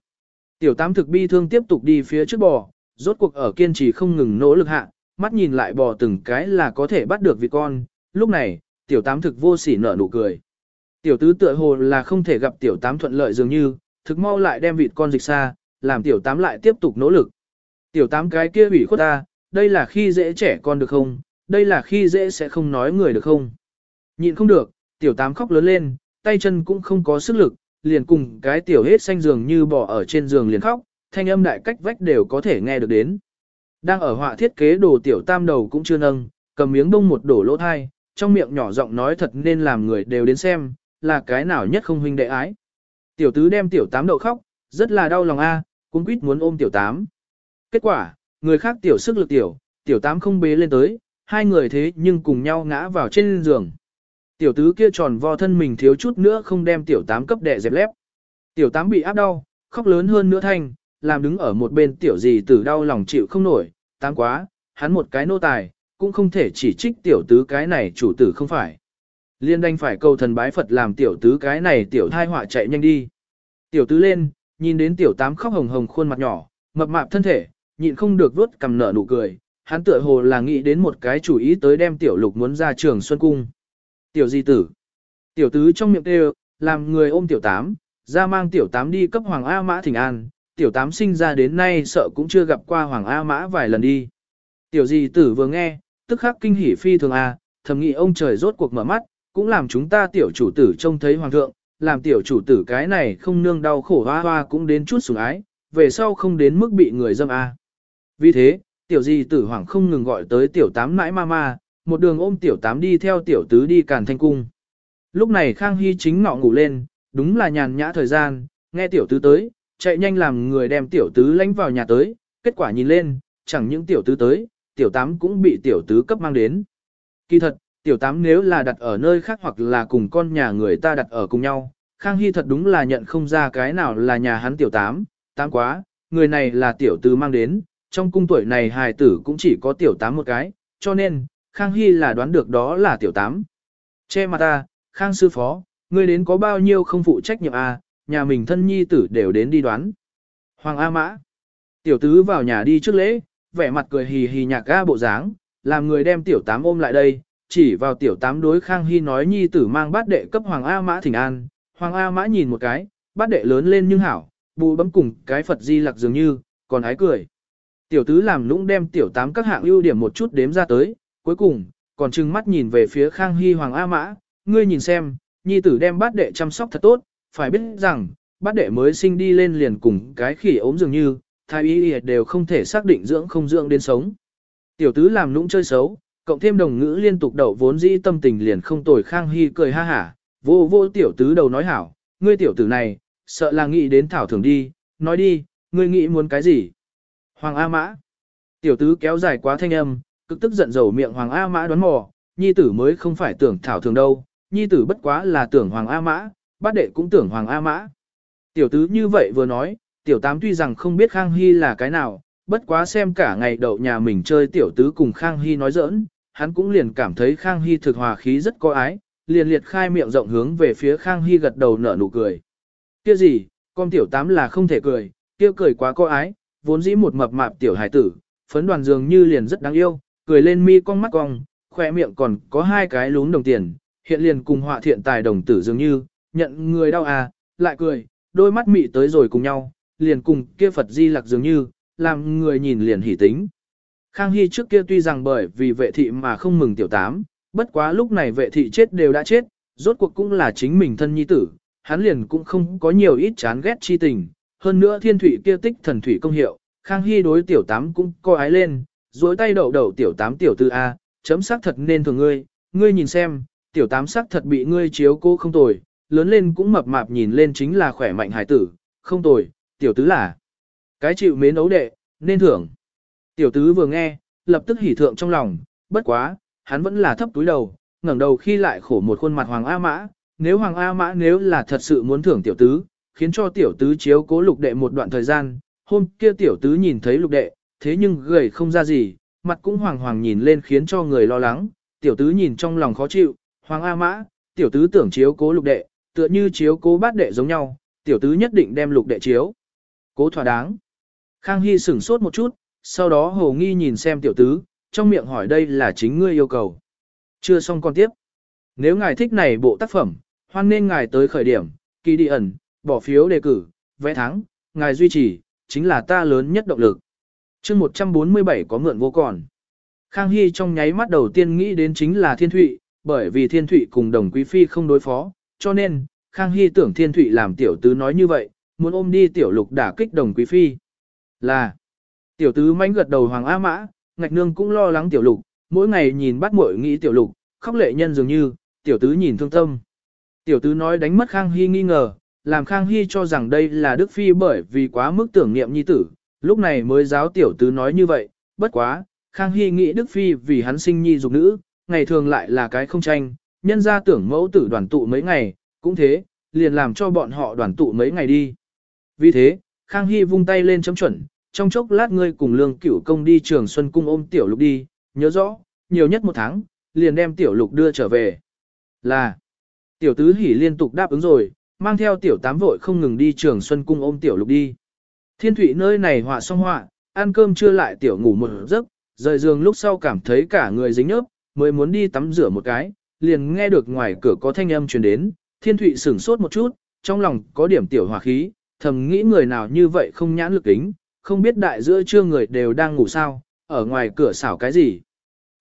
Tiểu tám thực bi thương tiếp tục đi phía trước bò, rốt cuộc ở kiên trì không ngừng nỗ lực hạ, mắt nhìn lại bò từng cái là có thể bắt được vịt con, lúc này, tiểu tám thực vô sỉ nở nụ cười. Tiểu tứ tựa hồ là không thể gặp tiểu tám thuận lợi dường như, thực mau lại đem vịt con dịch xa, làm tiểu tám lại tiếp tục nỗ lực. Tiểu tám cái kia ủy khuất ta, đây là khi dễ trẻ con được không, đây là khi dễ sẽ không nói người được không. Nhịn không được, tiểu tám khóc lớn lên, tay chân cũng không có sức lực, liền cùng cái tiểu hết xanh giường như bỏ ở trên giường liền khóc, thanh âm đại cách vách đều có thể nghe được đến. Đang ở họa thiết kế đồ tiểu tam đầu cũng chưa nâng, cầm miếng bông một đổ lỗ thai, trong miệng nhỏ giọng nói thật nên làm người đều đến xem, là cái nào nhất không huynh đệ ái. Tiểu tứ đem tiểu tám đậu khóc, rất là đau lòng a, cũng quýt muốn ôm tiểu tám. Kết quả, người khác tiểu sức lực tiểu, tiểu tám không bế lên tới, hai người thế nhưng cùng nhau ngã vào trên giường. Tiểu tứ kia tròn vo thân mình thiếu chút nữa không đem tiểu tám cấp đẻ dẹp lép. Tiểu tám bị áp đau, khóc lớn hơn nữa thanh, làm đứng ở một bên tiểu gì tử đau lòng chịu không nổi, tám quá, hắn một cái nô tài, cũng không thể chỉ trích tiểu tứ cái này chủ tử không phải. Liên đanh phải cầu thần bái Phật làm tiểu tứ cái này tiểu thai họa chạy nhanh đi. Tiểu tứ lên, nhìn đến tiểu tám khóc hồng hồng khuôn mặt nhỏ, mập mạp thân thể, nhịn không được vuốt cầm nở nụ cười, hắn tựa hồ là nghĩ đến một cái chủ ý tới đem tiểu lục muốn ra trường xuân cung. Tiểu di tử. Tiểu tứ trong miệng kêu, làm người ôm tiểu tám, ra mang tiểu tám đi cấp hoàng A mã thỉnh an, tiểu tám sinh ra đến nay sợ cũng chưa gặp qua hoàng A mã vài lần đi. Tiểu di tử vừa nghe, tức khắc kinh hỉ phi thường A, thầm nghĩ ông trời rốt cuộc mở mắt, cũng làm chúng ta tiểu chủ tử trông thấy hoàng thượng, làm tiểu chủ tử cái này không nương đau khổ hoa hoa cũng đến chút sủng ái, về sau không đến mức bị người dâm A. Vì thế, tiểu di tử hoàng không ngừng gọi tới tiểu tám nãi ma ma, một đường ôm tiểu tám đi theo tiểu tứ đi càn thanh cung. Lúc này Khang Hy chính ngọ ngủ lên, đúng là nhàn nhã thời gian, nghe tiểu tứ tới, chạy nhanh làm người đem tiểu tứ lánh vào nhà tới, kết quả nhìn lên, chẳng những tiểu tứ tới, tiểu tám cũng bị tiểu tứ cấp mang đến. Kỳ thật, tiểu tám nếu là đặt ở nơi khác hoặc là cùng con nhà người ta đặt ở cùng nhau, Khang Hy thật đúng là nhận không ra cái nào là nhà hắn tiểu tám, tám quá, người này là tiểu tứ mang đến, trong cung tuổi này hài tử cũng chỉ có tiểu tám một cái, cho nên, Khang Hy là đoán được đó là tiểu tám. Che mặt ta, Khang sư phó, ngươi đến có bao nhiêu không phụ trách nhiệm à nhà mình thân nhi tử đều đến đi đoán. Hoàng A Mã. Tiểu tứ vào nhà đi trước lễ, vẻ mặt cười hì hì nhạc ga bộ dáng, làm người đem tiểu tám ôm lại đây, chỉ vào tiểu tám đối Khang Hy nói nhi tử mang bát đệ cấp Hoàng A Mã thỉnh an. Hoàng A Mã nhìn một cái, bát đệ lớn lên nhưng hảo, bù bấm cùng cái Phật di lặc dường như, còn ái cười. Tiểu tứ làm lũng đem tiểu tám các hạng ưu điểm một chút đếm ra tới, cuối cùng, còn trừng mắt nhìn về phía Khang Hy Hoàng A Mã, ngươi nhìn xem, nhi tử đem bát đệ chăm sóc thật tốt, phải biết rằng, bát đệ mới sinh đi lên liền cùng cái khỉ ốm dường như, thái y đều không thể xác định dưỡng không dưỡng đến sống. Tiểu tứ làm lũng chơi xấu, cộng thêm đồng ngữ liên tục đậu vốn dĩ tâm tình liền không tồi Khang Hy cười ha hả, vô vô tiểu tứ đầu nói hảo, ngươi tiểu tử này, sợ là nghĩ đến thảo thường đi, nói đi, ngươi nghĩ muốn cái gì? Hoàng A Mã. Tiểu tứ kéo dài quá thanh âm, cực tức giận dầu miệng Hoàng A Mã đoán mò, nhi tử mới không phải tưởng thảo thường đâu, nhi tử bất quá là tưởng Hoàng A Mã, bát đệ cũng tưởng Hoàng A Mã. Tiểu tứ như vậy vừa nói, tiểu tám tuy rằng không biết Khang Hy là cái nào, bất quá xem cả ngày đậu nhà mình chơi tiểu tứ cùng Khang Hy nói giỡn, hắn cũng liền cảm thấy Khang Hy thực hòa khí rất có ái, liền liệt khai miệng rộng hướng về phía Khang Hy gật đầu nở nụ cười. Kia gì, con tiểu tám là không thể cười, kia cười quá có ái, vốn dĩ một mập mạp tiểu hải tử, phấn đoàn dường như liền rất đáng yêu, cười lên mi cong mắt cong, khoe miệng còn có hai cái lún đồng tiền, hiện liền cùng họa thiện tài đồng tử dường như, nhận người đau à, lại cười, đôi mắt mị tới rồi cùng nhau, liền cùng kia Phật di lặc dường như, làm người nhìn liền hỉ tính. Khang Hy trước kia tuy rằng bởi vì vệ thị mà không mừng tiểu tám, bất quá lúc này vệ thị chết đều đã chết, rốt cuộc cũng là chính mình thân nhi tử, hắn liền cũng không có nhiều ít chán ghét chi tình. Hơn nữa thiên thủy kia tích thần thủy công hiệu, Khang Hy đối tiểu tám cũng coi ái lên, dối tay đậu đậu tiểu tám tiểu tư A, chấm sắc thật nên thường ngươi, ngươi nhìn xem, tiểu tám sắc thật bị ngươi chiếu cô không tồi, lớn lên cũng mập mạp nhìn lên chính là khỏe mạnh hải tử, không tồi, tiểu tứ là cái chịu mến ấu đệ, nên thưởng. Tiểu tứ vừa nghe, lập tức hỉ thượng trong lòng, bất quá, hắn vẫn là thấp túi đầu, ngẩng đầu khi lại khổ một khuôn mặt Hoàng A Mã, nếu Hoàng A Mã nếu là thật sự muốn thưởng tiểu tứ, khiến cho tiểu tứ chiếu cố lục đệ một đoạn thời gian, hôm kia tiểu tứ nhìn thấy lục đệ, thế nhưng gầy không ra gì, mặt cũng hoàng hoàng nhìn lên khiến cho người lo lắng, tiểu tứ nhìn trong lòng khó chịu, Hoàng A Mã, tiểu tứ tưởng chiếu cố lục đệ, tựa như chiếu cố bát đệ giống nhau, tiểu tứ nhất định đem lục đệ chiếu. Cố thỏa đáng. Khang Hy sửng sốt một chút, sau đó hồ nghi nhìn xem tiểu tứ, trong miệng hỏi đây là chính ngươi yêu cầu. Chưa xong con tiếp. Nếu ngài thích này bộ tác phẩm, hoan nên ngài tới khởi điểm, kỳ đi ẩn, bỏ phiếu đề cử, vẽ thắng, ngài duy trì, chính là ta lớn nhất động lực. chương 147 có mượn vô còn. Khang Hy trong nháy mắt đầu tiên nghĩ đến chính là Thiên Thụy, bởi vì Thiên Thụy cùng đồng quý phi không đối phó, cho nên, Khang Hy tưởng Thiên Thụy làm tiểu tứ nói như vậy, muốn ôm đi tiểu lục đả kích đồng quý phi. Là, tiểu tứ mánh gật đầu hoàng A mã, ngạch nương cũng lo lắng tiểu lục, mỗi ngày nhìn bắt muội nghĩ tiểu lục, khóc lệ nhân dường như, tiểu tứ nhìn thương tâm. Tiểu tứ nói đánh mất Khang Hy nghi ngờ, làm Khang Hy cho rằng đây là Đức Phi bởi vì quá mức tưởng niệm nhi tử, lúc này mới giáo tiểu tứ nói như vậy, bất quá, Khang Hy nghĩ Đức Phi vì hắn sinh nhi dục nữ, ngày thường lại là cái không tranh, nhân ra tưởng mẫu tử đoàn tụ mấy ngày, cũng thế, liền làm cho bọn họ đoàn tụ mấy ngày đi. Vì thế, Khang Hy vung tay lên chấm chuẩn, trong chốc lát ngươi cùng lương cửu công đi trường Xuân Cung ôm tiểu lục đi, nhớ rõ, nhiều nhất một tháng, liền đem tiểu lục đưa trở về. Là, tiểu tứ hỉ liên tục đáp ứng rồi, mang theo tiểu tám vội không ngừng đi trường Xuân Cung ôm tiểu lục đi. Thiên thủy nơi này họa xong họa, ăn cơm chưa lại tiểu ngủ một giấc, rời giường lúc sau cảm thấy cả người dính nhớp, mới muốn đi tắm rửa một cái, liền nghe được ngoài cửa có thanh âm truyền đến, thiên thủy sửng sốt một chút, trong lòng có điểm tiểu hòa khí, thầm nghĩ người nào như vậy không nhãn lực kính, không biết đại giữa trưa người đều đang ngủ sao, ở ngoài cửa xảo cái gì.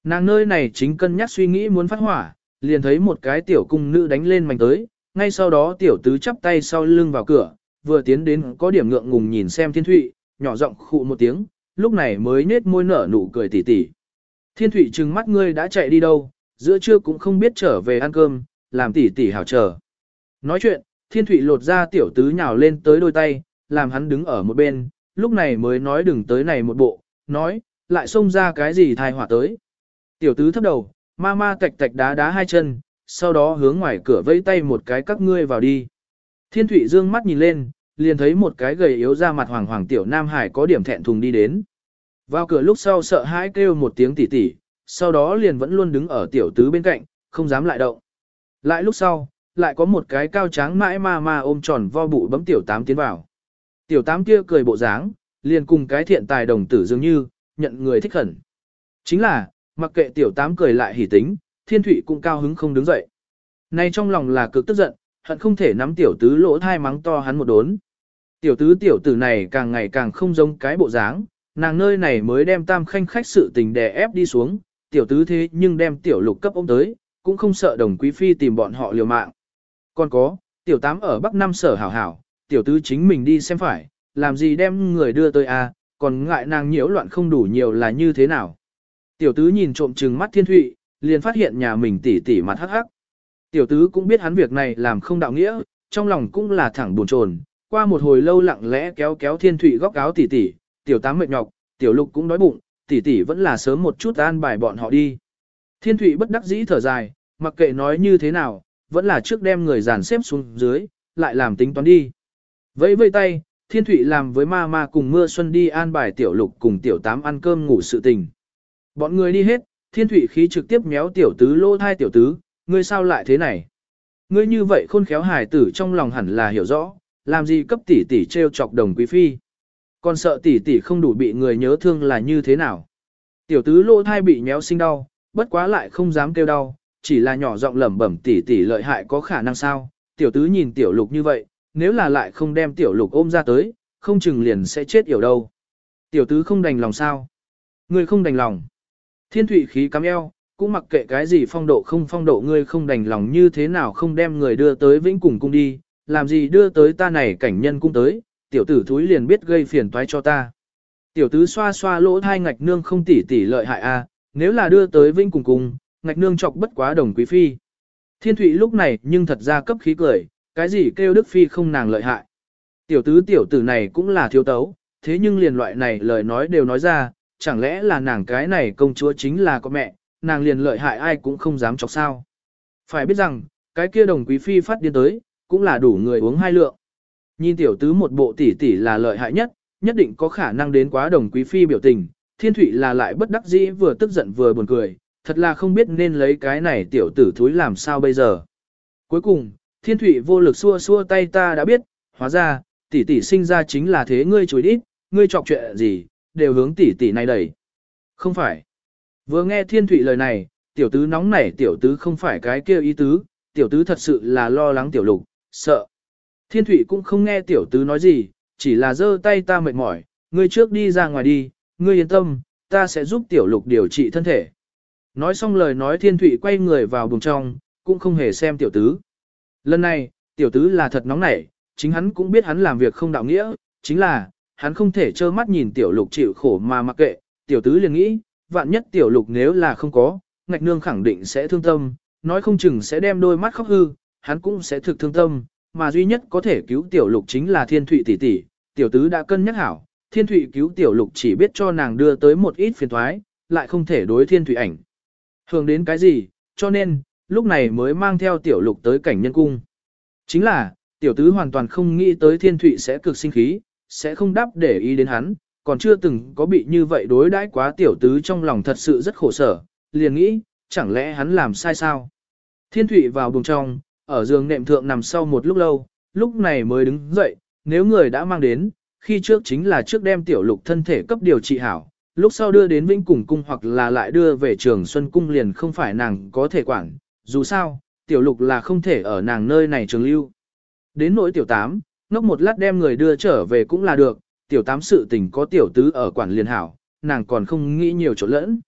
Nàng nơi này chính cân nhắc suy nghĩ muốn phát hỏa, liền thấy một cái tiểu cung nữ đánh lên mảnh tới, ngay sau đó tiểu tứ chắp tay sau lưng vào cửa, vừa tiến đến có điểm ngượng ngùng nhìn xem thiên thụy, nhỏ giọng khụ một tiếng, lúc này mới nết môi nở nụ cười tỉ tỉ. Thiên thụy trừng mắt ngươi đã chạy đi đâu, giữa trưa cũng không biết trở về ăn cơm, làm tỉ tỉ hảo chờ. Nói chuyện, thiên thụy lột ra tiểu tứ nhào lên tới đôi tay, làm hắn đứng ở một bên, lúc này mới nói đừng tới này một bộ, nói, lại xông ra cái gì thai hỏa tới. Tiểu tứ thấp đầu, ma ma tạch tạch đá đá hai chân, sau đó hướng ngoài cửa vẫy tay một cái các ngươi vào đi. Thiên thụy dương mắt nhìn lên, liền thấy một cái gầy yếu ra mặt hoàng hoàng tiểu nam hải có điểm thẹn thùng đi đến. Vào cửa lúc sau sợ hãi kêu một tiếng tỉ tỉ, sau đó liền vẫn luôn đứng ở tiểu tứ bên cạnh, không dám lại động. Lại lúc sau, lại có một cái cao tráng mãi ma ma ôm tròn vo bụ bấm tiểu tám tiến vào. Tiểu tám kia cười bộ dáng, liền cùng cái thiện tài đồng tử dường như, nhận người thích khẩn. Chính là, mặc kệ tiểu tám cười lại hỉ tính, thiên thủy cũng cao hứng không đứng dậy. Nay trong lòng là cực tức giận, hận không thể nắm tiểu tứ lỗ thai mắng to hắn một đốn. Tiểu tứ tiểu tử này càng ngày càng không giống cái bộ dáng, nàng nơi này mới đem tam khanh khách sự tình đè ép đi xuống, tiểu tứ thế nhưng đem tiểu lục cấp ôm tới, cũng không sợ đồng quý phi tìm bọn họ liều mạng. Còn có, tiểu tám ở Bắc Nam sở hảo hảo, tiểu tứ chính mình đi xem phải, làm gì đem người đưa tới a, à, còn ngại nàng nhiễu loạn không đủ nhiều là như thế nào. Tiểu tứ nhìn trộm trừng mắt thiên thụy, liền phát hiện nhà mình tỉ tỉ mặt hắc hắc. Tiểu tứ cũng biết hắn việc này làm không đạo nghĩa, trong lòng cũng là thẳng buồn chồn. Qua một hồi lâu lặng lẽ kéo kéo thiên thụy góc áo tỉ tỉ, tiểu tám mệt nhọc, tiểu lục cũng đói bụng, tỉ tỉ vẫn là sớm một chút an bài bọn họ đi. Thiên thụy bất đắc dĩ thở dài, mặc kệ nói như thế nào, vẫn là trước đem người dàn xếp xuống dưới, lại làm tính toán đi. Vẫy vây tay, thiên thụy làm với ma ma cùng mưa xuân đi an bài tiểu lục cùng tiểu tám ăn cơm ngủ sự tình. Bọn người đi hết, thiên thủy khí trực tiếp méo tiểu tứ lô thai tiểu tứ, ngươi sao lại thế này? Ngươi như vậy khôn khéo hài tử trong lòng hẳn là hiểu rõ, làm gì cấp tỷ tỷ treo chọc đồng quý phi. Còn sợ tỷ tỷ không đủ bị người nhớ thương là như thế nào. Tiểu tứ lô thai bị méo sinh đau, bất quá lại không dám kêu đau, chỉ là nhỏ giọng lẩm bẩm tỷ tỷ lợi hại có khả năng sao. Tiểu tứ nhìn tiểu lục như vậy, nếu là lại không đem tiểu lục ôm ra tới, không chừng liền sẽ chết yểu đâu. Tiểu tứ không đành lòng sao? Ngươi không đành lòng. Thiên thủy khí cắm eo, cũng mặc kệ cái gì phong độ không phong độ ngươi không đành lòng như thế nào không đem người đưa tới vĩnh cùng cung đi, làm gì đưa tới ta này cảnh nhân cung tới, tiểu tử thúi liền biết gây phiền toái cho ta. Tiểu tứ xoa xoa lỗ thai ngạch nương không tỉ tỉ lợi hại a, nếu là đưa tới vĩnh cùng cung, ngạch nương chọc bất quá đồng quý phi. Thiên thủy lúc này nhưng thật ra cấp khí cười, cái gì kêu đức phi không nàng lợi hại. Tiểu tứ tiểu tử này cũng là thiếu tấu, thế nhưng liền loại này lời nói đều nói ra, chẳng lẽ là nàng cái này công chúa chính là có mẹ, nàng liền lợi hại ai cũng không dám chọc sao. Phải biết rằng, cái kia đồng quý phi phát điên tới, cũng là đủ người uống hai lượng. Nhìn tiểu tứ một bộ tỷ tỷ là lợi hại nhất, nhất định có khả năng đến quá đồng quý phi biểu tình, thiên thủy là lại bất đắc dĩ vừa tức giận vừa buồn cười, thật là không biết nên lấy cái này tiểu tử thúi làm sao bây giờ. Cuối cùng, thiên thủy vô lực xua xua tay ta đã biết, hóa ra, tỷ tỷ sinh ra chính là thế ngươi chối đít, ngươi chọc chuyện gì, đều hướng tỷ tỷ này đẩy. Không phải. Vừa nghe thiên thụy lời này, tiểu tứ nóng nảy tiểu tứ không phải cái kia ý tứ, tiểu tứ thật sự là lo lắng tiểu lục, sợ. Thiên thụy cũng không nghe tiểu tứ nói gì, chỉ là giơ tay ta mệt mỏi, ngươi trước đi ra ngoài đi, ngươi yên tâm, ta sẽ giúp tiểu lục điều trị thân thể. Nói xong lời nói thiên thụy quay người vào buồng trong, cũng không hề xem tiểu tứ. Lần này, tiểu tứ là thật nóng nảy, chính hắn cũng biết hắn làm việc không đạo nghĩa, chính là, hắn không thể trơ mắt nhìn tiểu lục chịu khổ mà mặc kệ, tiểu tứ liền nghĩ, vạn nhất tiểu lục nếu là không có, ngạch nương khẳng định sẽ thương tâm, nói không chừng sẽ đem đôi mắt khóc hư, hắn cũng sẽ thực thương tâm, mà duy nhất có thể cứu tiểu lục chính là thiên thụy tỷ tỷ, tiểu tứ đã cân nhắc hảo, thiên thụy cứu tiểu lục chỉ biết cho nàng đưa tới một ít phiền thoái, lại không thể đối thiên thụy ảnh. hưởng đến cái gì, cho nên, lúc này mới mang theo tiểu lục tới cảnh nhân cung. Chính là, tiểu tứ hoàn toàn không nghĩ tới thiên thụy sẽ cực sinh khí, sẽ không đáp để ý đến hắn, còn chưa từng có bị như vậy đối đãi quá tiểu tứ trong lòng thật sự rất khổ sở, liền nghĩ, chẳng lẽ hắn làm sai sao? Thiên Thụy vào buồng trong, ở giường nệm thượng nằm sau một lúc lâu, lúc này mới đứng dậy, nếu người đã mang đến, khi trước chính là trước đem tiểu lục thân thể cấp điều trị hảo, lúc sau đưa đến Vĩnh Cùng Cung hoặc là lại đưa về trường Xuân Cung liền không phải nàng có thể quản, dù sao, tiểu lục là không thể ở nàng nơi này trường lưu. Đến nỗi tiểu tám, ngốc một lát đem người đưa trở về cũng là được, tiểu tám sự tình có tiểu tứ ở quản liên hảo, nàng còn không nghĩ nhiều chỗ lẫn.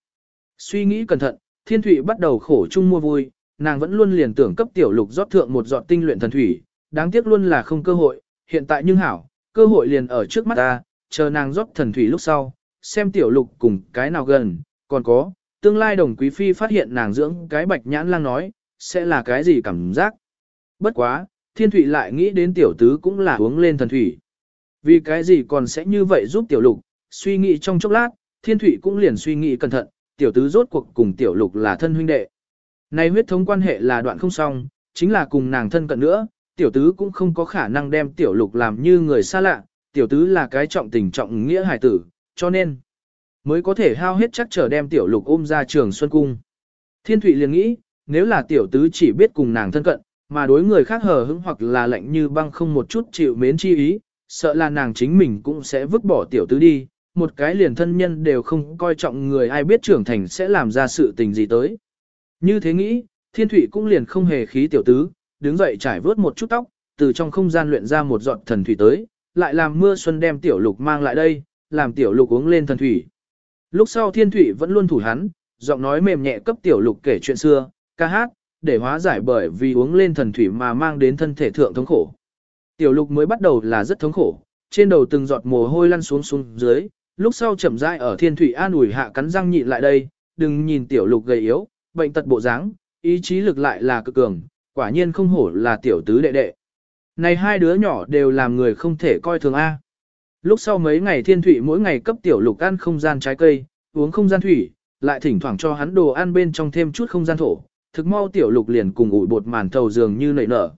Suy nghĩ cẩn thận, thiên thủy bắt đầu khổ chung mua vui, nàng vẫn luôn liền tưởng cấp tiểu lục rót thượng một giọt tinh luyện thần thủy, đáng tiếc luôn là không cơ hội, hiện tại nhưng hảo, cơ hội liền ở trước mắt ta, chờ nàng rót thần thủy lúc sau, xem tiểu lục cùng cái nào gần, còn có, tương lai đồng quý phi phát hiện nàng dưỡng cái bạch nhãn lang nói, sẽ là cái gì cảm giác. Bất quá, thiên thủy lại nghĩ đến tiểu tứ cũng là uống lên thần thủy. Vì cái gì còn sẽ như vậy giúp tiểu lục, suy nghĩ trong chốc lát, thiên thủy cũng liền suy nghĩ cẩn thận, tiểu tứ rốt cuộc cùng tiểu lục là thân huynh đệ. Này huyết thống quan hệ là đoạn không xong, chính là cùng nàng thân cận nữa, tiểu tứ cũng không có khả năng đem tiểu lục làm như người xa lạ, tiểu tứ là cái trọng tình trọng nghĩa hài tử, cho nên mới có thể hao hết chắc trở đem tiểu lục ôm ra trường Xuân Cung. Thiên thủy liền nghĩ, nếu là tiểu tứ chỉ biết cùng nàng thân cận, mà đối người khác hờ hững hoặc là lạnh như băng không một chút chịu mến chi ý, sợ là nàng chính mình cũng sẽ vứt bỏ tiểu tứ đi, một cái liền thân nhân đều không coi trọng người ai biết trưởng thành sẽ làm ra sự tình gì tới. Như thế nghĩ, Thiên Thụy cũng liền không hề khí tiểu tứ, đứng dậy trải vớt một chút tóc, từ trong không gian luyện ra một giọt thần thủy tới, lại làm mưa xuân đem tiểu lục mang lại đây, làm tiểu lục uống lên thần thủy. Lúc sau thiên thủy vẫn luôn thủ hắn, giọng nói mềm nhẹ cấp tiểu lục kể chuyện xưa, ca hát, để hóa giải bởi vì uống lên thần thủy mà mang đến thân thể thượng thống khổ. Tiểu lục mới bắt đầu là rất thống khổ, trên đầu từng giọt mồ hôi lăn xuống xuống dưới, lúc sau chậm rãi ở thiên thủy an ủi hạ cắn răng nhịn lại đây, đừng nhìn tiểu lục gầy yếu, bệnh tật bộ dáng, ý chí lực lại là cực cường, quả nhiên không hổ là tiểu tứ đệ đệ. Này hai đứa nhỏ đều làm người không thể coi thường A. Lúc sau mấy ngày thiên thủy mỗi ngày cấp tiểu lục ăn không gian trái cây, uống không gian thủy, lại thỉnh thoảng cho hắn đồ ăn bên trong thêm chút không gian thổ, thực mau tiểu lục liền cùng ủi bột màn thầu dường như nảy nở.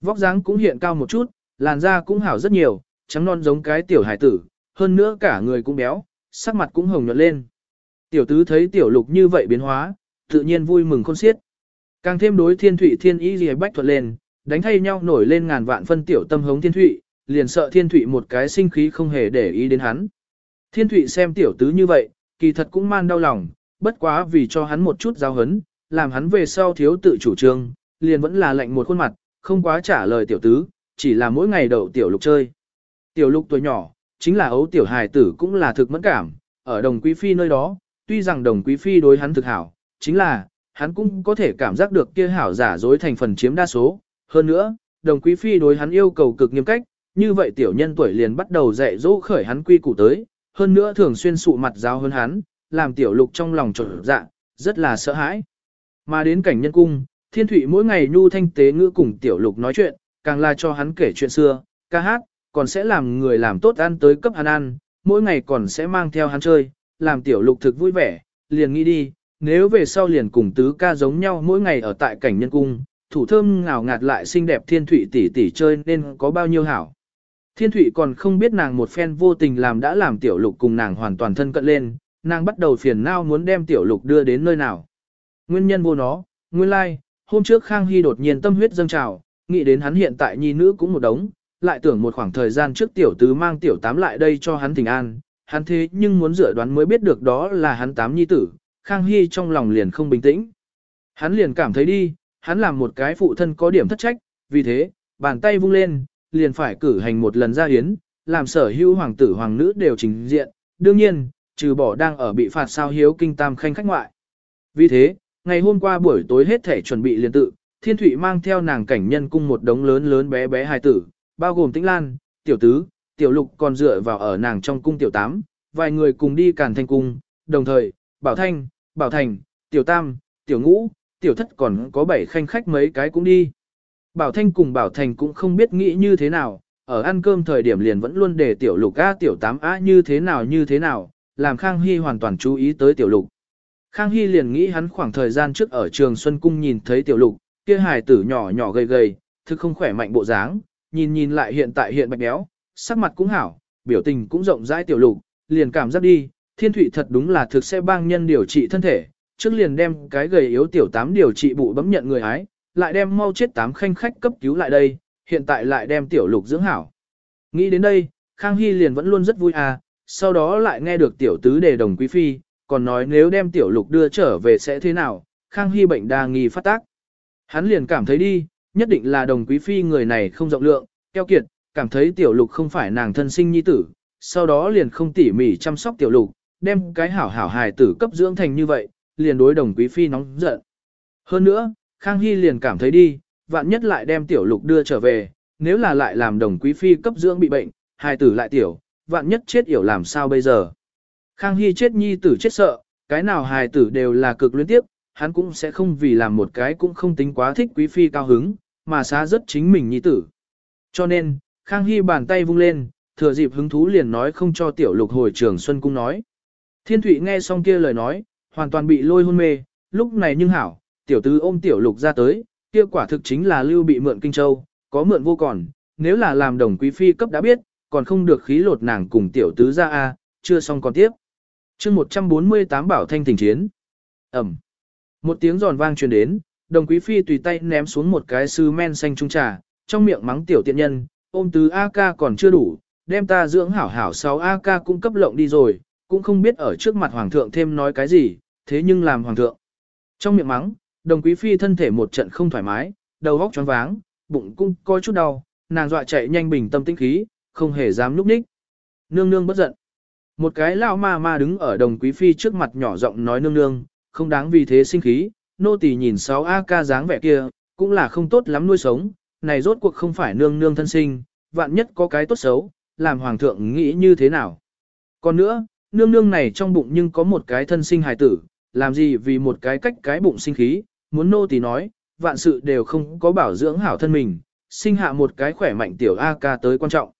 Vóc dáng cũng hiện cao một chút, làn da cũng hảo rất nhiều, trắng non giống cái tiểu hải tử, hơn nữa cả người cũng béo, sắc mặt cũng hồng nhuận lên. Tiểu tứ thấy tiểu lục như vậy biến hóa, tự nhiên vui mừng khôn xiết. Càng thêm đối thiên thủy thiên ý gì bách thuật lên, đánh thay nhau nổi lên ngàn vạn phân tiểu tâm hống thiên thủy, liền sợ thiên thủy một cái sinh khí không hề để ý đến hắn. Thiên thủy xem tiểu tứ như vậy, kỳ thật cũng man đau lòng, bất quá vì cho hắn một chút giao hấn, làm hắn về sau thiếu tự chủ trương, liền vẫn là lạnh một khuôn mặt, không quá trả lời tiểu tứ, chỉ là mỗi ngày đậu tiểu lục chơi. Tiểu lục tuổi nhỏ, chính là ấu tiểu hài tử cũng là thực mẫn cảm, ở đồng quý phi nơi đó, tuy rằng đồng quý phi đối hắn thực hảo, chính là, hắn cũng có thể cảm giác được kia hảo giả dối thành phần chiếm đa số, hơn nữa, đồng quý phi đối hắn yêu cầu cực nghiêm cách, như vậy tiểu nhân tuổi liền bắt đầu dạy dỗ khởi hắn quy củ tới, hơn nữa thường xuyên sụ mặt giáo hơn hắn, làm tiểu lục trong lòng trộn dạ, rất là sợ hãi. Mà đến cảnh nhân cung, thiên thủy mỗi ngày nhu thanh tế ngữ cùng tiểu lục nói chuyện, càng là cho hắn kể chuyện xưa, ca hát, còn sẽ làm người làm tốt ăn tới cấp hắn ăn, mỗi ngày còn sẽ mang theo hắn chơi, làm tiểu lục thực vui vẻ, liền nghĩ đi, nếu về sau liền cùng tứ ca giống nhau mỗi ngày ở tại cảnh nhân cung, thủ thơm ngào ngạt lại xinh đẹp thiên thủy tỷ tỷ chơi nên có bao nhiêu hảo. Thiên thủy còn không biết nàng một phen vô tình làm đã làm tiểu lục cùng nàng hoàn toàn thân cận lên, nàng bắt đầu phiền não muốn đem tiểu lục đưa đến nơi nào. Nguyên nhân vô nó, nguyên lai, like, hôm trước Khang Hy đột nhiên tâm huyết dâng trào, nghĩ đến hắn hiện tại nhi nữ cũng một đống, lại tưởng một khoảng thời gian trước tiểu tứ mang tiểu tám lại đây cho hắn tình an, hắn thế nhưng muốn dự đoán mới biết được đó là hắn tám nhi tử, Khang Hy trong lòng liền không bình tĩnh. Hắn liền cảm thấy đi, hắn làm một cái phụ thân có điểm thất trách, vì thế, bàn tay vung lên, liền phải cử hành một lần ra hiến, làm sở hữu hoàng tử hoàng nữ đều trình diện, đương nhiên, trừ bỏ đang ở bị phạt sao hiếu kinh tam khanh khách ngoại. Vì thế, ngày hôm qua buổi tối hết thể chuẩn bị liền tự, thiên thủy mang theo nàng cảnh nhân cung một đống lớn lớn bé bé hài tử, bao gồm tĩnh lan, tiểu tứ, tiểu lục còn dựa vào ở nàng trong cung tiểu tám, vài người cùng đi càn thanh cung, đồng thời, bảo thanh, bảo thành, tiểu tam, tiểu ngũ, tiểu thất còn có bảy khanh khách mấy cái cũng đi. Bảo Thanh cùng Bảo Thành cũng không biết nghĩ như thế nào, ở ăn cơm thời điểm liền vẫn luôn để tiểu lục A tiểu tám A như thế nào như thế nào, làm Khang Hy hoàn toàn chú ý tới tiểu lục. Khang Hy liền nghĩ hắn khoảng thời gian trước ở trường Xuân Cung nhìn thấy tiểu lục, kia hài tử nhỏ nhỏ gầy gầy, thực không khỏe mạnh bộ dáng, nhìn nhìn lại hiện tại hiện bạch béo, sắc mặt cũng hảo, biểu tình cũng rộng rãi tiểu lục, liền cảm giác đi, thiên thủy thật đúng là thực sẽ bang nhân điều trị thân thể, trước liền đem cái gầy yếu tiểu tám điều trị bụ bấm nhận người ái, lại đem mau chết tám khanh khách cấp cứu lại đây, hiện tại lại đem tiểu lục dưỡng hảo. Nghĩ đến đây, Khang Hy liền vẫn luôn rất vui à, sau đó lại nghe được tiểu tứ đề đồng quý phi, còn nói nếu đem tiểu lục đưa trở về sẽ thế nào, Khang Hy bệnh đa nghi phát tác. Hắn liền cảm thấy đi, nhất định là đồng quý phi người này không rộng lượng, keo kiệt, cảm thấy tiểu lục không phải nàng thân sinh nhi tử, sau đó liền không tỉ mỉ chăm sóc tiểu lục, đem cái hảo hảo hài tử cấp dưỡng thành như vậy, liền đối đồng quý phi nóng giận. Hơn nữa, Khang Hy liền cảm thấy đi, vạn nhất lại đem tiểu lục đưa trở về, nếu là lại làm đồng quý phi cấp dưỡng bị bệnh, hài tử lại tiểu, vạn nhất chết yểu làm sao bây giờ. Khang Hy chết nhi tử chết sợ, cái nào hài tử đều là cực luyến tiếp, hắn cũng sẽ không vì làm một cái cũng không tính quá thích quý phi cao hứng, mà xá rất chính mình nhi tử. Cho nên, Khang Hy bàn tay vung lên, thừa dịp hứng thú liền nói không cho tiểu lục hồi trường Xuân Cung nói. Thiên Thụy nghe xong kia lời nói, hoàn toàn bị lôi hôn mê, lúc này nhưng hảo, tiểu tứ ôm tiểu lục ra tới, kia quả thực chính là lưu bị mượn kinh châu, có mượn vô còn, nếu là làm đồng quý phi cấp đã biết, còn không được khí lột nàng cùng tiểu tứ ra a, chưa xong còn tiếp chương 148 bảo thanh tình chiến. Ẩm. Một tiếng giòn vang truyền đến, đồng quý phi tùy tay ném xuống một cái sư men xanh trung trà, trong miệng mắng tiểu tiện nhân, ôm tứ A-ca còn chưa đủ, đem ta dưỡng hảo hảo 6 A-ca cũng cấp lộng đi rồi, cũng không biết ở trước mặt hoàng thượng thêm nói cái gì, thế nhưng làm hoàng thượng. Trong miệng mắng, đồng quý phi thân thể một trận không thoải mái, đầu óc choáng váng, bụng cũng có chút đau, nàng dọa chạy nhanh bình tâm tĩnh khí, không hề dám núp ních. Nương nương bất giận. Một cái lão ma ma đứng ở đồng quý phi trước mặt nhỏ giọng nói nương nương, không đáng vì thế sinh khí, nô tỳ nhìn sáu A ca dáng vẻ kia, cũng là không tốt lắm nuôi sống, này rốt cuộc không phải nương nương thân sinh, vạn nhất có cái tốt xấu, làm hoàng thượng nghĩ như thế nào. Còn nữa, nương nương này trong bụng nhưng có một cái thân sinh hài tử, làm gì vì một cái cách cái bụng sinh khí, muốn nô tỳ nói, vạn sự đều không có bảo dưỡng hảo thân mình, sinh hạ một cái khỏe mạnh tiểu A ca tới quan trọng.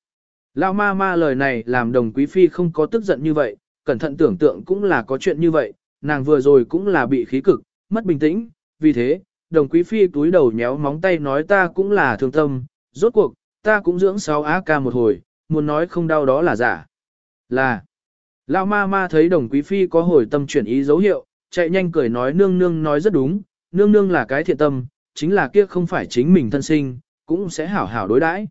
Lão ma ma lời này làm đồng quý phi không có tức giận như vậy, cẩn thận tưởng tượng cũng là có chuyện như vậy, nàng vừa rồi cũng là bị khí cực, mất bình tĩnh, vì thế, đồng quý phi túi đầu nhéo móng tay nói ta cũng là thương tâm, rốt cuộc, ta cũng dưỡng sáu á ca một hồi, muốn nói không đau đó là giả. Là, lão ma ma thấy đồng quý phi có hồi tâm chuyển ý dấu hiệu, chạy nhanh cười nói nương nương nói rất đúng, nương nương là cái thiện tâm, chính là kia không phải chính mình thân sinh, cũng sẽ hảo hảo đối đãi.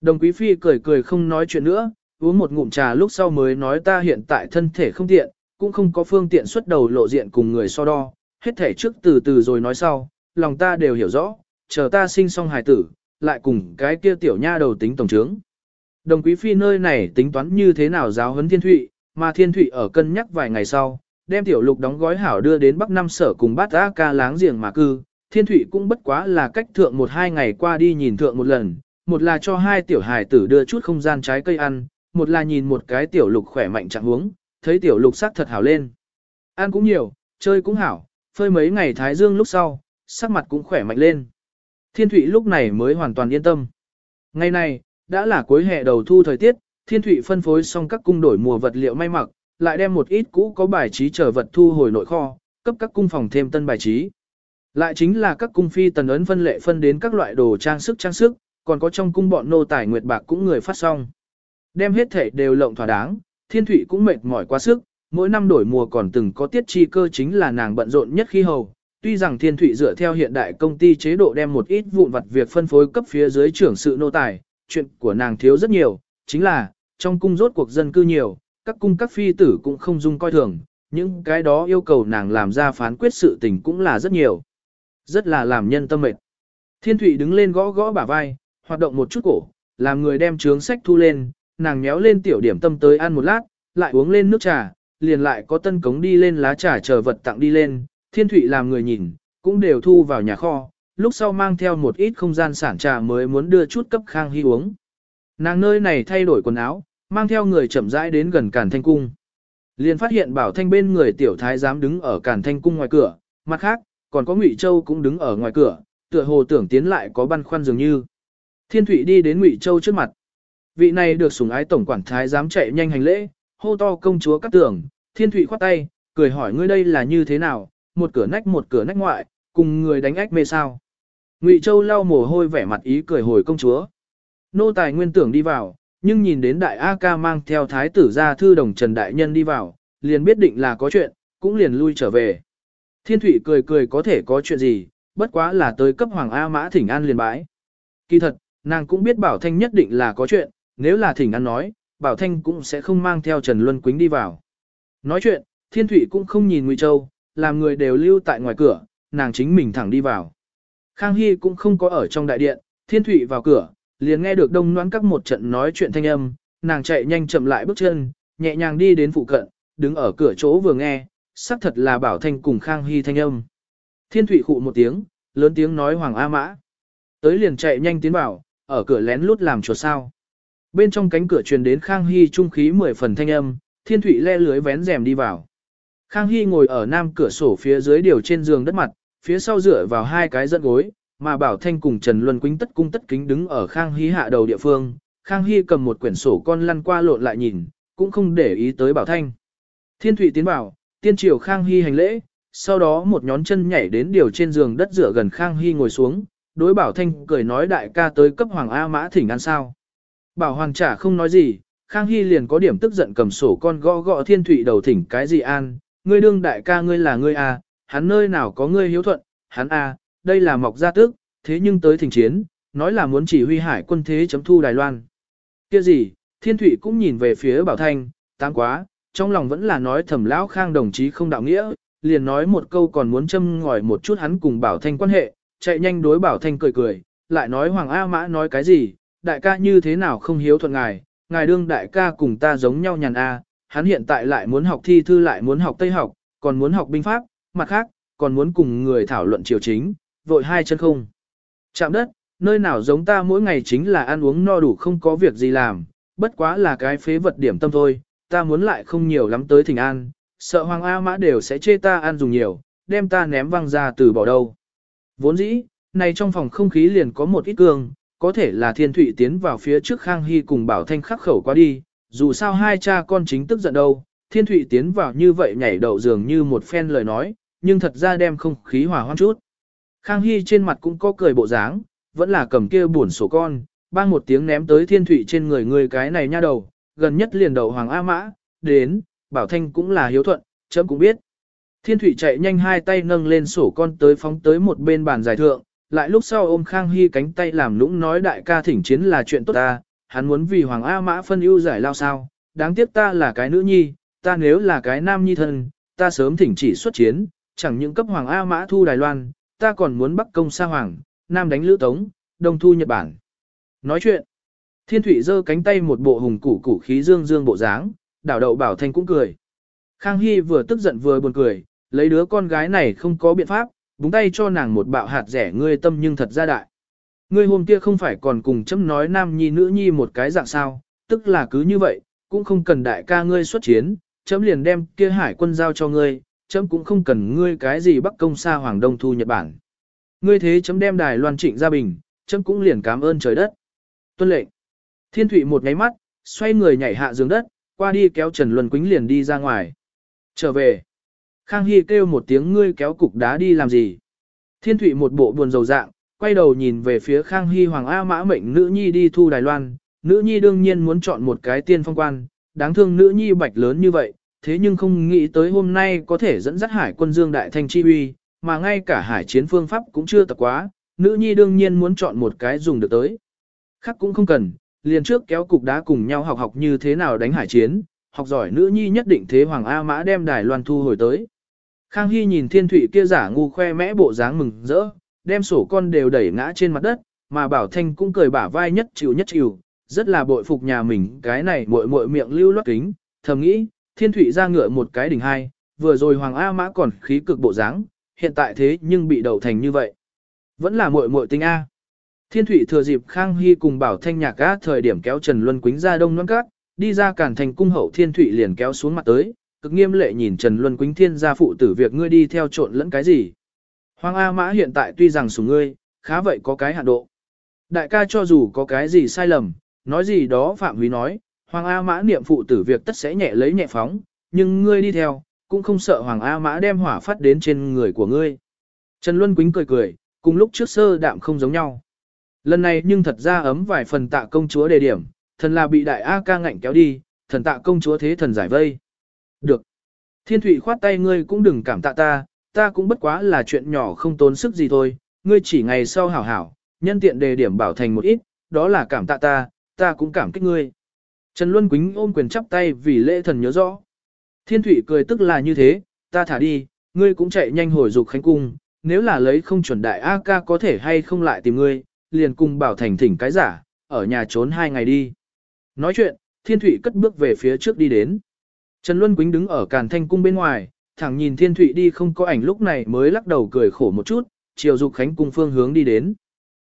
Đồng quý phi cười cười không nói chuyện nữa, uống một ngụm trà lúc sau mới nói ta hiện tại thân thể không tiện, cũng không có phương tiện xuất đầu lộ diện cùng người so đo, hết thể trước từ từ rồi nói sau, lòng ta đều hiểu rõ, chờ ta sinh xong hài tử, lại cùng cái kia tiểu nha đầu tính tổng trướng. Đồng quý phi nơi này tính toán như thế nào giáo huấn thiên thụy, mà thiên thụy ở cân nhắc vài ngày sau, đem tiểu lục đóng gói hảo đưa đến Bắc Nam sở cùng bát A ca láng giềng mà cư, thiên thụy cũng bất quá là cách thượng một hai ngày qua đi nhìn thượng một lần, một là cho hai tiểu hài tử đưa chút không gian trái cây ăn, một là nhìn một cái tiểu lục khỏe mạnh trạng huống, thấy tiểu lục sắc thật hảo lên. Ăn cũng nhiều, chơi cũng hảo, phơi mấy ngày thái dương lúc sau, sắc mặt cũng khỏe mạnh lên. Thiên Thụy lúc này mới hoàn toàn yên tâm. Ngày này, đã là cuối hè đầu thu thời tiết, Thiên Thụy phân phối xong các cung đổi mùa vật liệu may mặc, lại đem một ít cũ có bài trí trở vật thu hồi nội kho, cấp các cung phòng thêm tân bài trí. Lại chính là các cung phi tần ấn phân lệ phân đến các loại đồ trang sức trang sức, còn có trong cung bọn nô tài nguyệt bạc cũng người phát xong. Đem hết thể đều lộng thỏa đáng, Thiên Thụy cũng mệt mỏi quá sức, mỗi năm đổi mùa còn từng có tiết chi cơ chính là nàng bận rộn nhất khi hầu. Tuy rằng Thiên Thụy dựa theo hiện đại công ty chế độ đem một ít vụn vặt việc phân phối cấp phía dưới trưởng sự nô tài, chuyện của nàng thiếu rất nhiều, chính là, trong cung rốt cuộc dân cư nhiều, các cung các phi tử cũng không dung coi thường, những cái đó yêu cầu nàng làm ra phán quyết sự tình cũng là rất nhiều. Rất là làm nhân tâm mệt. Thiên Thụy đứng lên gõ gõ bả vai, hoạt động một chút cổ, làm người đem trướng sách thu lên, nàng méo lên tiểu điểm tâm tới ăn một lát, lại uống lên nước trà, liền lại có tân cống đi lên lá trà chờ vật tặng đi lên, thiên thụy làm người nhìn, cũng đều thu vào nhà kho, lúc sau mang theo một ít không gian sản trà mới muốn đưa chút cấp khang hy uống. Nàng nơi này thay đổi quần áo, mang theo người chậm rãi đến gần cản thanh cung. Liền phát hiện bảo thanh bên người tiểu thái giám đứng ở cản thanh cung ngoài cửa, mặt khác, còn có ngụy Châu cũng đứng ở ngoài cửa, tựa hồ tưởng tiến lại có băn khoăn dường như. Thiên Thụy đi đến Ngụy Châu trước mặt. Vị này được sủng ái tổng quản thái dám chạy nhanh hành lễ, hô to công chúa cắt tưởng, Thiên Thụy khoát tay, cười hỏi ngươi đây là như thế nào, một cửa nách một cửa nách ngoại, cùng người đánh ách mê sao. Ngụy Châu lau mồ hôi vẻ mặt ý cười hồi công chúa. Nô tài nguyên tưởng đi vào, nhưng nhìn đến đại A ca mang theo thái tử ra thư đồng Trần Đại Nhân đi vào, liền biết định là có chuyện, cũng liền lui trở về. Thiên Thụy cười cười có thể có chuyện gì, bất quá là tới cấp Hoàng A Mã thỉnh an liền bãi. Kỳ thật, nàng cũng biết Bảo Thanh nhất định là có chuyện, nếu là thỉnh an nói, Bảo Thanh cũng sẽ không mang theo Trần Luân Quýnh đi vào. Nói chuyện, Thiên Thụy cũng không nhìn Ngụy Châu, làm người đều lưu tại ngoài cửa, nàng chính mình thẳng đi vào. Khang Hy cũng không có ở trong đại điện, Thiên Thụy vào cửa, liền nghe được đông noãn các một trận nói chuyện thanh âm, nàng chạy nhanh chậm lại bước chân, nhẹ nhàng đi đến phụ cận, đứng ở cửa chỗ vừa nghe, xác thật là Bảo Thanh cùng Khang Hy thanh âm. Thiên Thụy khụ một tiếng, lớn tiếng nói Hoàng A Mã. Tới liền chạy nhanh tiến vào, ở cửa lén lút làm chuột sao. Bên trong cánh cửa truyền đến Khang Hy trung khí mười phần thanh âm, Thiên Thụy le lưới vén rèm đi vào. Khang Hy ngồi ở nam cửa sổ phía dưới điều trên giường đất mặt, phía sau dựa vào hai cái dẫn gối, mà Bảo Thanh cùng Trần Luân Quýnh tất cung tất kính đứng ở Khang Hy hạ đầu địa phương, Khang Hy cầm một quyển sổ con lăn qua lộn lại nhìn, cũng không để ý tới Bảo Thanh. Thiên Thụy tiến bảo, tiên triều Khang Hy hành lễ, sau đó một nhón chân nhảy đến điều trên giường đất dựa gần Khang Hy ngồi xuống, đối Bảo Thanh cười nói đại ca tới cấp Hoàng A Mã thỉnh ăn sao. Bảo Hoàng trả không nói gì, Khang Hy liền có điểm tức giận cầm sổ con gõ gõ Thiên Thụy đầu thỉnh cái gì an, ngươi đương đại ca ngươi là ngươi a, hắn nơi nào có ngươi hiếu thuận, hắn a, đây là mọc gia tước, thế nhưng tới thỉnh chiến, nói là muốn chỉ huy hải quân thế chấm thu Đài Loan. Kia gì, Thiên Thụy cũng nhìn về phía Bảo Thanh, tăng quá, trong lòng vẫn là nói thầm lão Khang đồng chí không đạo nghĩa, liền nói một câu còn muốn châm ngòi một chút hắn cùng Bảo Thanh quan hệ, chạy nhanh đối Bảo Thanh cười cười, lại nói Hoàng A Mã nói cái gì, đại ca như thế nào không hiếu thuận ngài, ngài đương đại ca cùng ta giống nhau nhàn A, hắn hiện tại lại muốn học thi thư lại muốn học Tây học, còn muốn học binh pháp, mặt khác, còn muốn cùng người thảo luận triều chính, vội hai chân không. Chạm đất, nơi nào giống ta mỗi ngày chính là ăn uống no đủ không có việc gì làm, bất quá là cái phế vật điểm tâm thôi, ta muốn lại không nhiều lắm tới thỉnh an, sợ Hoàng A Mã đều sẽ chê ta ăn dùng nhiều, đem ta ném văng ra từ bỏ đâu. Vốn dĩ, này trong phòng không khí liền có một ít cương, có thể là thiên thủy tiến vào phía trước Khang Hy cùng Bảo Thanh khắc khẩu qua đi, dù sao hai cha con chính tức giận đâu, thiên thủy tiến vào như vậy nhảy đậu dường như một phen lời nói, nhưng thật ra đem không khí hòa hoãn chút. Khang Hy trên mặt cũng có cười bộ dáng, vẫn là cầm kia buồn sổ con, bang một tiếng ném tới thiên thủy trên người người cái này nha đầu, gần nhất liền đầu Hoàng A Mã, đến, Bảo Thanh cũng là hiếu thuận, chấm cũng biết. Thiên Thụy chạy nhanh hai tay nâng lên sổ con tới phóng tới một bên bàn giải thượng, lại lúc sau ôm Khang Hy cánh tay làm lũng nói đại ca thỉnh chiến là chuyện tốt ta, hắn muốn vì Hoàng A Mã phân ưu giải lao sao, đáng tiếc ta là cái nữ nhi, ta nếu là cái nam nhi thân, ta sớm thỉnh chỉ xuất chiến, chẳng những cấp Hoàng A Mã thu Đài Loan, ta còn muốn bắc công xa Hoàng, nam đánh Lữ Tống, đông thu Nhật Bản. Nói chuyện, Thiên Thụy giơ cánh tay một bộ hùng củ củ khí dương dương bộ dáng, đảo đậu bảo thanh cũng cười. Khang Hy vừa tức giận vừa buồn cười, lấy đứa con gái này không có biện pháp, búng tay cho nàng một bạo hạt rẻ ngươi tâm nhưng thật ra đại. Ngươi hôm kia không phải còn cùng chấm nói nam nhi nữ nhi một cái dạng sao, tức là cứ như vậy, cũng không cần đại ca ngươi xuất chiến, chấm liền đem kia hải quân giao cho ngươi, chấm cũng không cần ngươi cái gì bắc công xa hoàng đông thu Nhật Bản. Ngươi thế chấm đem đài loan trịnh gia bình, chấm cũng liền cảm ơn trời đất. Tuân lệnh. Thiên thủy một ngáy mắt, xoay người nhảy hạ giường đất, qua đi kéo Trần Luân Quýnh liền đi ra ngoài. Trở về. Khang Hy kêu một tiếng ngươi kéo cục đá đi làm gì. Thiên Thụy một bộ buồn rầu dạng, quay đầu nhìn về phía Khang Hy Hoàng A Mã mệnh nữ nhi đi thu Đài Loan, nữ nhi đương nhiên muốn chọn một cái tiên phong quan, đáng thương nữ nhi bạch lớn như vậy, thế nhưng không nghĩ tới hôm nay có thể dẫn dắt hải quân dương đại thanh chi uy, mà ngay cả hải chiến phương pháp cũng chưa tập quá, nữ nhi đương nhiên muốn chọn một cái dùng được tới. Khác cũng không cần, liền trước kéo cục đá cùng nhau học học như thế nào đánh hải chiến, học giỏi nữ nhi nhất định thế Hoàng A Mã đem Đài Loan thu hồi tới. Khang Hy nhìn thiên thủy kia giả ngu khoe mẽ bộ dáng mừng rỡ, đem sổ con đều đẩy ngã trên mặt đất, mà Bảo Thanh cũng cười bả vai nhất chịu nhất chịu, rất là bội phục nhà mình cái này muội muội miệng lưu loát kính, thầm nghĩ, thiên thủy ra ngựa một cái đỉnh hai, vừa rồi Hoàng A Mã còn khí cực bộ dáng, hiện tại thế nhưng bị đầu thành như vậy. Vẫn là muội muội tinh A. Thiên thủy thừa dịp Khang Hy cùng Bảo Thanh nhạc á thời điểm kéo Trần Luân Quýnh ra đông non cát, đi ra cản thành cung hậu thiên thủy liền kéo xuống mặt tới, cực nghiêm lệ nhìn Trần Luân Quýnh thiên gia phụ tử việc ngươi đi theo trộn lẫn cái gì. Hoàng A Mã hiện tại tuy rằng sủng ngươi, khá vậy có cái hạn độ. Đại ca cho dù có cái gì sai lầm, nói gì đó Phạm Huy nói, Hoàng A Mã niệm phụ tử việc tất sẽ nhẹ lấy nhẹ phóng, nhưng ngươi đi theo, cũng không sợ Hoàng A Mã đem hỏa phát đến trên người của ngươi. Trần Luân Quýnh cười cười, cùng lúc trước sơ đạm không giống nhau. Lần này nhưng thật ra ấm vài phần tạ công chúa đề điểm, thần là bị đại A ca ngạnh kéo đi, thần tạ công chúa thế thần giải vây. Được. Thiên Thụy khoát tay ngươi cũng đừng cảm tạ ta, ta cũng bất quá là chuyện nhỏ không tốn sức gì thôi, ngươi chỉ ngày sau hảo hảo, nhân tiện đề điểm bảo thành một ít, đó là cảm tạ ta, ta cũng cảm kích ngươi. Trần Luân Quýnh ôm quyền chắp tay vì lễ thần nhớ rõ. Thiên Thụy cười tức là như thế, ta thả đi, ngươi cũng chạy nhanh hồi dục khánh cung, nếu là lấy không chuẩn đại A ca có thể hay không lại tìm ngươi, liền cùng bảo thành thỉnh cái giả, ở nhà trốn hai ngày đi. Nói chuyện, Thiên Thụy cất bước về phía trước đi đến. Trần Luân Quýnh đứng ở càn thanh cung bên ngoài, thẳng nhìn Thiên Thụy đi không có ảnh lúc này mới lắc đầu cười khổ một chút, chiều dục khánh cung phương hướng đi đến.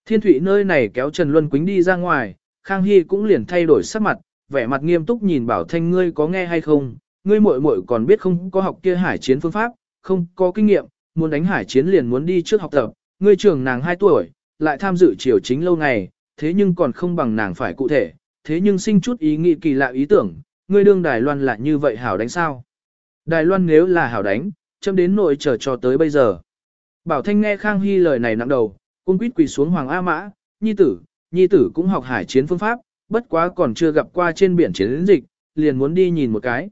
Thiên Thụy nơi này kéo Trần Luân Quýnh đi ra ngoài, Khang Hy cũng liền thay đổi sắc mặt, vẻ mặt nghiêm túc nhìn bảo thanh ngươi có nghe hay không, ngươi muội muội còn biết không có học kia hải chiến phương pháp, không có kinh nghiệm, muốn đánh hải chiến liền muốn đi trước học tập, ngươi trưởng nàng 2 tuổi, lại tham dự triều chính lâu ngày, thế nhưng còn không bằng nàng phải cụ thể, thế nhưng sinh chút ý nghĩ kỳ lạ ý tưởng, ngươi đương Đài Loan là như vậy hảo đánh sao? Đài Loan nếu là hảo đánh, chấm đến nội chờ cho tới bây giờ. Bảo Thanh nghe Khang Hy lời này nặng đầu, cung quýt quỳ xuống Hoàng A Mã, nhi tử, nhi tử cũng học hải chiến phương pháp, bất quá còn chưa gặp qua trên biển chiến dịch, liền muốn đi nhìn một cái.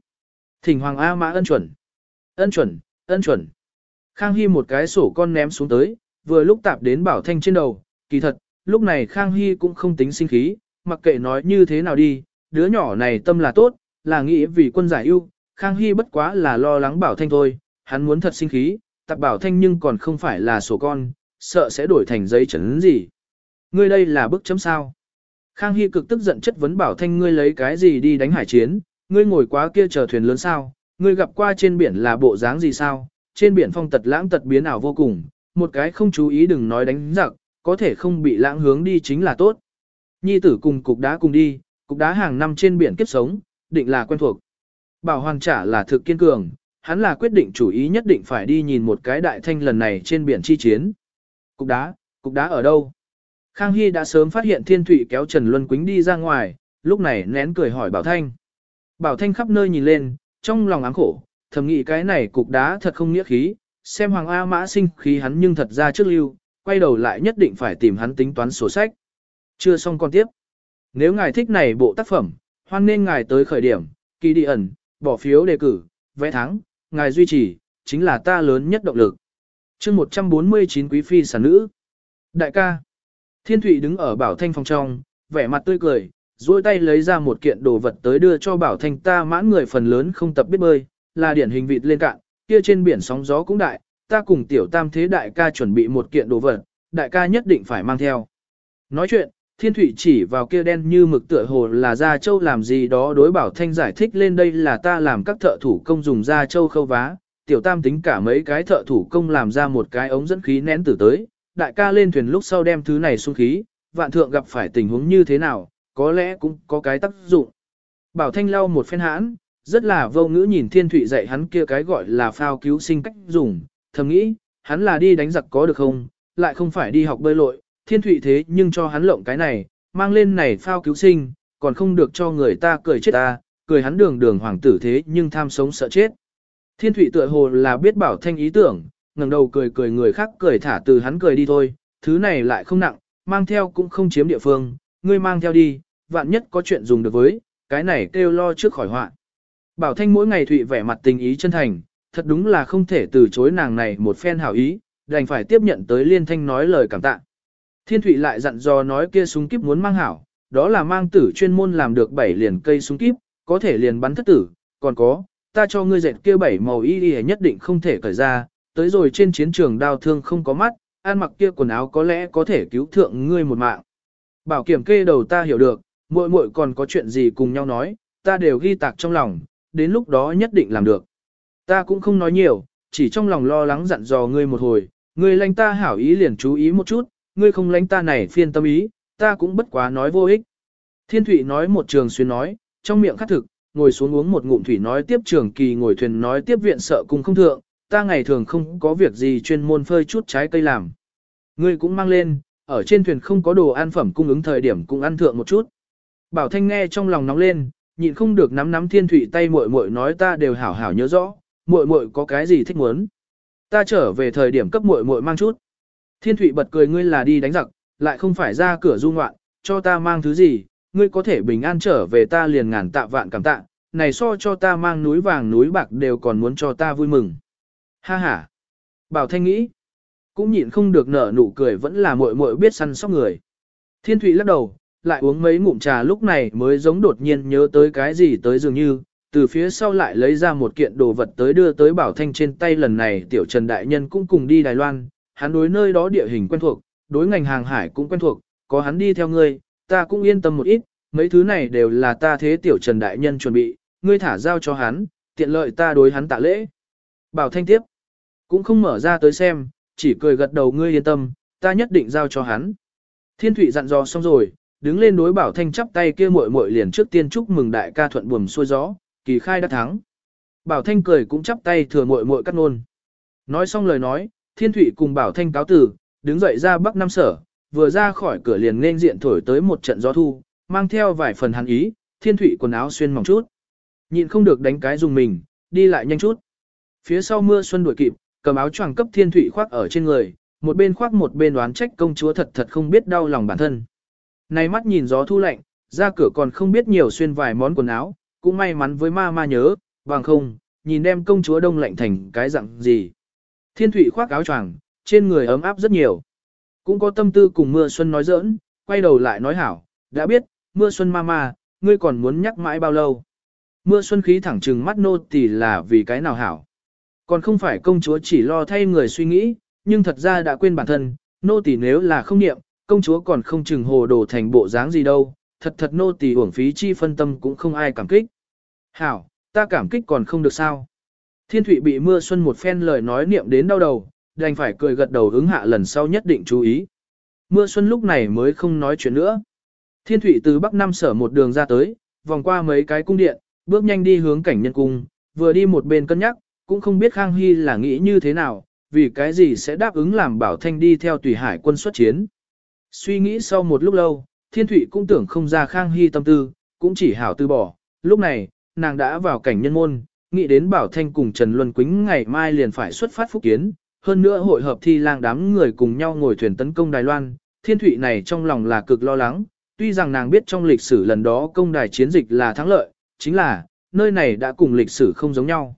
Thỉnh Hoàng A Mã ân chuẩn. Ân chuẩn, ân chuẩn. Khang Hy một cái sổ con ném xuống tới, vừa lúc tạp đến Bảo Thanh trên đầu, kỳ thật, lúc này Khang Hy cũng không tính sinh khí, mặc kệ nói như thế nào đi, đứa nhỏ này tâm là tốt, là nghĩ vì quân giải ưu, Khang Hy bất quá là lo lắng Bảo Thanh thôi, hắn muốn thật sinh khí, tạp Bảo Thanh nhưng còn không phải là sổ con, sợ sẽ đổi thành giấy chấn gì. Ngươi đây là bức chấm sao. Khang Hy cực tức giận chất vấn Bảo Thanh ngươi lấy cái gì đi đánh hải chiến, ngươi ngồi quá kia chờ thuyền lớn sao, ngươi gặp qua trên biển là bộ dáng gì sao, trên biển phong tật lãng tật biến ảo vô cùng, một cái không chú ý đừng nói đánh giặc, có thể không bị lãng hướng đi chính là tốt. Nhi tử cùng cục đá cùng đi, cục đá hàng năm trên biển kiếp sống, định là quen thuộc. Bảo Hoàng trả là thực kiên cường, hắn là quyết định chủ ý nhất định phải đi nhìn một cái đại thanh lần này trên biển chi chiến. Cục đá, cục đá ở đâu? Khang Hy đã sớm phát hiện Thiên Thụy kéo Trần Luân Quýnh đi ra ngoài, lúc này nén cười hỏi Bảo Thanh. Bảo Thanh khắp nơi nhìn lên, trong lòng áng khổ, thầm nghĩ cái này cục đá thật không nghĩa khí, xem Hoàng A Mã sinh khí hắn nhưng thật ra trước lưu, quay đầu lại nhất định phải tìm hắn tính toán sổ sách. Chưa xong còn tiếp. Nếu ngài thích này bộ tác phẩm, hoan nên ngài tới khởi điểm, kỳ đi ẩn, bỏ phiếu đề cử, vẽ thắng, ngài duy trì, chính là ta lớn nhất động lực. chương 149 quý phi sản nữ. Đại ca. Thiên Thụy đứng ở Bảo Thanh phòng trong, vẻ mặt tươi cười, duỗi tay lấy ra một kiện đồ vật tới đưa cho Bảo Thanh ta mãn người phần lớn không tập biết bơi, là điển hình vịt lên cạn, kia trên biển sóng gió cũng đại, ta cùng tiểu tam thế đại ca chuẩn bị một kiện đồ vật, đại ca nhất định phải mang theo. Nói chuyện, Thiên Thụy chỉ vào kia đen như mực tựa hồ là da châu làm gì đó đối Bảo Thanh giải thích lên đây là ta làm các thợ thủ công dùng da châu khâu vá, tiểu tam tính cả mấy cái thợ thủ công làm ra một cái ống dẫn khí nén tử tới, đại ca lên thuyền lúc sau đem thứ này xuống khí, vạn thượng gặp phải tình huống như thế nào, có lẽ cũng có cái tác dụng. Bảo Thanh lau một phen hãn, rất là vô ngữ nhìn Thiên Thụy dạy hắn kia cái gọi là phao cứu sinh cách dùng, thầm nghĩ, hắn là đi đánh giặc có được không, lại không phải đi học bơi lội, Thiên Thụy thế nhưng cho hắn lộng cái này, mang lên này phao cứu sinh, còn không được cho người ta cười chết ta, cười hắn đường đường hoàng tử thế nhưng tham sống sợ chết. Thiên Thụy tựa hồ là biết Bảo Thanh ý tưởng, ngẩng đầu cười cười người khác cười thả từ hắn cười đi thôi, thứ này lại không nặng, mang theo cũng không chiếm địa phương, ngươi mang theo đi, vạn nhất có chuyện dùng được với, cái này kêu lo trước khỏi họa. Bảo Thanh mỗi ngày Thụy vẻ mặt tình ý chân thành, thật đúng là không thể từ chối nàng này một phen hảo ý, đành phải tiếp nhận tới liên thanh nói lời cảm tạ. Thiên Thụy lại dặn dò nói kia súng kíp muốn mang hảo, đó là mang tử chuyên môn làm được bảy liền cây súng kíp, có thể liền bắn thất tử, còn có, ta cho ngươi dệt kia bảy màu y y nhất định không thể cởi ra, tới rồi trên chiến trường đau thương không có mắt, ăn mặc kia quần áo có lẽ có thể cứu thượng ngươi một mạng. Bảo kiểm kê đầu ta hiểu được, muội muội còn có chuyện gì cùng nhau nói, ta đều ghi tạc trong lòng, đến lúc đó nhất định làm được. Ta cũng không nói nhiều, chỉ trong lòng lo lắng dặn dò ngươi một hồi, ngươi lanh ta hảo ý liền chú ý một chút, ngươi không lánh ta này phiên tâm ý, ta cũng bất quá nói vô ích. Thiên Thụy nói một trường xuyên nói, trong miệng khát thực, ngồi xuống uống một ngụm thủy nói tiếp trường kỳ ngồi thuyền nói tiếp viện sợ cùng không thượng, ta ngày thường không có việc gì chuyên môn phơi chút trái cây làm. Ngươi cũng mang lên, ở trên thuyền không có đồ ăn phẩm cung ứng thời điểm cũng ăn thượng một chút. Bảo Thanh nghe trong lòng nóng lên, nhịn không được nắm nắm Thiên Thụy tay muội muội nói ta đều hảo hảo nhớ rõ, muội muội có cái gì thích muốn. Ta trở về thời điểm cấp muội muội mang chút. Thiên Thụy bật cười ngươi là đi đánh giặc, lại không phải ra cửa du ngoạn, cho ta mang thứ gì, ngươi có thể bình an trở về ta liền ngàn tạ vạn cảm tạ, này so cho ta mang núi vàng núi bạc đều còn muốn cho ta vui mừng. Ha ha. Bảo Thanh nghĩ, cũng nhịn không được nở nụ cười vẫn là muội muội biết săn sóc người. Thiên Thụy lắc đầu, lại uống mấy ngụm trà lúc này mới giống đột nhiên nhớ tới cái gì tới dường như, từ phía sau lại lấy ra một kiện đồ vật tới đưa tới Bảo Thanh trên tay lần này tiểu Trần Đại Nhân cũng cùng đi Đài Loan, hắn đối nơi đó địa hình quen thuộc, đối ngành hàng hải cũng quen thuộc, có hắn đi theo ngươi, ta cũng yên tâm một ít, mấy thứ này đều là ta thế tiểu Trần Đại Nhân chuẩn bị, ngươi thả giao cho hắn, tiện lợi ta đối hắn tạ lễ. Bảo Thanh tiếp, cũng không mở ra tới xem, chỉ cười gật đầu ngươi yên tâm, ta nhất định giao cho hắn. Thiên Thụy dặn dò xong rồi, đứng lên đối Bảo Thanh chắp tay kia muội muội liền trước tiên chúc mừng đại ca thuận buồm xuôi gió, kỳ khai đã thắng. Bảo Thanh cười cũng chắp tay thừa muội muội cắt nôn. Nói xong lời nói, Thiên Thụy cùng Bảo Thanh cáo tử, đứng dậy ra Bắc Nam Sở, vừa ra khỏi cửa liền nên diện thổi tới một trận gió thu, mang theo vài phần hàn ý, thiên Thụy quần áo xuyên mỏng chút. Nhịn không được đánh cái dùng mình, đi lại nhanh chút. Phía sau mưa xuân đuổi kịp, cầm áo choàng cấp thiên Thụy khoác ở trên người, một bên khoác một bên đoán trách công chúa thật thật không biết đau lòng bản thân. Này mắt nhìn gió thu lạnh, ra cửa còn không biết nhiều xuyên vài món quần áo, cũng may mắn với ma ma nhớ, bằng không, nhìn đem công chúa đông lạnh thành cái dạng gì. Thiên Thụy khoác áo choàng, trên người ấm áp rất nhiều. Cũng có tâm tư cùng mưa xuân nói giỡn, quay đầu lại nói hảo, đã biết, mưa xuân ma ma, ngươi còn muốn nhắc mãi bao lâu. Mưa xuân khí thẳng trừng mắt nô tỳ là vì cái nào hảo. Còn không phải công chúa chỉ lo thay người suy nghĩ, nhưng thật ra đã quên bản thân, nô tỳ nếu là không niệm, công chúa còn không chừng hồ đồ thành bộ dáng gì đâu, thật thật nô tỳ uổng phí chi phân tâm cũng không ai cảm kích. Hảo, ta cảm kích còn không được sao. Thiên Thụy bị mưa xuân một phen lời nói niệm đến đau đầu, đành phải cười gật đầu ứng hạ lần sau nhất định chú ý. Mưa xuân lúc này mới không nói chuyện nữa. Thiên Thụy từ bắc Nam sở một đường ra tới, vòng qua mấy cái cung điện, bước nhanh đi hướng cảnh nhân cung, vừa đi một bên cân nhắc, cũng không biết Khang Hy là nghĩ như thế nào, vì cái gì sẽ đáp ứng làm bảo thanh đi theo tùy hải quân xuất chiến. Suy nghĩ sau một lúc lâu, thiên Thụy cũng tưởng không ra Khang Hy tâm tư, cũng chỉ hảo từ bỏ, lúc này, nàng đã vào cảnh nhân môn, nghĩ đến bảo thanh cùng Trần Luân Quýnh ngày mai liền phải xuất phát phúc kiến, hơn nữa hội hợp thi lang đám người cùng nhau ngồi thuyền tấn công Đài Loan, thiên thủy này trong lòng là cực lo lắng, tuy rằng nàng biết trong lịch sử lần đó công đài chiến dịch là thắng lợi, chính là, nơi này đã cùng lịch sử không giống nhau.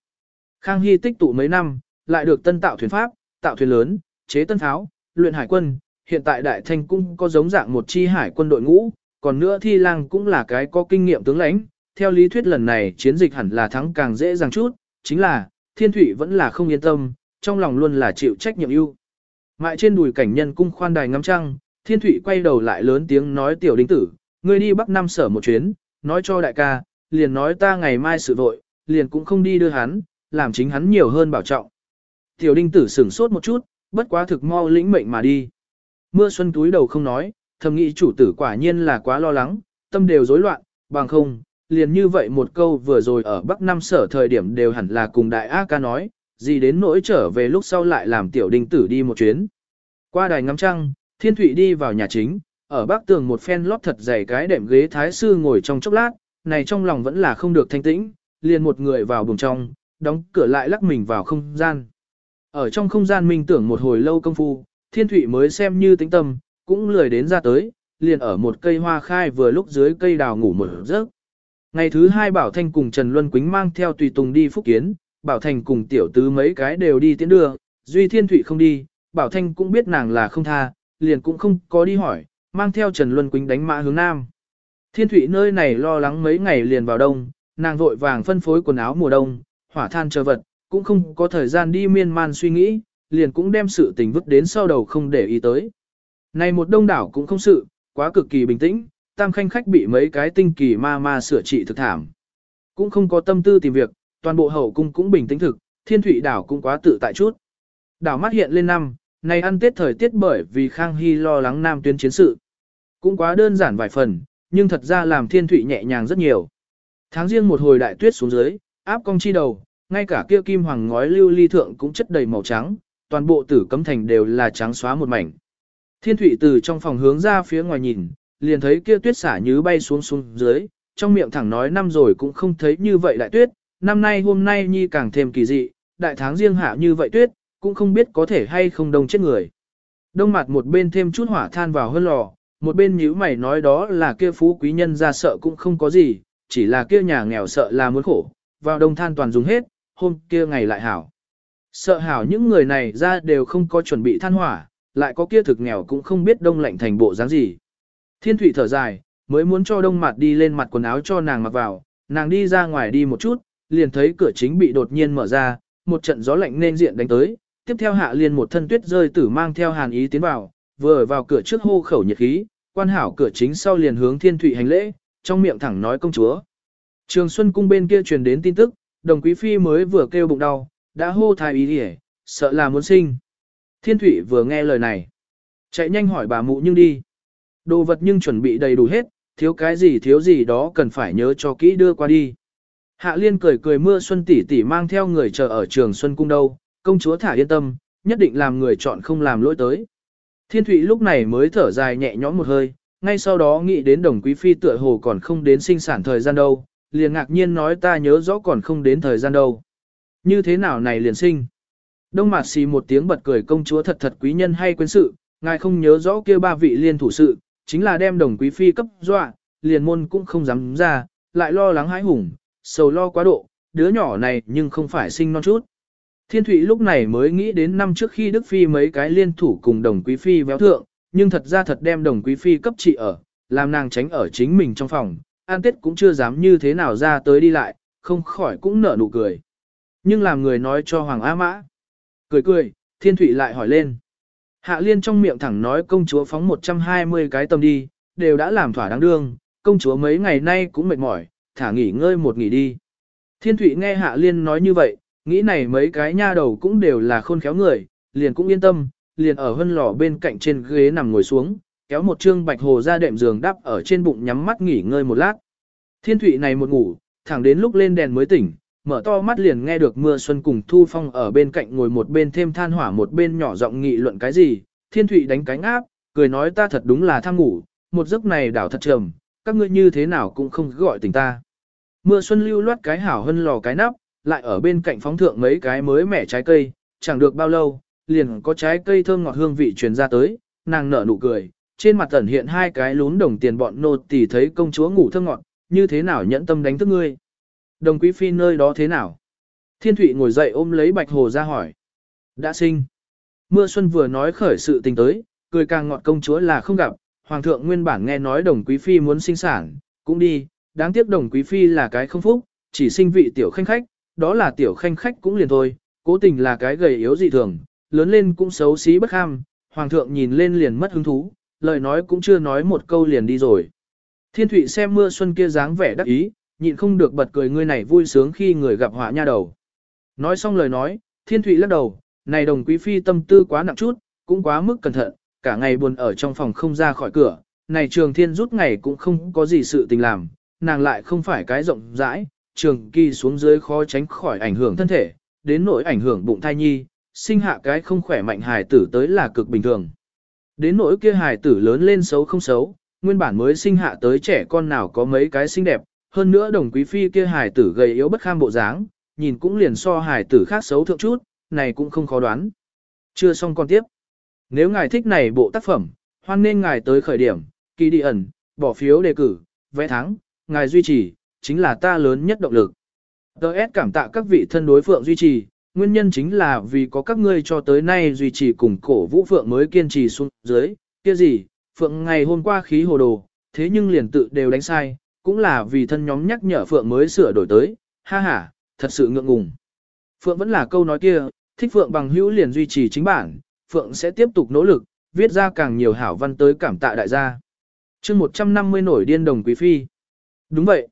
Khang Hy tích tụ mấy năm, lại được tân tạo thuyền pháp, tạo thuyền lớn, chế tân pháo, luyện hải quân, hiện tại Đại Thanh cũng có giống dạng một chi hải quân đội ngũ, còn nữa Thi Lang cũng là cái có kinh nghiệm tướng lãnh, theo lý thuyết lần này chiến dịch hẳn là thắng càng dễ dàng chút, chính là, Thiên Thụy vẫn là không yên tâm, trong lòng luôn là chịu trách nhiệm ưu. Mại trên đùi cảnh nhân cung khoan đài ngắm trăng, Thiên Thụy quay đầu lại lớn tiếng nói tiểu đinh tử, ngươi đi Bắc Nam sở một chuyến, nói cho đại ca, liền nói ta ngày mai sự vội, liền cũng không đi đưa hắn, làm chính hắn nhiều hơn bảo trọng. Tiểu đinh tử sửng sốt một chút, bất quá thực mau lĩnh mệnh mà đi. Mưa xuân túi đầu không nói, thầm nghĩ chủ tử quả nhiên là quá lo lắng, tâm đều rối loạn, bằng không, liền như vậy một câu vừa rồi ở Bắc Nam sở thời điểm đều hẳn là cùng đại A ca nói, gì đến nỗi trở về lúc sau lại làm tiểu đình tử đi một chuyến. Qua đài ngắm trăng, thiên thụy đi vào nhà chính, ở bắc tường một phen lót thật dày cái đệm ghế thái sư ngồi trong chốc lát, này trong lòng vẫn là không được thanh tĩnh, liền một người vào buồng trong, đóng cửa lại lắc mình vào không gian. Ở trong không gian minh tưởng một hồi lâu công phu, thiên thụy mới xem như tĩnh tâm, cũng lười đến ra tới, liền ở một cây hoa khai vừa lúc dưới cây đào ngủ một giấc. Ngày thứ hai Bảo Thanh cùng Trần Luân Quýnh mang theo tùy tùng đi phúc kiến, Bảo Thành cùng tiểu tứ mấy cái đều đi tiến đưa, duy thiên thụy không đi, Bảo Thanh cũng biết nàng là không tha, liền cũng không có đi hỏi, mang theo Trần Luân Quýnh đánh mã hướng nam. Thiên thụy nơi này lo lắng mấy ngày liền vào đông, nàng vội vàng phân phối quần áo mùa đông, hỏa than chờ vật, cũng không có thời gian đi miên man suy nghĩ, liền cũng đem sự tình vứt đến sau đầu không để ý tới. Này một đông đảo cũng không sự, quá cực kỳ bình tĩnh, tam khanh khách bị mấy cái tinh kỳ ma ma sửa trị thực thảm. Cũng không có tâm tư tìm việc, toàn bộ hậu cung cũng bình tĩnh thực, thiên thủy đảo cũng quá tự tại chút. Đảo mắt hiện lên năm, này ăn tết thời tiết bởi vì Khang Hy lo lắng nam tuyến chiến sự. Cũng quá đơn giản vài phần, nhưng thật ra làm thiên thủy nhẹ nhàng rất nhiều. Tháng riêng một hồi đại tuyết xuống dưới, áp cong chi đầu, ngay cả kia kim hoàng ngói lưu ly thượng cũng chất đầy màu trắng, toàn bộ tử cấm thành đều là trắng xóa một mảnh. Thiên thủy từ trong phòng hướng ra phía ngoài nhìn, liền thấy kia tuyết xả như bay xuống xuống dưới, trong miệng thẳng nói năm rồi cũng không thấy như vậy đại tuyết, năm nay hôm nay nhi càng thêm kỳ dị, đại tháng riêng hạ như vậy tuyết, cũng không biết có thể hay không đông chết người. Đông mặt một bên thêm chút hỏa than vào hơn lò, một bên nhíu mày nói đó là kia phú quý nhân ra sợ cũng không có gì, chỉ là kia nhà nghèo sợ là muốn khổ, vào đông than toàn dùng hết, hôm kia ngày lại hảo. Sợ hảo những người này ra đều không có chuẩn bị than hỏa, lại có kia thực nghèo cũng không biết đông lạnh thành bộ dáng gì. Thiên thủy thở dài, mới muốn cho đông mặt đi lên mặt quần áo cho nàng mặc vào, nàng đi ra ngoài đi một chút, liền thấy cửa chính bị đột nhiên mở ra, một trận gió lạnh nên diện đánh tới, tiếp theo hạ liền một thân tuyết rơi tử mang theo hàn ý tiến vào, vừa vào cửa trước hô khẩu nhiệt khí, quan hảo cửa chính sau liền hướng thiên thủy hành lễ, trong miệng thẳng nói công chúa. Trường Xuân cung bên kia truyền đến tin tức, đồng quý phi mới vừa kêu bụng đau, đã hô thái ý đi sợ là muốn sinh. Thiên thủy vừa nghe lời này, chạy nhanh hỏi bà mụ nhưng đi. Đồ vật nhưng chuẩn bị đầy đủ hết, thiếu cái gì thiếu gì đó cần phải nhớ cho kỹ đưa qua đi. Hạ liên cười cười mưa xuân tỷ tỷ mang theo người chờ ở trường xuân cung đâu, công chúa thả yên tâm, nhất định làm người chọn không làm lỗi tới. Thiên Thụy lúc này mới thở dài nhẹ nhõm một hơi, ngay sau đó nghĩ đến đồng quý phi tựa hồ còn không đến sinh sản thời gian đâu, liền ngạc nhiên nói ta nhớ rõ còn không đến thời gian đâu. Như thế nào này liền sinh? Đông mặt xì một tiếng bật cười công chúa thật thật quý nhân hay quên sự, ngài không nhớ rõ kia ba vị liên thủ sự, chính là đem đồng quý phi cấp dọa, liền môn cũng không dám ra, lại lo lắng hãi hùng, sầu lo quá độ, đứa nhỏ này nhưng không phải sinh non chút. Thiên Thụy lúc này mới nghĩ đến năm trước khi Đức Phi mấy cái liên thủ cùng đồng quý phi véo thượng, nhưng thật ra thật đem đồng quý phi cấp trị ở, làm nàng tránh ở chính mình trong phòng, an tết cũng chưa dám như thế nào ra tới đi lại, không khỏi cũng nở nụ cười. Nhưng làm người nói cho Hoàng A Mã. Cười cười, Thiên Thụy lại hỏi lên. Hạ Liên trong miệng thẳng nói công chúa phóng 120 cái tâm đi, đều đã làm thỏa đáng đương, công chúa mấy ngày nay cũng mệt mỏi, thả nghỉ ngơi một nghỉ đi. Thiên Thụy nghe Hạ Liên nói như vậy, nghĩ này mấy cái nha đầu cũng đều là khôn khéo người, liền cũng yên tâm, liền ở hân lò bên cạnh trên ghế nằm ngồi xuống, kéo một trương bạch hồ ra đệm giường đắp ở trên bụng nhắm mắt nghỉ ngơi một lát. Thiên Thụy này một ngủ, thẳng đến lúc lên đèn mới tỉnh, mở to mắt liền nghe được mưa xuân cùng thu phong ở bên cạnh ngồi một bên thêm than hỏa một bên nhỏ giọng nghị luận cái gì, Thiên Thụy đánh cánh áp, cười nói ta thật đúng là tham ngủ, một giấc này đảo thật trầm, các ngươi như thế nào cũng không gọi tỉnh ta. Mưa xuân lưu loát cái hảo hân lò cái nắp, lại ở bên cạnh phóng thượng mấy cái mới mẻ trái cây, chẳng được bao lâu, liền có trái cây thơm ngọt hương vị truyền ra tới, nàng nở nụ cười, trên mặt tẩn hiện hai cái lún đồng tiền bọn nô tỳ thấy công chúa ngủ thơm ngọt, như thế nào nhẫn tâm đánh thức ngươi. Đồng quý phi nơi đó thế nào? Thiên Thụy ngồi dậy ôm lấy Bạch Hồ ra hỏi. Đã sinh. Mưa xuân vừa nói khởi sự tình tới, cười càng ngọt công chúa là không gặp, Hoàng thượng nguyên bản nghe nói đồng quý phi muốn sinh sản, cũng đi, đáng tiếc đồng quý phi là cái không phúc, chỉ sinh vị tiểu khanh khách, đó là tiểu khanh khách cũng liền thôi, cố tình là cái gầy yếu dị thường, lớn lên cũng xấu xí bất ham, hoàng thượng nhìn lên liền mất hứng thú, lời nói cũng chưa nói một câu liền đi rồi. Thiên Thụy xem mưa xuân kia dáng vẻ đắc ý, nhịn không được bật cười người này vui sướng khi người gặp họa nha đầu. Nói xong lời nói, Thiên Thụy lắc đầu, này đồng quý phi tâm tư quá nặng chút, cũng quá mức cẩn thận, cả ngày buồn ở trong phòng không ra khỏi cửa, này trường thiên rút ngày cũng không có gì sự tình làm, nàng lại không phải cái rộng rãi, trường kỳ xuống dưới khó tránh khỏi ảnh hưởng thân thể, đến nỗi ảnh hưởng bụng thai nhi, sinh hạ cái không khỏe mạnh hài tử tới là cực bình thường. Đến nỗi kia hài tử lớn lên xấu không xấu, nguyên bản mới sinh hạ tới trẻ con nào có mấy cái xinh đẹp, hơn nữa đồng quý phi kia hài tử gầy yếu bất kham bộ dáng, nhìn cũng liền so hài tử khác xấu thượng chút, này cũng không khó đoán. Chưa xong con tiếp. Nếu ngài thích này bộ tác phẩm, hoan nên ngài tới khởi điểm, kỳ đi ẩn, bỏ phiếu đề cử, vẽ thắng, ngài duy trì, chính là ta lớn nhất động lực. Đợt cảm tạ các vị thân đối phượng duy trì, nguyên nhân chính là vì có các ngươi cho tới nay duy trì cùng cổ vũ phượng mới kiên trì xuống dưới, kia gì, phượng ngày hôm qua khí hồ đồ, thế nhưng liền tự đều đánh sai, cũng là vì thân nhóm nhắc nhở phượng mới sửa đổi tới, ha ha, thật sự ngượng ngùng. Phượng vẫn là câu nói kia, thích phượng bằng hữu liền duy trì chính bản, phượng sẽ tiếp tục nỗ lực, viết ra càng nhiều hảo văn tới cảm tạ đại gia. chương 150 nổi điên đồng quý phi. Đúng vậy.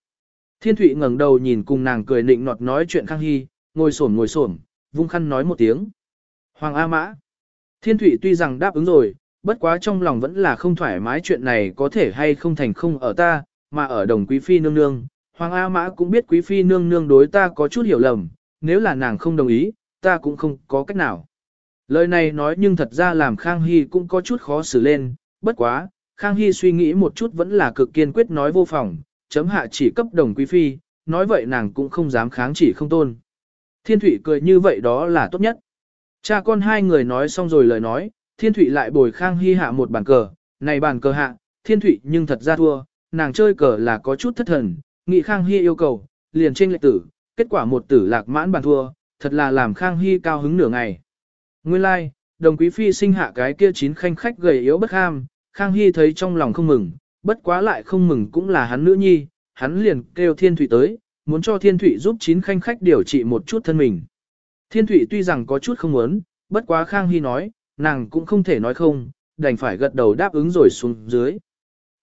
Thiên Thụy ngẩng đầu nhìn cùng nàng cười nịnh nọt nói chuyện Khang Hy, ngồi xổm ngồi xổm, vung khăn nói một tiếng. Hoàng A Mã. Thiên Thụy tuy rằng đáp ứng rồi, bất quá trong lòng vẫn là không thoải mái chuyện này có thể hay không thành không ở ta, mà ở đồng quý phi nương nương. Hoàng A Mã cũng biết quý phi nương nương đối ta có chút hiểu lầm, nếu là nàng không đồng ý, ta cũng không có cách nào. Lời này nói nhưng thật ra làm Khang Hy cũng có chút khó xử lên, bất quá, Khang Hy suy nghĩ một chút vẫn là cực kiên quyết nói vô phòng, chấm hạ chỉ cấp đồng quý phi, nói vậy nàng cũng không dám kháng chỉ không tôn. Thiên Thụy cười như vậy đó là tốt nhất. Cha con hai người nói xong rồi lời nói, Thiên Thụy lại bồi Khang Hy hạ một bàn cờ, này bàn cờ hạ, Thiên Thụy nhưng thật ra thua, nàng chơi cờ là có chút thất thần, nghị Khang Hy yêu cầu, liền trên lệ tử, kết quả một tử lạc mãn bàn thua, thật là làm Khang Hy cao hứng nửa ngày. Nguyên lai, like, đồng quý phi sinh hạ cái kia chín khanh khách gầy yếu bất ham, Khang Hy thấy trong lòng không mừng, bất quá lại không mừng cũng là hắn nữ nhi, hắn liền kêu Thiên Thụy tới, muốn cho Thiên Thụy giúp chín khanh khách điều trị một chút thân mình. Thiên Thụy tuy rằng có chút không muốn, bất quá Khang Hy nói, nàng cũng không thể nói không, đành phải gật đầu đáp ứng rồi xuống dưới.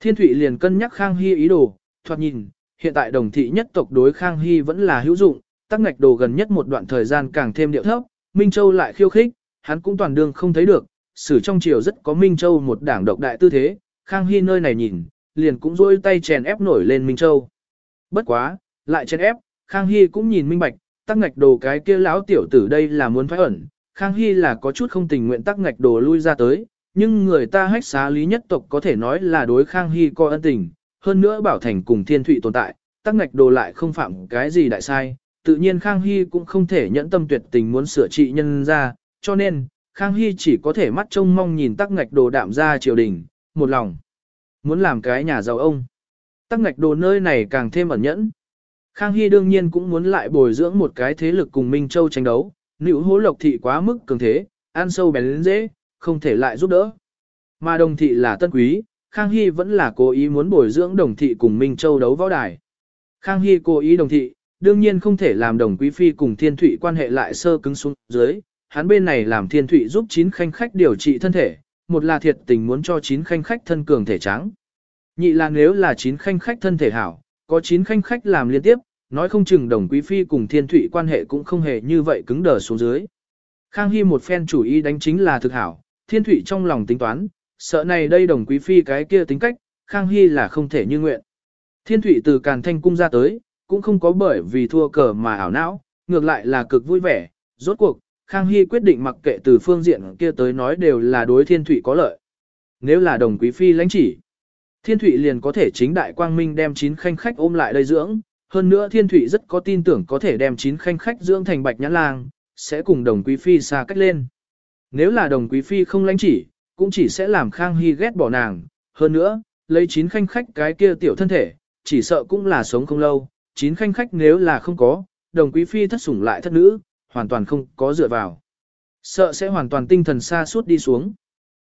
Thiên Thụy liền cân nhắc Khang Hy ý đồ, thoạt nhìn, hiện tại đồng thị nhất tộc đối Khang Hy vẫn là hữu dụng, tắc ngạch đồ gần nhất một đoạn thời gian càng thêm điệu thấp, Minh Châu lại khiêu khích, hắn cũng toàn đương không thấy được, sử trong triều rất có Minh Châu một đảng độc đại tư thế, Khang Hy nơi này nhìn, liền cũng rôi tay chèn ép nổi lên Minh Châu. Bất quá, lại chèn ép, Khang Hy cũng nhìn minh bạch, tắc ngạch đồ cái kia lão tiểu tử đây là muốn thoái ẩn, Khang Hy là có chút không tình nguyện tắc ngạch đồ lui ra tới, nhưng người ta hách xá lý nhất tộc có thể nói là đối Khang Hy coi ân tình, hơn nữa bảo thành cùng thiên thụy tồn tại, tắc ngạch đồ lại không phạm cái gì đại sai, tự nhiên Khang Hy cũng không thể nhẫn tâm tuyệt tình muốn sửa trị nhân ra, cho nên, Khang Hy chỉ có thể mắt trông mong nhìn tắc ngạch đồ đạm ra triều đình, một lòng. Muốn làm cái nhà giàu ông. Tắc ngạch đồ nơi này càng thêm ẩn nhẫn. Khang Hy đương nhiên cũng muốn lại bồi dưỡng một cái thế lực cùng Minh Châu tranh đấu, nữ hố lộc thị quá mức cường thế, ăn sâu bén lên dễ, không thể lại giúp đỡ. Mà đồng thị là tân quý, Khang Hy vẫn là cố ý muốn bồi dưỡng đồng thị cùng Minh Châu đấu võ đài. Khang Hy cố ý đồng thị, đương nhiên không thể làm đồng quý phi cùng thiên thụy quan hệ lại sơ cứng xuống dưới, hắn bên này làm thiên thụy giúp chín khanh khách điều trị thân thể, một là thiệt tình muốn cho chín khanh khách thân cường thể trắng. Nhị là nếu là chín khanh khách thân thể hảo, có chín khanh khách làm liên tiếp, nói không chừng đồng quý phi cùng thiên thụy quan hệ cũng không hề như vậy cứng đờ xuống dưới. Khang Hy một phen chủ ý đánh chính là thực hảo, thiên thụy trong lòng tính toán, sợ này đây đồng quý phi cái kia tính cách, Khang Hy là không thể như nguyện. Thiên thụy từ càn thanh cung ra tới, cũng không có bởi vì thua cờ mà ảo não, ngược lại là cực vui vẻ, rốt cuộc, Khang Hy quyết định mặc kệ từ phương diện kia tới nói đều là đối thiên thụy có lợi. Nếu là đồng quý phi lãnh chỉ, thiên thụy liền có thể chính đại quang minh đem chín khanh khách ôm lại đây dưỡng, hơn nữa thiên thụy rất có tin tưởng có thể đem chín khanh khách dưỡng thành bạch nhãn lang, sẽ cùng đồng quý phi xa cách lên. Nếu là đồng quý phi không lãnh chỉ, cũng chỉ sẽ làm Khang Hy ghét bỏ nàng, hơn nữa, lấy chín khanh khách cái kia tiểu thân thể, chỉ sợ cũng là sống không lâu, chín khanh khách nếu là không có, đồng quý phi thất sủng lại thất nữ, hoàn toàn không có dựa vào. Sợ sẽ hoàn toàn tinh thần xa suốt đi xuống.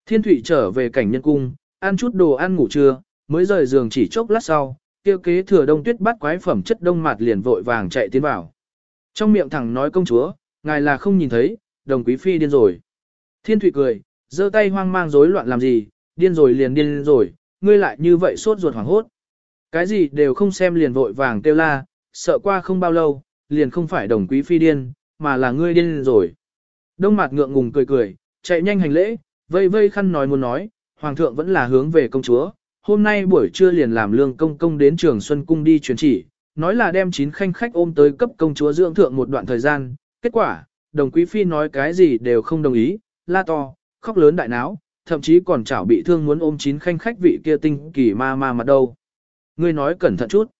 Thiên thủy trở về cảnh nhân cung, ăn chút đồ ăn ngủ trưa, mới rời giường chỉ chốc lát sau, tiêu kế thừa đông tuyết bắt quái phẩm chất đông mạt liền vội vàng chạy tiến vào. Trong miệng thẳng nói công chúa, ngài là không nhìn thấy, đồng quý phi điên rồi. Thiên Thụy cười, giơ tay hoang mang rối loạn làm gì, điên rồi liền điên rồi, ngươi lại như vậy sốt ruột hoảng hốt. Cái gì đều không xem liền vội vàng kêu la, sợ qua không bao lâu, liền không phải đồng quý phi điên, mà là ngươi điên rồi. Đông mặt ngượng ngùng cười cười, chạy nhanh hành lễ, vây vây khăn nói muốn nói, hoàng thượng vẫn là hướng về công chúa. Hôm nay buổi trưa liền làm lương công công đến trường Xuân Cung đi truyền chỉ, nói là đem chín khanh khách ôm tới cấp công chúa dưỡng thượng một đoạn thời gian. Kết quả, đồng quý phi nói cái gì đều không đồng ý, la to, khóc lớn đại náo, thậm chí còn chảo bị thương muốn ôm chín khanh khách vị kia tinh kỳ ma ma mặt đâu. Ngươi nói cẩn thận chút.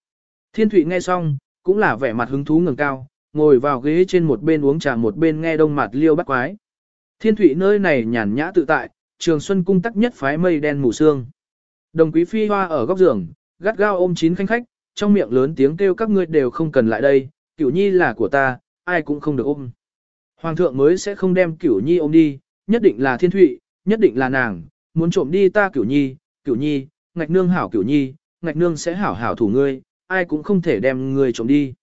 Thiên Thụy nghe xong, cũng là vẻ mặt hứng thú ngẩng cao, ngồi vào ghế trên một bên uống trà một bên nghe đông mặt liêu bắt quái. Thiên Thụy nơi này nhàn nhã tự tại, trường xuân cung tắc nhất phái mây đen mù sương. Đồng quý phi hoa ở góc giường, gắt gao ôm chín khanh khách, trong miệng lớn tiếng kêu các ngươi đều không cần lại đây, cửu nhi là của ta, ai cũng không được ôm. Hoàng thượng mới sẽ không đem cửu nhi ôm đi, nhất định là thiên thụy, nhất định là nàng, muốn trộm đi ta cửu nhi, cửu nhi, ngạch nương hảo cửu nhi, ngạch nương sẽ hảo hảo thủ ngươi, ai cũng không thể đem ngươi trộm đi.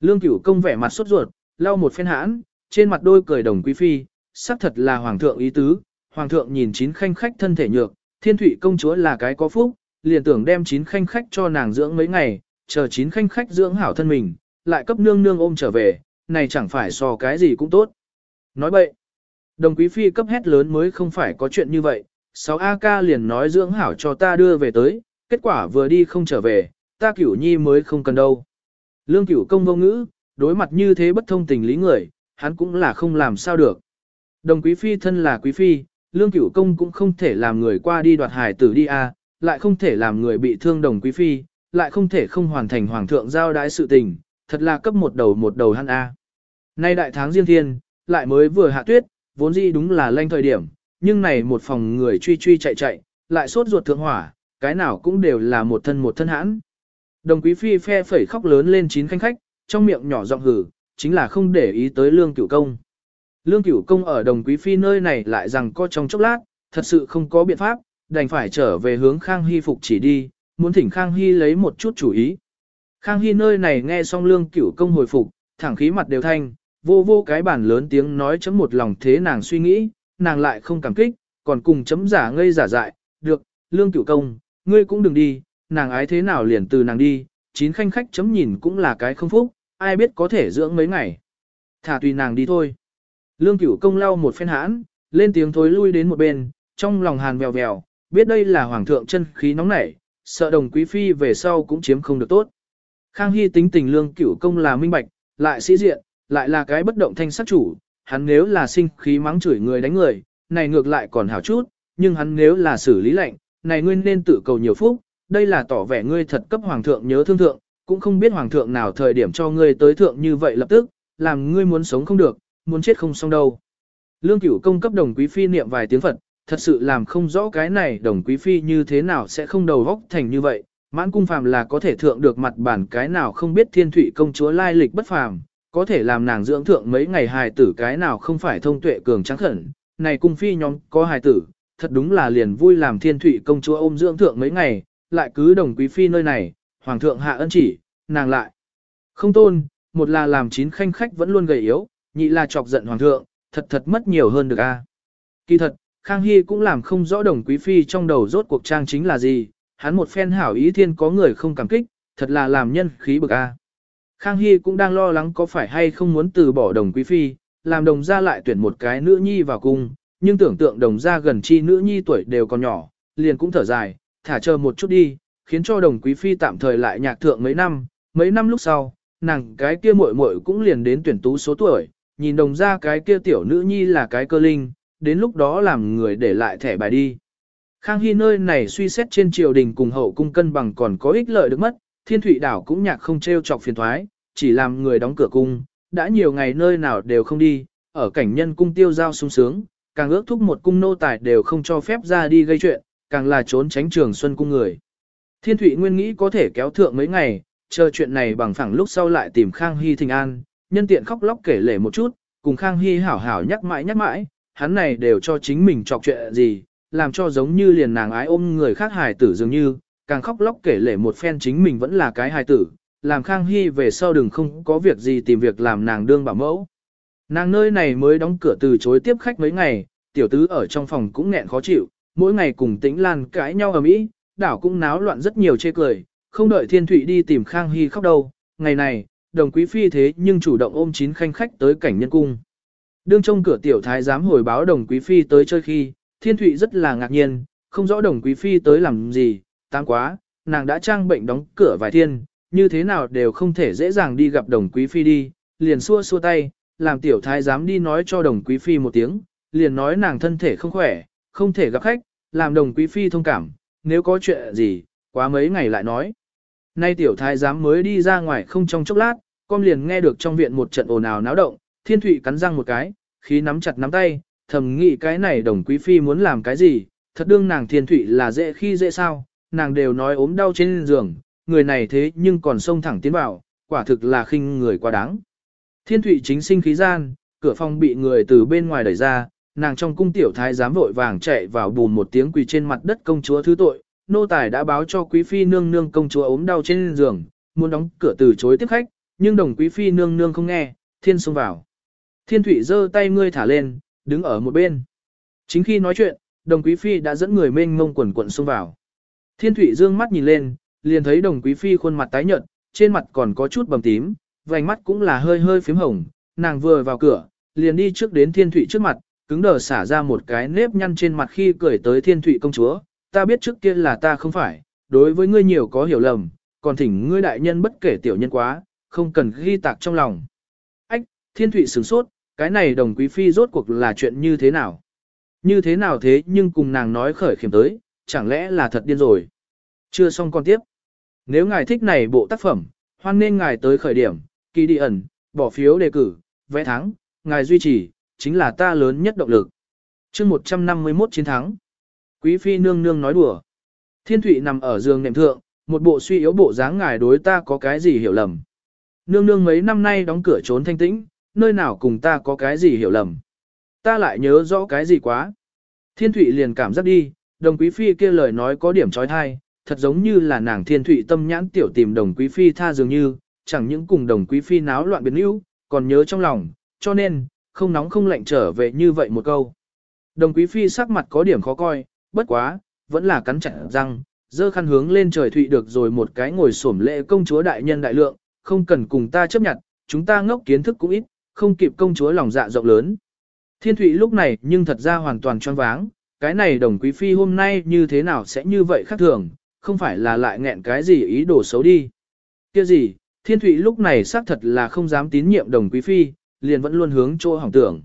Lương cửu công vẻ mặt sốt ruột, lau một phen hãn, trên mặt đôi cười đồng quý phi, xác thật là hoàng thượng ý tứ, hoàng thượng nhìn chín khanh khách thân thể nhược, thiên thụy công chúa là cái có phúc, liền tưởng đem chín khanh khách cho nàng dưỡng mấy ngày, chờ chín khanh khách dưỡng hảo thân mình, lại cấp nương nương ôm trở về, này chẳng phải so cái gì cũng tốt. Nói vậy đồng quý phi cấp hét lớn mới không phải có chuyện như vậy, 6 AK liền nói dưỡng hảo cho ta đưa về tới, kết quả vừa đi không trở về, ta cửu nhi mới không cần đâu. Lương cửu công vô ngữ, đối mặt như thế bất thông tình lý người, hắn cũng là không làm sao được. Đồng quý phi thân là quý phi, lương cửu công cũng không thể làm người qua đi đoạt hải tử đi a, à, lại không thể làm người bị thương đồng quý phi, lại không thể không hoàn thành hoàng thượng giao đái sự tình, thật là cấp một đầu một đầu hắn a. Nay đại tháng riêng thiên, lại mới vừa hạ tuyết, vốn dĩ đúng là lanh thời điểm, nhưng này một phòng người truy truy chạy chạy, lại sốt ruột thượng hỏa, cái nào cũng đều là một thân một thân hãn. Đồng quý phi phe phẩy khóc lớn lên chín khanh khách, trong miệng nhỏ giọng hử, chính là không để ý tới lương cửu công. Lương cửu công ở đồng quý phi nơi này lại rằng có trong chốc lát, thật sự không có biện pháp, đành phải trở về hướng Khang Hy phục chỉ đi, muốn thỉnh Khang Hy lấy một chút chủ ý. Khang Hy nơi này nghe xong lương cửu công hồi phục, thẳng khí mặt đều thanh, vô vô cái bản lớn tiếng nói chấm một lòng thế nàng suy nghĩ, nàng lại không cảm kích, còn cùng chấm giả ngây giả dại, được, lương cửu công, ngươi cũng đừng đi, nàng ái thế nào liền từ nàng đi, chín khanh khách chấm nhìn cũng là cái không phúc, ai biết có thể dưỡng mấy ngày. Thả tùy nàng đi thôi. Lương cửu công lau một phen hãn, lên tiếng thối lui đến một bên, trong lòng hàn vèo vèo, biết đây là hoàng thượng chân khí nóng nảy, sợ đồng quý phi về sau cũng chiếm không được tốt. Khang Hy tính tình lương cửu công là minh bạch, lại sĩ diện, lại là cái bất động thanh sắc chủ, hắn nếu là sinh khí mắng chửi người đánh người, này ngược lại còn hảo chút, nhưng hắn nếu là xử lý lệnh, này ngươi nên tự cầu nhiều phúc, đây là tỏ vẻ ngươi thật cấp hoàng thượng nhớ thương thượng, cũng không biết hoàng thượng nào thời điểm cho ngươi tới thượng như vậy lập tức, làm ngươi muốn sống không được, muốn chết không xong đâu. Lương cửu công cấp đồng quý phi niệm vài tiếng Phật, thật sự làm không rõ cái này đồng quý phi như thế nào sẽ không đầu góc thành như vậy. Mãn cung phàm là có thể thượng được mặt bản cái nào không biết thiên thủy công chúa lai lịch bất phàm, có thể làm nàng dưỡng thượng mấy ngày hài tử cái nào không phải thông tuệ cường trắng khẩn. Này cung phi nhóm có hài tử, thật đúng là liền vui làm thiên thủy công chúa ôm dưỡng thượng mấy ngày, lại cứ đồng quý phi nơi này, hoàng thượng hạ ân chỉ, nàng lại. Không tôn, một là làm chín khanh khách vẫn luôn gầy yếu, nhị là chọc giận hoàng thượng, thật thật mất nhiều hơn được a. Kỳ thật, Khang Hy cũng làm không rõ đồng quý phi trong đầu rốt cuộc trang chính là gì, hắn một phen hảo ý thiên có người không cảm kích, thật là làm nhân khí bực a. Khang Hy cũng đang lo lắng có phải hay không muốn từ bỏ đồng quý phi, làm đồng gia lại tuyển một cái nữ nhi vào cung, nhưng tưởng tượng đồng gia gần chi nữ nhi tuổi đều còn nhỏ, liền cũng thở dài, thả chờ một chút đi, khiến cho đồng quý phi tạm thời lại nhạc thượng mấy năm, mấy năm lúc sau, nàng cái kia muội muội cũng liền đến tuyển tú số tuổi, nhìn đồng Gia cái kia tiểu nữ nhi là cái cơ linh, đến lúc đó làm người để lại thẻ bài đi. Khang Hy nơi này suy xét trên triều đình cùng hậu cung cân bằng còn có ích lợi được mất, thiên thủy đảo cũng nhạc không treo chọc phiền thoái, chỉ làm người đóng cửa cung, đã nhiều ngày nơi nào đều không đi, ở cảnh nhân cung tiêu giao sung sướng, càng ước thúc một cung nô tài đều không cho phép ra đi gây chuyện, càng là trốn tránh trường xuân cung người. Thiên thủy nguyên nghĩ có thể kéo thượng mấy ngày, chờ chuyện này bằng phẳng lúc sau lại tìm Khang Hy thình an, nhân tiện khóc lóc kể lể một chút, cùng Khang Hy hảo hảo nhắc mãi nhắc mãi, hắn này đều cho chính mình chọc chuyện gì, làm cho giống như liền nàng ái ôm người khác hài tử dường như, càng khóc lóc kể lể một phen chính mình vẫn là cái hài tử, làm Khang Hy về sau đừng không có việc gì tìm việc làm nàng đương bảo mẫu. Nàng nơi này mới đóng cửa từ chối tiếp khách mấy ngày, tiểu tứ ở trong phòng cũng nghẹn khó chịu, mỗi ngày cùng tĩnh lan cãi nhau ở mỹ, đảo cũng náo loạn rất nhiều chê cười, không đợi thiên thụy đi tìm Khang Hy khóc đâu, ngày này, đồng quý phi thế nhưng chủ động ôm chín khanh khách tới cảnh nhân cung. Đương trong cửa tiểu thái giám hồi báo đồng quý phi tới chơi khi, thiên thụy rất là ngạc nhiên, không rõ đồng quý phi tới làm gì, tăng quá, nàng đã trang bệnh đóng cửa vài thiên, như thế nào đều không thể dễ dàng đi gặp đồng quý phi đi, liền xua xua tay, làm tiểu thái giám đi nói cho đồng quý phi một tiếng, liền nói nàng thân thể không khỏe, không thể gặp khách, làm đồng quý phi thông cảm, nếu có chuyện gì, quá mấy ngày lại nói. Nay tiểu thái giám mới đi ra ngoài không trong chốc lát, con liền nghe được trong viện một trận ồn ào náo động, thiên thụy cắn răng một cái, khí nắm chặt nắm tay, thầm nghĩ cái này đồng quý phi muốn làm cái gì, thật đương nàng thiên thụy là dễ khi dễ sao, nàng đều nói ốm đau trên giường, người này thế nhưng còn xông thẳng tiến vào, quả thực là khinh người quá đáng. Thiên thụy chính sinh khí gian, cửa phòng bị người từ bên ngoài đẩy ra, nàng trong cung tiểu thái giám vội vàng chạy vào bùn một tiếng quỳ trên mặt đất công chúa thứ tội, nô tài đã báo cho quý phi nương nương công chúa ốm đau trên giường, muốn đóng cửa từ chối tiếp khách, nhưng đồng quý phi nương nương không nghe, thiên xông vào. Thiên thủy giơ tay ngươi thả lên, đứng ở một bên. Chính khi nói chuyện, đồng quý phi đã dẫn người mênh mông quần quận xông vào. Thiên Thụy dương mắt nhìn lên, liền thấy đồng quý phi khuôn mặt tái nhợt, trên mặt còn có chút bầm tím, vành mắt cũng là hơi hơi phím hồng, nàng vừa vào cửa, liền đi trước đến thiên Thụy trước mặt, cứng đờ xả ra một cái nếp nhăn trên mặt khi cười tới thiên Thụy công chúa, ta biết trước kia là ta không phải, đối với ngươi nhiều có hiểu lầm, còn thỉnh ngươi đại nhân bất kể tiểu nhân quá, không cần ghi tạc trong lòng. Ách, thiên thụy sửng sốt, cái này đồng quý phi rốt cuộc là chuyện như thế nào? Như thế nào thế nhưng cùng nàng nói khởi khiểm tới, chẳng lẽ là thật điên rồi? Chưa xong con tiếp. Nếu ngài thích này bộ tác phẩm, hoan nên ngài tới khởi điểm, kỳ đi ẩn, bỏ phiếu đề cử, vẽ thắng, ngài duy trì, chính là ta lớn nhất động lực. chương 151 chiến thắng. Quý phi nương nương nói đùa. Thiên thủy nằm ở giường nệm thượng, một bộ suy yếu bộ dáng ngài đối ta có cái gì hiểu lầm. Nương nương mấy năm nay đóng cửa trốn thanh tĩnh, nơi nào cùng ta có cái gì hiểu lầm. Ta lại nhớ rõ cái gì quá. Thiên thủy liền cảm giác đi, đồng quý phi kia lời nói có điểm trói thai, thật giống như là nàng thiên thụy tâm nhãn tiểu tìm đồng quý phi tha dường như, chẳng những cùng đồng quý phi náo loạn biến yếu, còn nhớ trong lòng, cho nên, không nóng không lạnh trở về như vậy một câu. Đồng quý phi sắc mặt có điểm khó coi, bất quá, vẫn là cắn chặt răng, dơ khăn hướng lên trời thụy được rồi một cái ngồi xổm lễ công chúa đại nhân đại lượng, không cần cùng ta chấp nhận, chúng ta ngốc kiến thức cũng ít, không kịp công chúa lòng dạ rộng lớn. Thiên thụy lúc này nhưng thật ra hoàn toàn choáng váng, cái này đồng quý phi hôm nay như thế nào sẽ như vậy khác thường, không phải là lại nghẹn cái gì ý đồ xấu đi. Kia gì, thiên thụy lúc này xác thật là không dám tín nhiệm đồng quý phi, liền vẫn luôn hướng chỗ hỏng tưởng.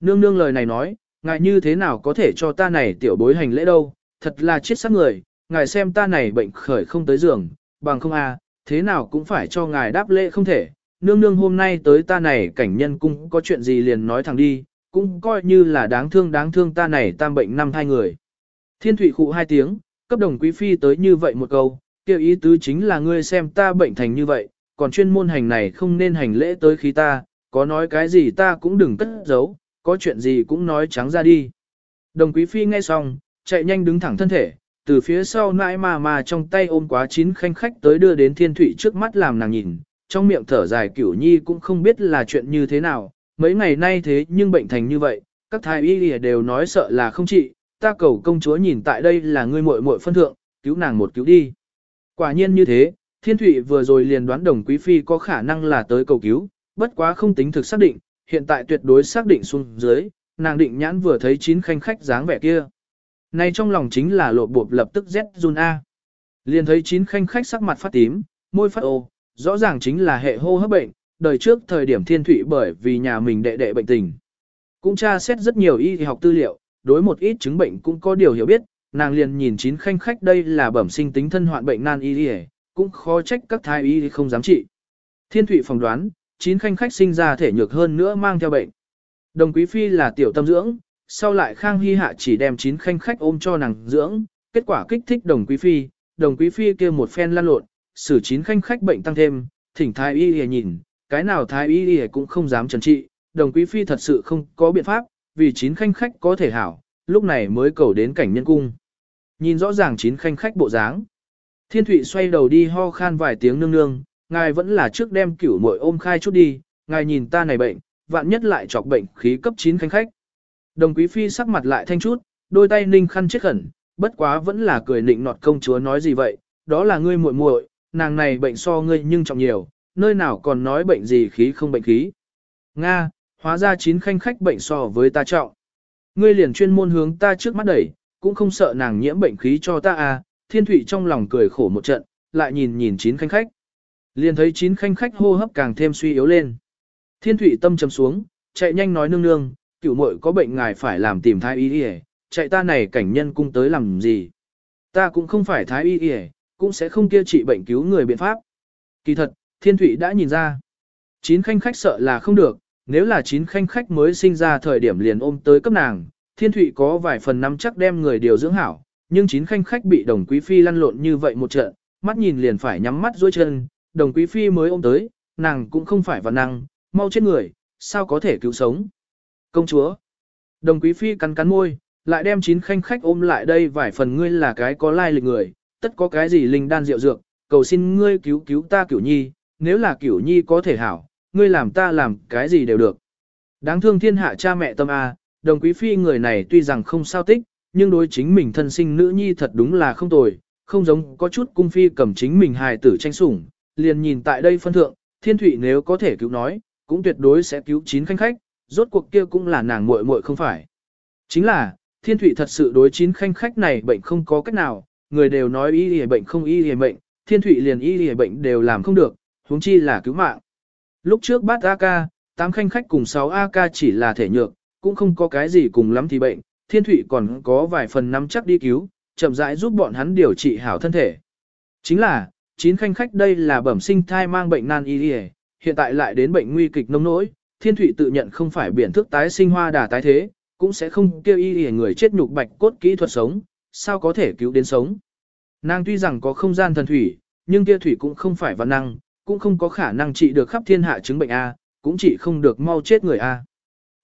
Nương nương lời này nói, ngài như thế nào có thể cho ta này tiểu bối hành lễ đâu, thật là chết sắc người, ngài xem ta này bệnh khởi không tới giường, bằng không a, thế nào cũng phải cho ngài đáp lễ không thể, nương nương hôm nay tới ta này cảnh nhân cung có chuyện gì liền nói thẳng đi, cũng coi như là đáng thương đáng thương ta này tam bệnh năm hai người. Thiên thủy khụ hai tiếng, cấp đồng quý phi tới như vậy một câu, kêu ý tứ chính là ngươi xem ta bệnh thành như vậy, còn chuyên môn hành này không nên hành lễ tới khi ta, có nói cái gì ta cũng đừng cất giấu, có chuyện gì cũng nói trắng ra đi. Đồng quý phi nghe xong, chạy nhanh đứng thẳng thân thể, từ phía sau nãi mà mà trong tay ôm quá chín khanh khách tới đưa đến thiên thủy trước mắt làm nàng nhìn, trong miệng thở dài cửu nhi cũng không biết là chuyện như thế nào, mấy ngày nay thế nhưng bệnh thành như vậy, các thái y đều nói sợ là không trị, ta cầu công chúa nhìn tại đây là ngươi muội muội phân thượng, cứu nàng một cứu đi. Quả nhiên như thế, thiên thụy vừa rồi liền đoán đồng quý phi có khả năng là tới cầu cứu, bất quá không tính thực xác định, hiện tại tuyệt đối xác định xuống dưới, nàng định nhãn vừa thấy chín khanh khách dáng vẻ kia. Này trong lòng chính là lộ bộp lập tức rét Jun A. Liền thấy chín khanh khách sắc mặt phát tím, môi phát ô, rõ ràng chính là hệ hô hấp bệnh, đời trước thời điểm thiên thủy bởi vì nhà mình đệ đệ bệnh tình. Cũng tra xét rất nhiều y học tư liệu, đối một ít chứng bệnh cũng có điều hiểu biết, nàng liền nhìn chín khanh khách đây là bẩm sinh tính thân hoạn bệnh nan y y, cũng khó trách các thái y không dám trị. Thiên thủy phỏng đoán, chín khanh khách sinh ra thể nhược hơn nữa mang theo bệnh. Đồng quý phi là tiểu tâm dưỡng, sau lại Khang Hy Hạ chỉ đem chín khanh khách ôm cho nàng dưỡng, kết quả kích thích đồng quý phi, đồng quý phi kia một phen lan lộn, xử chín khanh khách bệnh tăng thêm, thỉnh thái y y nhìn, cái nào thái y y cũng không dám trần trị, đồng quý phi thật sự không có biện pháp, vì chín khanh khách có thể hảo, lúc này mới cầu đến cảnh nhân cung. Nhìn rõ ràng chín khanh khách bộ dáng. Thiên Thụy xoay đầu đi ho khan vài tiếng nương nương, ngài vẫn là trước đem cửu muội ôm khai chút đi, ngài nhìn ta này bệnh, vạn nhất lại chọc bệnh khí cấp 9 khanh khách. Đồng quý phi sắc mặt lại thanh chút, đôi tay ninh khăn chết khẩn, bất quá vẫn là cười nịnh nọt công chúa nói gì vậy, đó là ngươi muội muội, nàng này bệnh so ngươi nhưng trọng nhiều, nơi nào còn nói bệnh gì khí không bệnh khí. Nga, hóa ra chín khanh khách bệnh so với ta trọng. Ngươi liền chuyên môn hướng ta trước mắt đẩy, cũng không sợ nàng nhiễm bệnh khí cho ta à, thiên thủy trong lòng cười khổ một trận, lại nhìn nhìn chín khanh khách. Liền thấy chín khanh khách hô hấp càng thêm suy yếu lên. Thiên thủy tâm trầm xuống, chạy nhanh nói nương nương, cửu muội có bệnh ngài phải làm tìm thái y y, chạy ta này cảnh nhân cung tới làm gì. Ta cũng không phải thái y y, cũng sẽ không kia trị bệnh cứu người biện pháp. Kỳ thật, thiên Thụy đã nhìn ra. Chín khanh khách sợ là không được, nếu là chín khanh khách mới sinh ra thời điểm liền ôm tới cấp nàng, thiên Thụy có vài phần nắm chắc đem người điều dưỡng hảo, nhưng chín khanh khách bị đồng quý phi lăn lộn như vậy một trận, mắt nhìn liền phải nhắm mắt duỗi chân, đồng quý phi mới ôm tới, nàng cũng không phải vào năng, mau chết người, sao có thể cứu sống. Công chúa, đồng quý phi cắn cắn môi, lại đem chín khanh khách ôm lại đây vài phần ngươi là cái có lai lịch người, tất có cái gì linh đan rượu dược, cầu xin ngươi cứu cứu ta cửu nhi, nếu là cửu nhi có thể hảo, ngươi làm ta làm cái gì đều được. Đáng thương thiên hạ cha mẹ tâm A, đồng quý phi người này tuy rằng không sao tích, nhưng đối chính mình thân sinh nữ nhi thật đúng là không tồi, không giống có chút cung phi cầm chính mình hài tử tranh sủng, liền nhìn tại đây phân thượng, thiên thủy nếu có thể cứu nói, cũng tuyệt đối sẽ cứu chín khanh khách, rốt cuộc kia cũng là nàng muội muội không phải. Chính là, thiên thủy thật sự đối chín khanh khách này bệnh không có cách nào, người đều nói y y bệnh không y y bệnh, thiên thủy liền y y bệnh đều làm không được, huống chi là cứu mạng. Lúc trước bát AK, tám khanh khách cùng 6 AK chỉ là thể nhược, cũng không có cái gì cùng lắm thì bệnh, thiên thủy còn có vài phần nắm chắc đi cứu, chậm rãi giúp bọn hắn điều trị hảo thân thể. Chính là, chín khanh khách đây là bẩm sinh thai mang bệnh nan y hiện tại lại đến bệnh nguy kịch nông nỗi, thiên thủy tự nhận không phải biển thức tái sinh hoa đà tái thế, cũng sẽ không kêu y người chết nhục bạch cốt kỹ thuật sống, sao có thể cứu đến sống. Nàng tuy rằng có không gian thần thủy, nhưng kia thủy cũng không phải văn năng, cũng không có khả năng trị được khắp thiên hạ chứng bệnh A, cũng trị không được mau chết người A.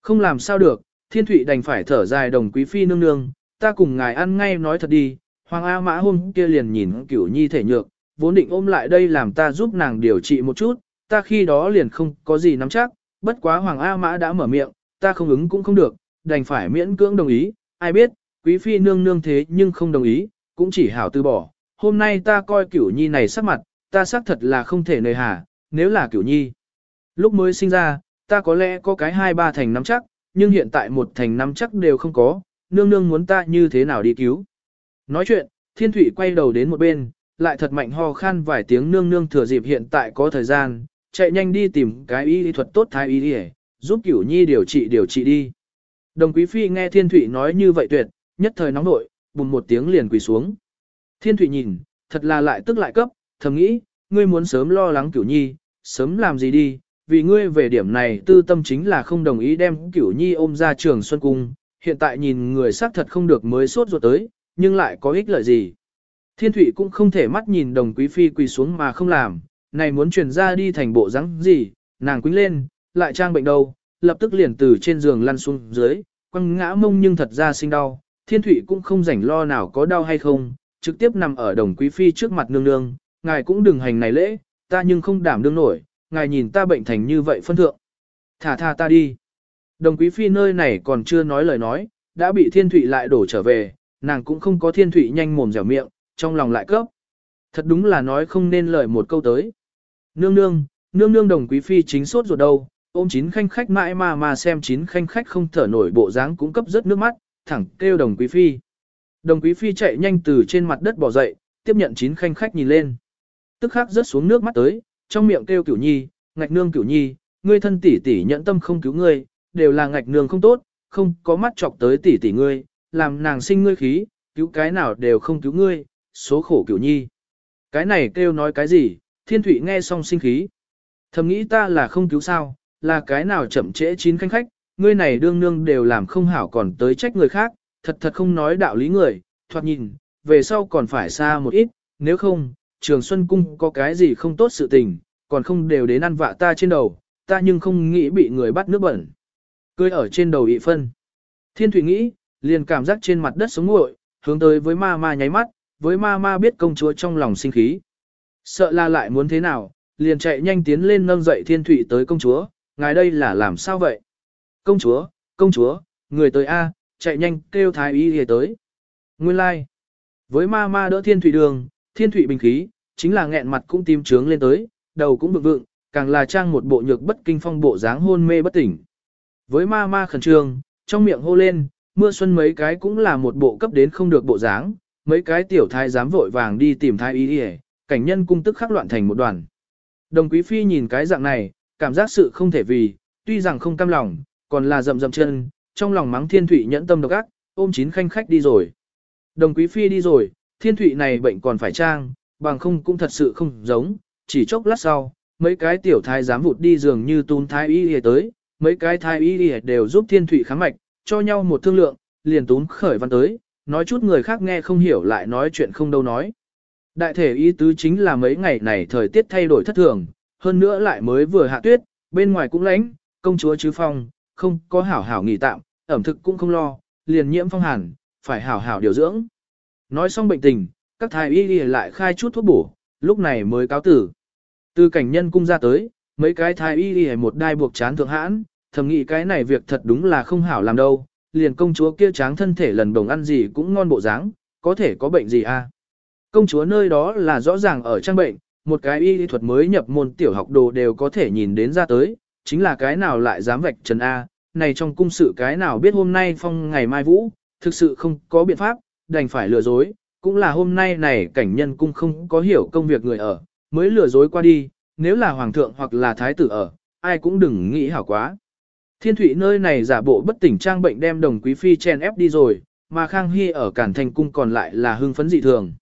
Không làm sao được, thiên thủy đành phải thở dài đồng quý phi nương nương, ta cùng ngài ăn ngay nói thật đi, Hoàng A Mã hôm kia liền nhìn cửu nhi thể nhược, vốn định ôm lại đây làm ta giúp nàng điều trị một chút, ta khi đó liền không có gì nắm chắc, bất quá Hoàng A Mã đã mở miệng, ta không ứng cũng không được, đành phải miễn cưỡng đồng ý, ai biết, quý phi nương nương thế nhưng không đồng ý, cũng chỉ hảo từ bỏ. Hôm nay ta coi cửu nhi này sắc mặt, ta xác thật là không thể nề hà, nếu là kiểu nhi. Lúc mới sinh ra, ta có lẽ có cái hai ba thành nắm chắc, nhưng hiện tại một thành nắm chắc đều không có, nương nương muốn ta như thế nào đi cứu. Nói chuyện, thiên thủy quay đầu đến một bên, lại thật mạnh ho khan vài tiếng nương nương thừa dịp hiện tại có thời gian, chạy nhanh đi tìm cái y thuật tốt thái y đi giúp cửu nhi điều trị điều trị đi. Đồng Quý Phi nghe Thiên thủy nói như vậy tuyệt, nhất thời nóng nội, bùng một tiếng liền quỳ xuống. Thiên thủy nhìn, thật là lại tức lại cấp, thầm nghĩ, ngươi muốn sớm lo lắng cửu nhi, sớm làm gì đi, vì ngươi về điểm này tư tâm chính là không đồng ý đem cửu nhi ôm ra trường Xuân Cung, hiện tại nhìn người xác thật không được mới sốt ruột tới, nhưng lại có ích lợi gì. Thiên Thụy cũng không thể mắt nhìn đồng quý phi quỳ xuống mà không làm, này muốn truyền ra đi thành bộ rắn gì, nàng quýnh lên, lại trang bệnh đâu, lập tức liền từ trên giường lăn xuống dưới, quăng ngã mông nhưng thật ra sinh đau, Thiên Thụy cũng không rảnh lo nào có đau hay không, trực tiếp nằm ở đồng quý phi trước mặt nương nương, ngài cũng đừng hành này lễ, ta nhưng không đảm đương nổi, ngài nhìn ta bệnh thành như vậy phân thượng. Thả tha ta đi. Đồng quý phi nơi này còn chưa nói lời nói, đã bị thiên thụy lại đổ trở về, nàng cũng không có thiên thụy nhanh mồm dẻo miệng, trong lòng lại cấp. Thật đúng là nói không nên lời một câu tới. Nương nương, nương nương đồng quý phi chính sốt rồi đâu, ôm chín khanh khách mãi mà mà xem chín khanh khách không thở nổi bộ dáng cũng cấp rất nước mắt, thẳng kêu đồng quý phi. Đồng quý phi chạy nhanh từ trên mặt đất bỏ dậy, tiếp nhận chín khanh khách nhìn lên. Tức khắc rớt xuống nước mắt tới, trong miệng kêu cửu nhi, ngạch nương cửu nhi, ngươi thân tỷ tỷ nhẫn tâm không cứu ngươi, đều là ngạch nương không tốt, không có mắt chọc tới tỷ tỷ ngươi, làm nàng sinh ngươi khí, cứu cái nào đều không cứu ngươi, số khổ cửu nhi. Cái này kêu nói cái gì, thiên thủy nghe xong sinh khí. Thầm nghĩ ta là không cứu sao, là cái nào chậm trễ chín khanh khách, ngươi này đương nương đều làm không hảo còn tới trách người khác, thật thật không nói đạo lý người, thoạt nhìn, về sau còn phải xa một ít, nếu không, trường xuân cung có cái gì không tốt sự tình, còn không đều đến ăn vạ ta trên đầu, ta nhưng không nghĩ bị người bắt nước bẩn. Cười ở trên đầu ị phân. Thiên thủy nghĩ, liền cảm giác trên mặt đất sống nguội, hướng tới với ma ma nháy mắt, với ma ma biết công chúa trong lòng sinh khí. Sợ là lại muốn thế nào, liền chạy nhanh tiến lên nâng dậy thiên thủy tới công chúa, ngài đây là làm sao vậy? Công chúa, công chúa, người tới A, chạy nhanh kêu thái y hề tới. Nguyên lai, like. với ma ma đỡ thiên thủy đường, thiên thủy bình khí, chính là nghẹn mặt cũng tim trướng lên tới, đầu cũng bực vượng, càng là trang một bộ nhược bất kinh phong bộ dáng hôn mê bất tỉnh. Với ma ma khẩn trương, trong miệng hô lên, mưa xuân mấy cái cũng là một bộ cấp đến không được bộ dáng, mấy cái tiểu thái dám vội vàng đi tìm thái y y, cảnh nhân cung tức khắc loạn thành một đoàn. Đồng quý phi nhìn cái dạng này, cảm giác sự không thể vì, tuy rằng không cam lòng, còn là rậm rậm chân, trong lòng mắng thiên thủy nhẫn tâm độc ác, ôm chín khanh khách đi rồi. Đồng quý phi đi rồi, thiên Thụy này bệnh còn phải trang, bằng không cũng thật sự không giống, chỉ chốc lát sau, mấy cái tiểu thái dám vụt đi dường như tún thái y y tới, mấy cái thái y y đều giúp thiên Thụy kháng mạch, cho nhau một thương lượng, liền tún khởi văn tới, nói chút người khác nghe không hiểu lại nói chuyện không đâu nói. Đại thể ý tứ chính là mấy ngày này thời tiết thay đổi thất thường, hơn nữa lại mới vừa hạ tuyết, bên ngoài cũng lạnh, công chúa chứ phong, không có hảo hảo nghỉ tạm, ẩm thực cũng không lo, liền nhiễm phong hàn, phải hảo hảo điều dưỡng. Nói xong bệnh tình, các thái y lại khai chút thuốc bổ, lúc này mới cáo tử. Từ cảnh nhân cung ra tới, mấy cái thái y một đai buộc chán thượng hãn, thầm nghĩ cái này việc thật đúng là không hảo làm đâu, liền công chúa kia tráng thân thể lần đồng ăn gì cũng ngon bộ dáng, có thể có bệnh gì à. Công chúa nơi đó là rõ ràng ở trang bệnh, một cái y thuật mới nhập môn tiểu học đồ đều có thể nhìn đến ra tới, chính là cái nào lại dám vạch trần A, này trong cung sự cái nào biết hôm nay phong ngày mai vũ, thực sự không có biện pháp, đành phải lừa dối, cũng là hôm nay này cảnh nhân cung không có hiểu công việc người ở, mới lừa dối qua đi, nếu là hoàng thượng hoặc là thái tử ở, ai cũng đừng nghĩ hảo quá. Thiên thủy nơi này giả bộ bất tỉnh trang bệnh đem đồng quý phi chen ép đi rồi, mà Khang Hy ở Cản Thành cung còn lại là hưng phấn dị thường.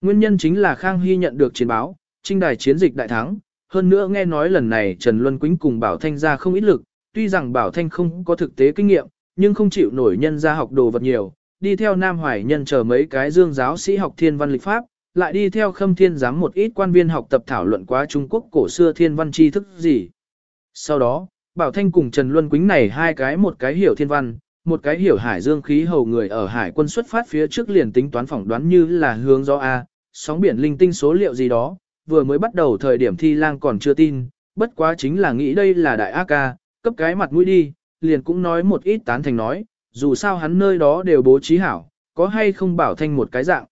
Nguyên nhân chính là Khang Hy nhận được chiến báo, trinh đài chiến dịch đại thắng, hơn nữa nghe nói lần này Trần Luân Quýnh cùng Bảo Thanh ra không ít lực, tuy rằng Bảo Thanh không có thực tế kinh nghiệm, nhưng không chịu nổi nhân ra học đồ vật nhiều, đi theo Nam Hoài nhân chờ mấy cái dương giáo sĩ học thiên văn lịch pháp, lại đi theo khâm thiên giám một ít quan viên học tập thảo luận quá Trung Quốc cổ xưa thiên văn tri thức gì. Sau đó, Bảo Thanh cùng Trần Luân Quýnh này hai cái một cái hiểu thiên văn, một cái hiểu hải dương khí hầu người ở hải quân xuất phát phía trước liền tính toán phỏng đoán như là hướng do A, sóng biển linh tinh số liệu gì đó, vừa mới bắt đầu thời điểm thi lang còn chưa tin, bất quá chính là nghĩ đây là đại A ca, cấp cái mặt mũi đi, liền cũng nói một ít tán thành nói, dù sao hắn nơi đó đều bố trí hảo, có hay không bảo thanh một cái dạng.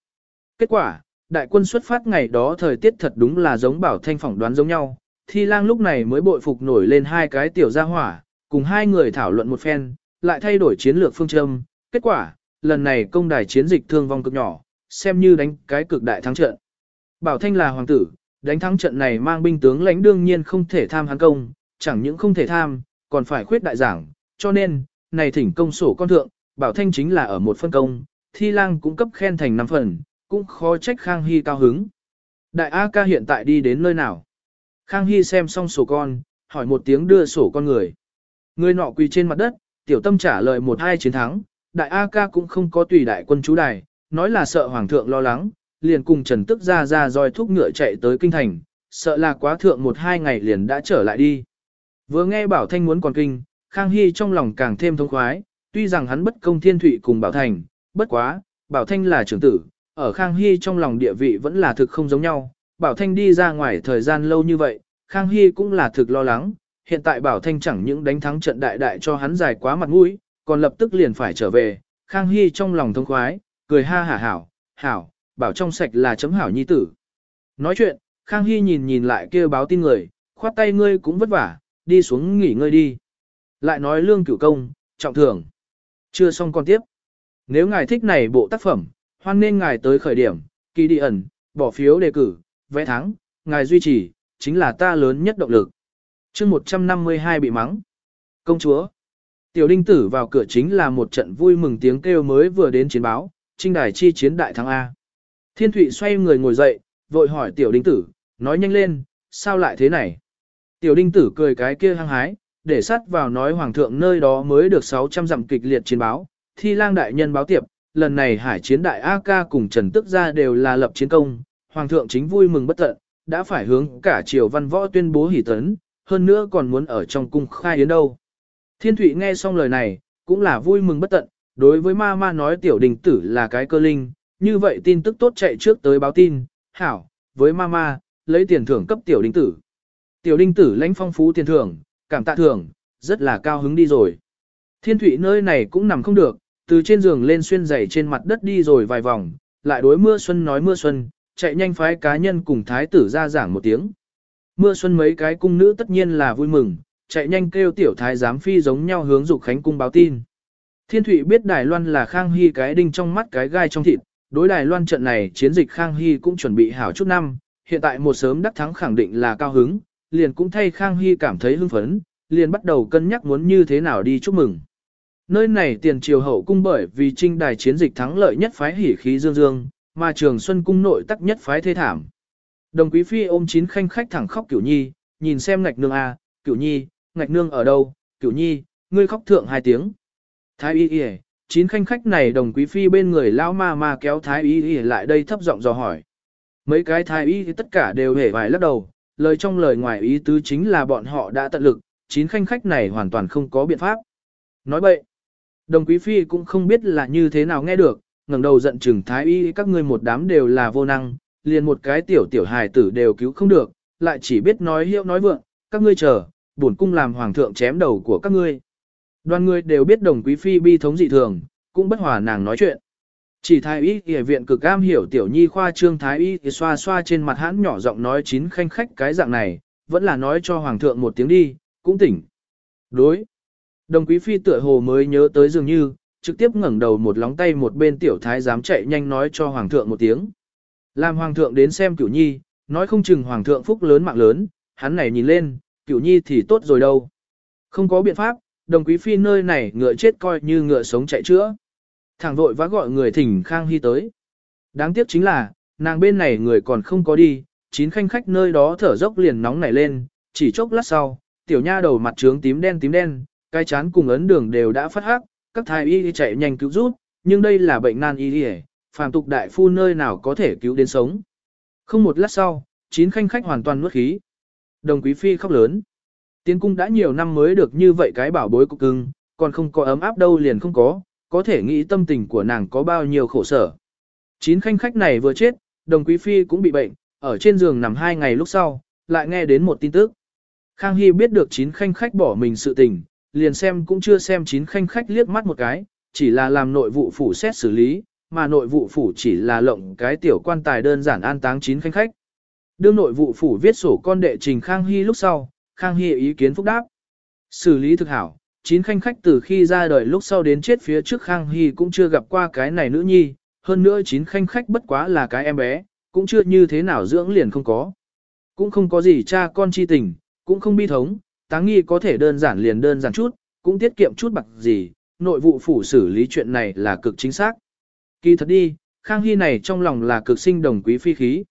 Kết quả, đại quân xuất phát ngày đó thời tiết thật đúng là giống bảo thanh phỏng đoán giống nhau, thi lang lúc này mới bội phục nổi lên hai cái tiểu gia hỏa, cùng hai người thảo luận một phen, lại thay đổi chiến lược phương châm, kết quả, lần này công đài chiến dịch thương vong cực nhỏ, xem như đánh cái cực đại thắng trận. Bảo Thanh là hoàng tử, đánh thắng trận này mang binh tướng lãnh đương nhiên không thể tham hắn công, chẳng những không thể tham, còn phải khuyết đại giảng, cho nên, này thỉnh công sổ con thượng, Bảo Thanh chính là ở một phân công, thi lang cũng cấp khen thành 5 phần, cũng khó trách Khang Hy cao hứng. Đại A ca hiện tại đi đến nơi nào? Khang Hy xem xong sổ con, hỏi một tiếng đưa sổ con người. Người nọ quỳ trên mặt đất, tiểu tâm trả lời một hai chiến thắng, đại A ca cũng không có tùy đại quân chú đài, nói là sợ hoàng thượng lo lắng, liền cùng Trần Tức ra ra roi thúc ngựa chạy tới kinh thành, sợ là quá thượng một hai ngày liền đã trở lại đi. Vừa nghe Bảo Thanh muốn còn kinh, Khang Hy trong lòng càng thêm thông khoái, tuy rằng hắn bất công thiên thụy cùng Bảo Thành, bất quá, Bảo Thanh là trưởng tử, ở Khang Hy trong lòng địa vị vẫn là thực không giống nhau. Bảo Thanh đi ra ngoài thời gian lâu như vậy, Khang Hy cũng là thực lo lắng, hiện tại Bảo Thanh chẳng những đánh thắng trận đại đại cho hắn dài quá mặt mũi, còn lập tức liền phải trở về. Khang Hy trong lòng thông khoái, cười ha hả hảo, hảo, bảo trong sạch là chấm hảo nhi tử. Nói chuyện, Khang Hy nhìn nhìn lại kêu báo tin người, khoát tay ngươi cũng vất vả, đi xuống nghỉ ngơi đi. Lại nói lương cửu công, trọng thưởng. Chưa xong còn tiếp. Nếu ngài thích này bộ tác phẩm, hoan nên ngài tới khởi điểm, kỳ đi ẩn, bỏ phiếu đề cử, vẽ thắng, ngài duy trì, chính là ta lớn nhất động lực. chương 152 bị mắng. Công chúa. Tiểu đinh tử vào cửa chính là một trận vui mừng tiếng kêu mới vừa đến chiến báo, trinh đài chi chiến đại thắng A. Thiên Thụy xoay người ngồi dậy, vội hỏi tiểu đinh tử, nói nhanh lên, sao lại thế này? Tiểu đinh tử cười cái kia hăng hái, để sát vào nói hoàng thượng nơi đó mới được 600 dặm kịch liệt chiến báo, thi lang đại nhân báo tiệp, lần này hải chiến đại A ca cùng Trần Tức gia đều là lập chiến công, hoàng thượng chính vui mừng bất tận, đã phải hướng cả triều văn võ tuyên bố hỷ tấn, hơn nữa còn muốn ở trong cung khai yến đâu. Thiên Thụy nghe xong lời này, cũng là vui mừng bất tận, đối với ma ma nói tiểu đình tử là cái cơ linh, như vậy tin tức tốt chạy trước tới báo tin, hảo, với ma ma, lấy tiền thưởng cấp tiểu đình tử. Tiểu đình tử lãnh phong phú tiền thưởng, cảm tạ thưởng, rất là cao hứng đi rồi. Thiên thủy nơi này cũng nằm không được, từ trên giường lên xuyên giày trên mặt đất đi rồi vài vòng, lại đối mưa xuân nói mưa xuân, chạy nhanh phái cá nhân cùng thái tử ra giảng một tiếng. Mưa xuân mấy cái cung nữ tất nhiên là vui mừng, chạy nhanh kêu tiểu thái giám phi giống nhau hướng dục khánh cung báo tin. Thiên thủy biết Đài Loan là Khang Hy cái đinh trong mắt cái gai trong thịt, đối Đài Loan trận này chiến dịch Khang Hy cũng chuẩn bị hảo chút năm, hiện tại một sớm đắc thắng khẳng định là cao hứng, liền cũng thay Khang Hy cảm thấy hưng phấn, liền bắt đầu cân nhắc muốn như thế nào đi chúc mừng. Nơi này tiền triều hậu cung bởi vì trinh đài chiến dịch thắng lợi nhất phái hỉ khí dương dương, mà trường xuân cung nội tắc nhất phái thê thảm. Đồng quý phi ôm chín khanh khách thẳng khóc cửu nhi, nhìn xem ngạch nương a, à, cửu nhi, ngạch nương ở đâu, cửu nhi, ngươi khóc thượng hai tiếng. Thái y y, chín khanh khách này đồng quý phi bên người lão ma ma kéo thái y y lại đây thấp giọng dò hỏi. Mấy cái thái y thì tất cả đều hề vài lắc đầu, lời trong lời ngoài ý tứ chính là bọn họ đã tận lực, chín khanh khách này hoàn toàn không có biện pháp. Nói vậy, đồng quý phi cũng không biết là như thế nào nghe được, ngẩng đầu giận chừng thái y các ngươi một đám đều là vô năng, liền một cái tiểu tiểu hài tử đều cứu không được, lại chỉ biết nói hiệu nói vượng, các ngươi chờ, bổn cung làm hoàng thượng chém đầu của các ngươi. Đoàn người đều biết đồng quý phi bi thống dị thường, cũng bất hòa nàng nói chuyện. Chỉ thái y y viện cực am hiểu tiểu nhi khoa trương thái y thì xoa xoa trên mặt hắn nhỏ giọng nói chín khanh khách cái dạng này, vẫn là nói cho hoàng thượng một tiếng đi, cũng tỉnh. Đối. Đồng quý phi tựa hồ mới nhớ tới dường như, trực tiếp ngẩng đầu một lóng tay một bên tiểu thái dám chạy nhanh nói cho hoàng thượng một tiếng. Làm hoàng thượng đến xem cửu nhi, nói không chừng hoàng thượng phúc lớn mạng lớn, hắn này nhìn lên, cửu nhi thì tốt rồi đâu. Không có biện pháp, đồng quý phi nơi này ngựa chết coi như ngựa sống chạy chữa. Thẳng vội vã gọi người thỉnh Khang Hy tới. Đáng tiếc chính là, nàng bên này người còn không có đi, chín khanh khách nơi đó thở dốc liền nóng nảy lên, chỉ chốc lát sau, tiểu nha đầu mặt trướng tím đen tím đen, cái chán cùng ấn đường đều đã phát hắc, các thái y chạy nhanh cứu giúp, nhưng đây là bệnh nan y y, phàm tục đại phu nơi nào có thể cứu đến sống. Không một lát sau, chín khanh khách hoàn toàn nuốt khí. Đồng quý phi khóc lớn. Tiến cung đã nhiều năm mới được như vậy cái bảo bối cục cưng, còn không có ấm áp đâu liền không có, có thể nghĩ tâm tình của nàng có bao nhiêu khổ sở. Chín khanh khách này vừa chết, đồng quý phi cũng bị bệnh, ở trên giường nằm hai ngày lúc sau, lại nghe đến một tin tức. Khang Hy biết được chín khanh khách bỏ mình sự tình, liền xem cũng chưa xem chín khanh khách liếc mắt một cái, chỉ là làm nội vụ phủ xét xử lý, mà nội vụ phủ chỉ là lộng cái tiểu quan tài đơn giản an táng chín khanh khách. Đương nội vụ phủ viết sổ con đệ trình Khang Hy lúc sau, Khang Hy ý kiến phúc đáp. Xử lý thực hảo, chín khanh khách từ khi ra đời lúc sau đến chết phía trước Khang Hy cũng chưa gặp qua cái này nữ nhi, hơn nữa chín khanh khách bất quá là cái em bé, cũng chưa như thế nào dưỡng liền không có. Cũng không có gì cha con chi tình, cũng không bi thống, táng nghi có thể đơn giản liền đơn giản chút, cũng tiết kiệm chút bạc gì, nội vụ phủ xử lý chuyện này là cực chính xác. Kỳ thật đi, Khang Hy này trong lòng là cực sinh đồng quý phi khí.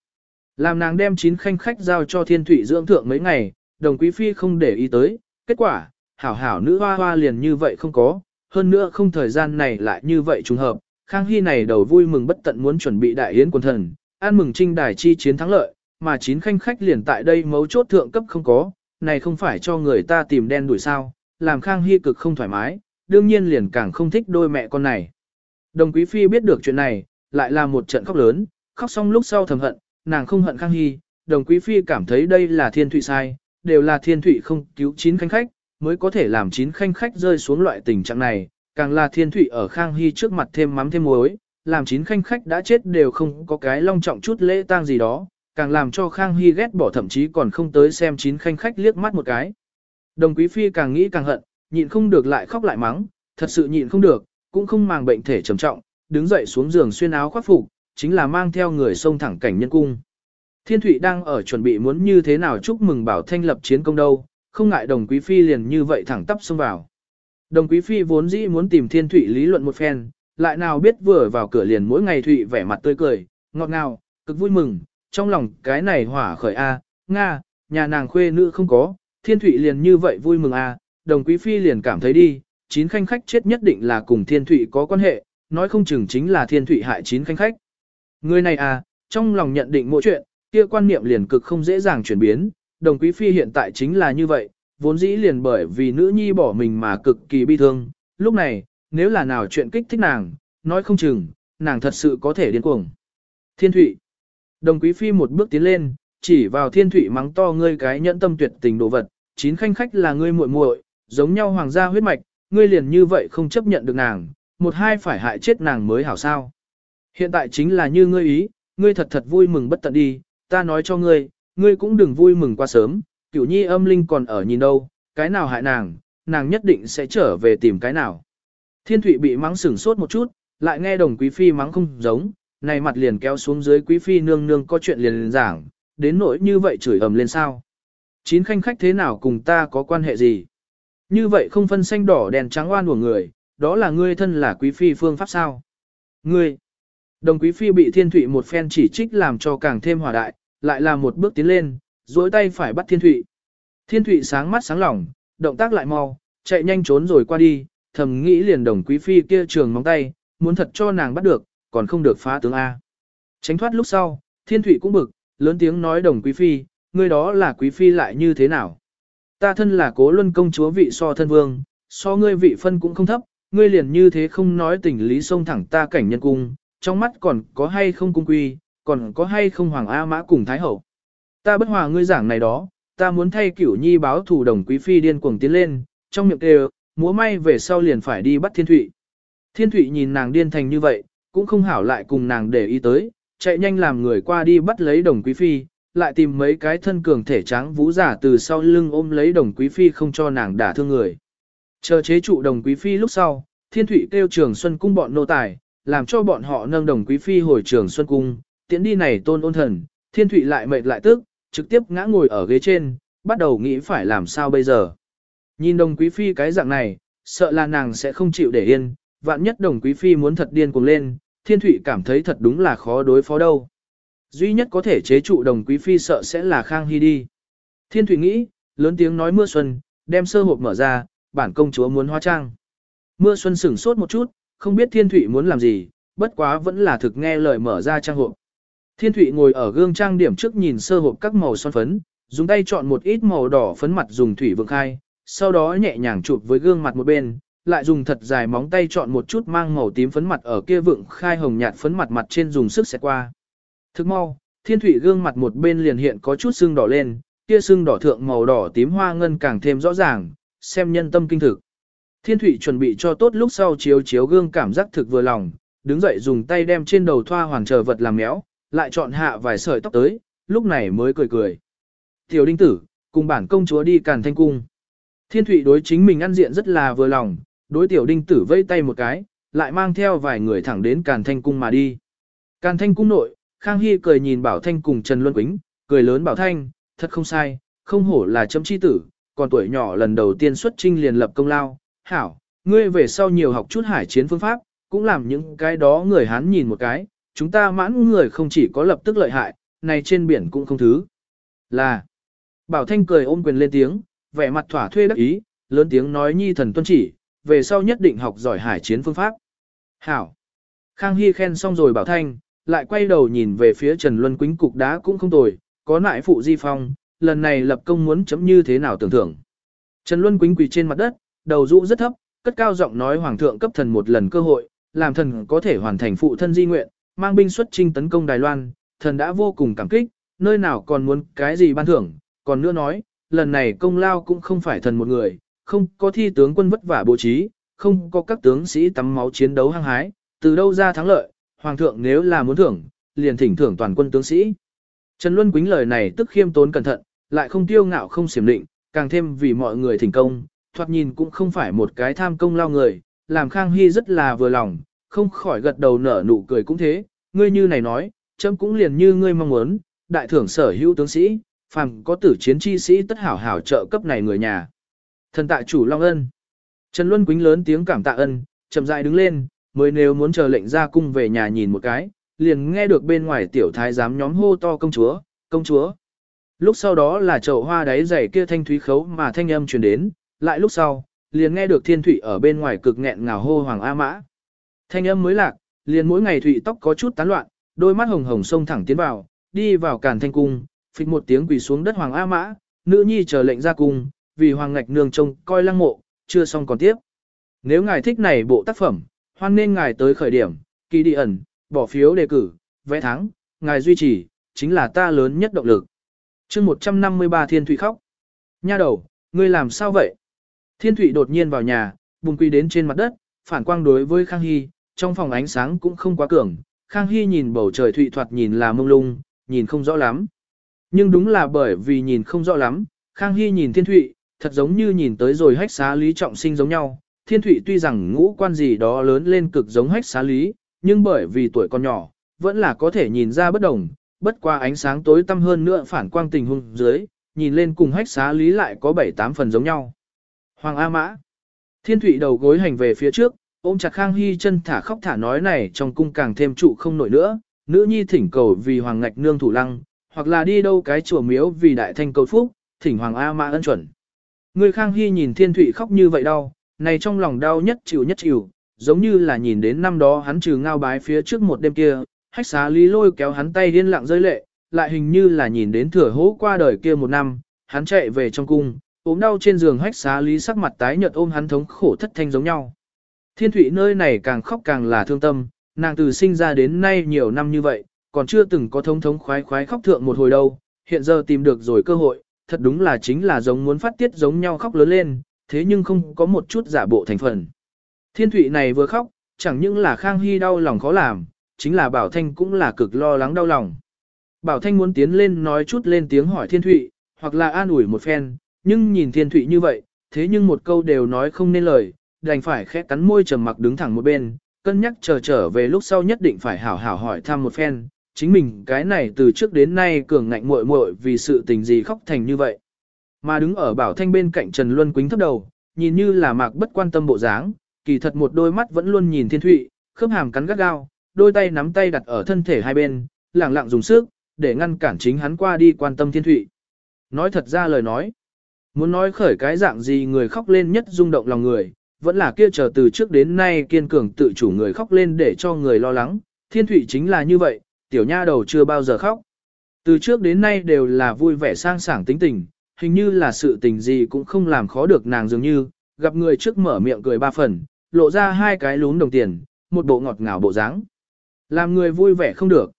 Làm nàng đem chín khanh khách giao cho thiên thủy dưỡng thượng mấy ngày, đồng quý phi không để ý tới, kết quả, hảo hảo nữ hoa hoa liền như vậy không có, hơn nữa không thời gian này lại như vậy trùng hợp, Khang Hy này đầu vui mừng bất tận muốn chuẩn bị đại yến quân thần, an mừng trinh đài chi chiến thắng lợi, mà chín khanh khách liền tại đây mấu chốt thượng cấp không có, này không phải cho người ta tìm đen đuổi sao, làm Khang Hy cực không thoải mái, đương nhiên liền càng không thích đôi mẹ con này. Đồng Quý Phi biết được chuyện này, lại là một trận khóc lớn, khóc xong lúc sau thầm hận, nàng không hận Khang Hy, đồng Quý Phi cảm thấy đây là thiên thụy sai, đều là thiên thụy không cứu chín khanh khách, mới có thể làm chín khanh khách rơi xuống loại tình trạng này, càng là thiên thủy ở Khang Hy trước mặt thêm mắm thêm muối, làm chín khanh khách đã chết đều không có cái long trọng chút lễ tang gì đó, càng làm cho Khang Hy ghét bỏ thậm chí còn không tới xem chín khanh khách liếc mắt một cái. Đồng Quý Phi càng nghĩ càng hận, nhịn không được lại khóc lại mắng, thật sự nhịn không được, cũng không màng bệnh thể trầm trọng, đứng dậy xuống giường xuyên áo khoác phục, chính là mang theo người xông thẳng cảnh nhân cung. Thiên Thụy đang ở chuẩn bị muốn như thế nào chúc mừng Bảo Thanh lập chiến công đâu, không ngại đồng quý phi liền như vậy thẳng tắp xông vào. Đồng quý phi vốn dĩ muốn tìm Thiên Thụy lý luận một phen, lại nào biết vừa vào cửa liền mỗi ngày Thụy vẻ mặt tươi cười, ngọt ngào, cực vui mừng, trong lòng cái này hỏa khởi a, nga, nhà nàng khuê nữ không có, Thiên Thụy liền như vậy vui mừng a, đồng quý phi liền cảm thấy đi, chín khanh khách chết nhất định là cùng Thiên Thụy có quan hệ, nói không chừng chính là Thiên Thụy hại chín khanh khách. Người này à, trong lòng nhận định mỗi chuyện, kia quan niệm liền cực không dễ dàng chuyển biến, đồng quý phi hiện tại chính là như vậy, vốn dĩ liền bởi vì nữ nhi bỏ mình mà cực kỳ bi thương, lúc này, nếu là nào chuyện kích thích nàng, nói không chừng, nàng thật sự có thể điên cuồng. Thiên Thụy Đồng quý phi một bước tiến lên, chỉ vào Thiên Thụy mắng to ngươi cái nhẫn tâm tuyệt tình đồ vật, chín khanh khách là ngươi muội muội, giống nhau hoàng gia huyết mạch, ngươi liền như vậy không chấp nhận được nàng, một hai phải hại chết nàng mới hảo sao. Hiện tại chính là như ngươi ý, ngươi thật thật vui mừng bất tận đi, ta nói cho ngươi, ngươi cũng đừng vui mừng quá sớm, cửu nhi âm linh còn ở nhìn đâu, cái nào hại nàng, nàng nhất định sẽ trở về tìm cái nào. Thiên thụy bị mắng sửng sốt một chút, lại nghe đồng quý phi mắng không giống, này mặt liền kéo xuống dưới quý phi nương nương có chuyện liền liền giảng, đến nỗi như vậy chửi ầm lên sao. Chín khanh khách thế nào cùng ta có quan hệ gì? Như vậy không phân xanh đỏ đèn trắng oan của người, đó là ngươi thân là quý phi phương pháp sao? Ngươi! Đồng quý phi bị thiên thụy một phen chỉ trích làm cho càng thêm hòa đại, lại là một bước tiến lên, duỗi tay phải bắt thiên thụy. Thiên thụy sáng mắt sáng lỏng, động tác lại mau, chạy nhanh trốn rồi qua đi, thầm nghĩ liền đồng quý phi kia trường móng tay, muốn thật cho nàng bắt được, còn không được phá tướng A. Tránh thoát lúc sau, thiên thụy cũng bực, lớn tiếng nói đồng quý phi, ngươi đó là quý phi lại như thế nào. Ta thân là cố luân công chúa vị so thân vương, so ngươi vị phân cũng không thấp, ngươi liền như thế không nói tình lý xông thẳng ta cảnh nhân cung, trong mắt còn có hay không cung quy, còn có hay không hoàng A mã cùng thái hậu. Ta bất hòa ngươi giảng này đó, ta muốn thay cửu nhi báo thủ đồng quý phi điên cuồng tiến lên, trong miệng kêu, múa may về sau liền phải đi bắt thiên thụy. Thiên thụy nhìn nàng điên thành như vậy, cũng không hảo lại cùng nàng để ý tới, chạy nhanh làm người qua đi bắt lấy đồng quý phi, lại tìm mấy cái thân cường thể tráng vũ giả từ sau lưng ôm lấy đồng quý phi không cho nàng đả thương người. Chờ chế trụ đồng quý phi lúc sau, thiên thụy kêu trường xuân cung bọn nô tài, làm cho bọn họ nâng đồng quý phi hồi trường xuân cung, tiễn đi này tôn ôn thần, thiên thụy lại mệt lại tức, trực tiếp ngã ngồi ở ghế trên, bắt đầu nghĩ phải làm sao bây giờ. Nhìn đồng quý phi cái dạng này, sợ là nàng sẽ không chịu để yên, vạn nhất đồng quý phi muốn thật điên cuồng lên, thiên thụy cảm thấy thật đúng là khó đối phó đâu. Duy nhất có thể chế trụ đồng quý phi sợ sẽ là Khang Hy đi. Thiên thụy nghĩ, lớn tiếng nói mưa xuân, đem sơ hộp mở ra, bản công chúa muốn hóa trang. Mưa xuân sửng sốt một chút, không biết thiên thụy muốn làm gì, bất quá vẫn là thực nghe lời mở ra trang hộp. Thiên Thụy ngồi ở gương trang điểm trước nhìn sơ hộp các màu son phấn, dùng tay chọn một ít màu đỏ phấn mặt dùng thủy vượng khai, sau đó nhẹ nhàng chụp với gương mặt một bên, lại dùng thật dài móng tay chọn một chút mang màu tím phấn mặt ở kia vượng khai hồng nhạt phấn mặt mặt trên dùng sức xẹt qua. Thức mau, Thiên Thụy gương mặt một bên liền hiện có chút sưng đỏ lên, kia sưng đỏ thượng màu đỏ tím hoa ngân càng thêm rõ ràng, xem nhân tâm kinh thực. Thiên Thụy chuẩn bị cho tốt lúc sau chiếu chiếu gương cảm giác thực vừa lòng, đứng dậy dùng tay đem trên đầu thoa hoàn chờ vật làm méo, lại chọn hạ vài sợi tóc tới, lúc này mới cười cười. Tiểu đinh tử, cùng bản công chúa đi càn thanh cung. Thiên thủy đối chính mình ăn diện rất là vừa lòng, đối tiểu đinh tử vây tay một cái, lại mang theo vài người thẳng đến càn thanh cung mà đi. Càn thanh cung nội, Khang Hy cười nhìn Bảo Thanh cùng Trần Luân Quýnh, cười lớn Bảo Thanh, thật không sai, không hổ là chấm chi tử, còn tuổi nhỏ lần đầu tiên xuất trinh liền lập công lao, hảo, ngươi về sau nhiều học chút hải chiến phương pháp, cũng làm những cái đó người Hán nhìn một cái, chúng ta mãn người không chỉ có lập tức lợi hại, này trên biển cũng không thứ. Là, Bảo Thanh cười ôm quyền lên tiếng, vẻ mặt thỏa thuê đắc ý, lớn tiếng nói nhi thần tuân chỉ, về sau nhất định học giỏi hải chiến phương pháp. Hảo. Khang Hy khen xong rồi Bảo Thanh, lại quay đầu nhìn về phía Trần Luân Quýnh cục đá cũng không tồi, có nại phụ di phong, lần này lập công muốn chấm như thế nào tưởng thưởng. Trần Luân Quýnh quỳ trên mặt đất, đầu rũ rất thấp, cất cao giọng nói hoàng thượng cấp thần một lần cơ hội, làm thần có thể hoàn thành phụ thân di nguyện, mang binh xuất chinh tấn công Đài Loan, thần đã vô cùng cảm kích, nơi nào còn muốn cái gì ban thưởng, còn nữa nói, lần này công lao cũng không phải thần một người, không có thi tướng quân vất vả bố trí, không có các tướng sĩ tắm máu chiến đấu hăng hái, từ đâu ra thắng lợi, hoàng thượng nếu là muốn thưởng, liền thỉnh thưởng toàn quân tướng sĩ. Trần Luân Quýnh lời này tức khiêm tốn cẩn thận, lại không tiêu ngạo không xiểm định, càng thêm vì mọi người thỉnh công, thoạt nhìn cũng không phải một cái tham công lao người, làm Khang Hy rất là vừa lòng, không khỏi gật đầu nở nụ cười cũng thế, ngươi như này nói, chấm cũng liền như ngươi mong muốn, đại thưởng sở hữu tướng sĩ, phàm có tử chiến chi sĩ tất hảo hảo trợ cấp này người nhà. Thần tạ chủ Long Ân. Trần Luân Quýnh lớn tiếng cảm tạ ân, chậm rãi đứng lên, mới nếu muốn chờ lệnh ra cung về nhà nhìn một cái, liền nghe được bên ngoài tiểu thái giám nhóm hô to công chúa, công chúa. Lúc sau đó là chậu hoa đáy dày kia thanh thúy khấu mà thanh âm truyền đến, lại lúc sau, liền nghe được thiên thủy ở bên ngoài cực nghẹn ngào hô hoàng A mã. Thanh âm mới lạc, liền mỗi ngày thụy tóc có chút tán loạn, đôi mắt hồng hồng sông thẳng tiến vào, đi vào càn thanh cung, phịch một tiếng quỳ xuống đất hoàng A mã, nữ nhi chờ lệnh ra cung, vì hoàng ngạch nương trông coi lăng mộ, chưa xong còn tiếp. Nếu ngài thích này bộ tác phẩm, hoan nên ngài tới khởi điểm, kỳ đi ẩn, bỏ phiếu đề cử, vẽ thắng, ngài duy trì, chính là ta lớn nhất động lực. chương 153 Thiên Thụy khóc. Nha đầu, ngươi làm sao vậy? Thiên Thụy đột nhiên vào nhà, bùng quy đến trên mặt đất, phản quang đối với Khang Hy, trong phòng ánh sáng cũng không quá cường. Khang Hy nhìn bầu trời Thụy thoạt nhìn là mông lung, nhìn không rõ lắm. Nhưng đúng là bởi vì nhìn không rõ lắm, Khang Hy nhìn Thiên Thụy, thật giống như nhìn tới rồi hách xá lý trọng sinh giống nhau. Thiên Thụy tuy rằng ngũ quan gì đó lớn lên cực giống hách xá lý, nhưng bởi vì tuổi còn nhỏ, vẫn là có thể nhìn ra bất đồng, bất qua ánh sáng tối tăm hơn nữa phản quang tình hung dưới, nhìn lên cùng hách xá lý lại có 7-8 phần giống nhau. Hoàng A Mã Thiên Thụy đầu gối hành về phía trước, ôm chặt Khang Hy chân thả khóc thả nói này trong cung càng thêm trụ không nổi nữa, nữ nhi thỉnh cầu vì Hoàng Ngạch Nương thủ lăng, hoặc là đi đâu cái chùa miếu vì đại thanh cầu phúc, thỉnh Hoàng A Mã ân chuẩn. Người Khang Hy nhìn Thiên Thụy khóc như vậy đau, này trong lòng đau nhất chịu nhất chịu, giống như là nhìn đến năm đó hắn trừ ngao bái phía trước một đêm kia, hách xá lý lôi kéo hắn tay điên lặng rơi lệ, lại hình như là nhìn đến thừa hố qua đời kia một năm, hắn chạy về trong cung, ốm đau trên giường hách xá lý sắc mặt tái nhợt ôm hắn thống khổ thất thanh giống nhau. Thiên thủy nơi này càng khóc càng là thương tâm, nàng từ sinh ra đến nay nhiều năm như vậy, còn chưa từng có thống thống khoái khoái khóc thượng một hồi đâu, hiện giờ tìm được rồi cơ hội, thật đúng là chính là giống muốn phát tiết giống nhau khóc lớn lên, thế nhưng không có một chút giả bộ thành phần. Thiên thủy này vừa khóc, chẳng những là Khang Hy đau lòng khó làm, chính là Bảo Thanh cũng là cực lo lắng đau lòng. Bảo Thanh muốn tiến lên nói chút lên tiếng hỏi Thiên Thụy, hoặc là an ủi một phen, nhưng nhìn Thiên Thụy như vậy, thế nhưng một câu đều nói không nên lời, đành phải khẽ cắn môi trầm mặc đứng thẳng một bên, cân nhắc chờ trở về lúc sau nhất định phải hảo hảo hỏi thăm một phen, chính mình cái này từ trước đến nay cường ngạnh muội muội vì sự tình gì khóc thành như vậy. Mà đứng ở Bảo Thanh bên cạnh Trần Luân Quýnh thấp đầu, nhìn như là mạc bất quan tâm bộ dáng, kỳ thật một đôi mắt vẫn luôn nhìn Thiên Thụy, khớp hàm cắn gắt gao, đôi tay nắm tay đặt ở thân thể hai bên, lẳng lặng dùng sức, để ngăn cản chính hắn qua đi quan tâm thiên thụy. Nói thật ra lời nói, muốn nói khởi cái dạng gì người khóc lên nhất rung động lòng người, vẫn là kia chờ từ trước đến nay kiên cường tự chủ người khóc lên để cho người lo lắng, thiên thụy chính là như vậy, tiểu nha đầu chưa bao giờ khóc. Từ trước đến nay đều là vui vẻ sang sảng tính tình, hình như là sự tình gì cũng không làm khó được nàng dường như, gặp người trước mở miệng cười ba phần, lộ ra hai cái lún đồng tiền, một bộ ngọt ngào bộ dáng. Làm người vui vẻ không được.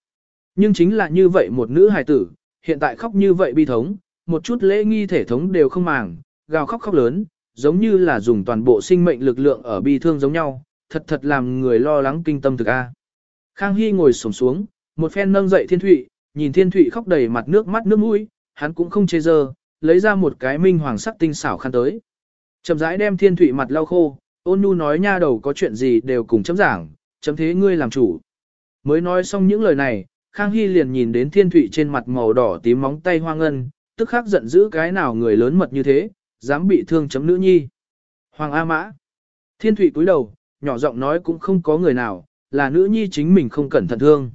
Nhưng chính là như vậy một nữ hài tử, hiện tại khóc như vậy bi thống, một chút lễ nghi thể thống đều không màng, gào khóc khóc lớn, giống như là dùng toàn bộ sinh mệnh lực lượng ở bi thương giống nhau, thật thật làm người lo lắng kinh tâm thực a. Khang Hy ngồi xổm xuống, một phen nâng dậy Thiên Thụy, nhìn Thiên Thụy khóc đầy mặt nước mắt nước mũi, hắn cũng không chê giờ, lấy ra một cái minh hoàng sắc tinh xảo khăn tới. Chậm rãi đem Thiên Thụy mặt lau khô, ôn nhu nói nha đầu có chuyện gì đều cùng chấm giảng, chấm thế ngươi làm chủ. Mới nói xong những lời này, Khang Hy liền nhìn đến thiên thụy trên mặt màu đỏ tím móng tay hoang ngân, tức khắc giận dữ cái nào người lớn mật như thế, dám bị thương chấm nữ nhi. Hoàng A Mã. Thiên Thụy cúi đầu, nhỏ giọng nói cũng không có người nào, là nữ nhi chính mình không cẩn thận thương.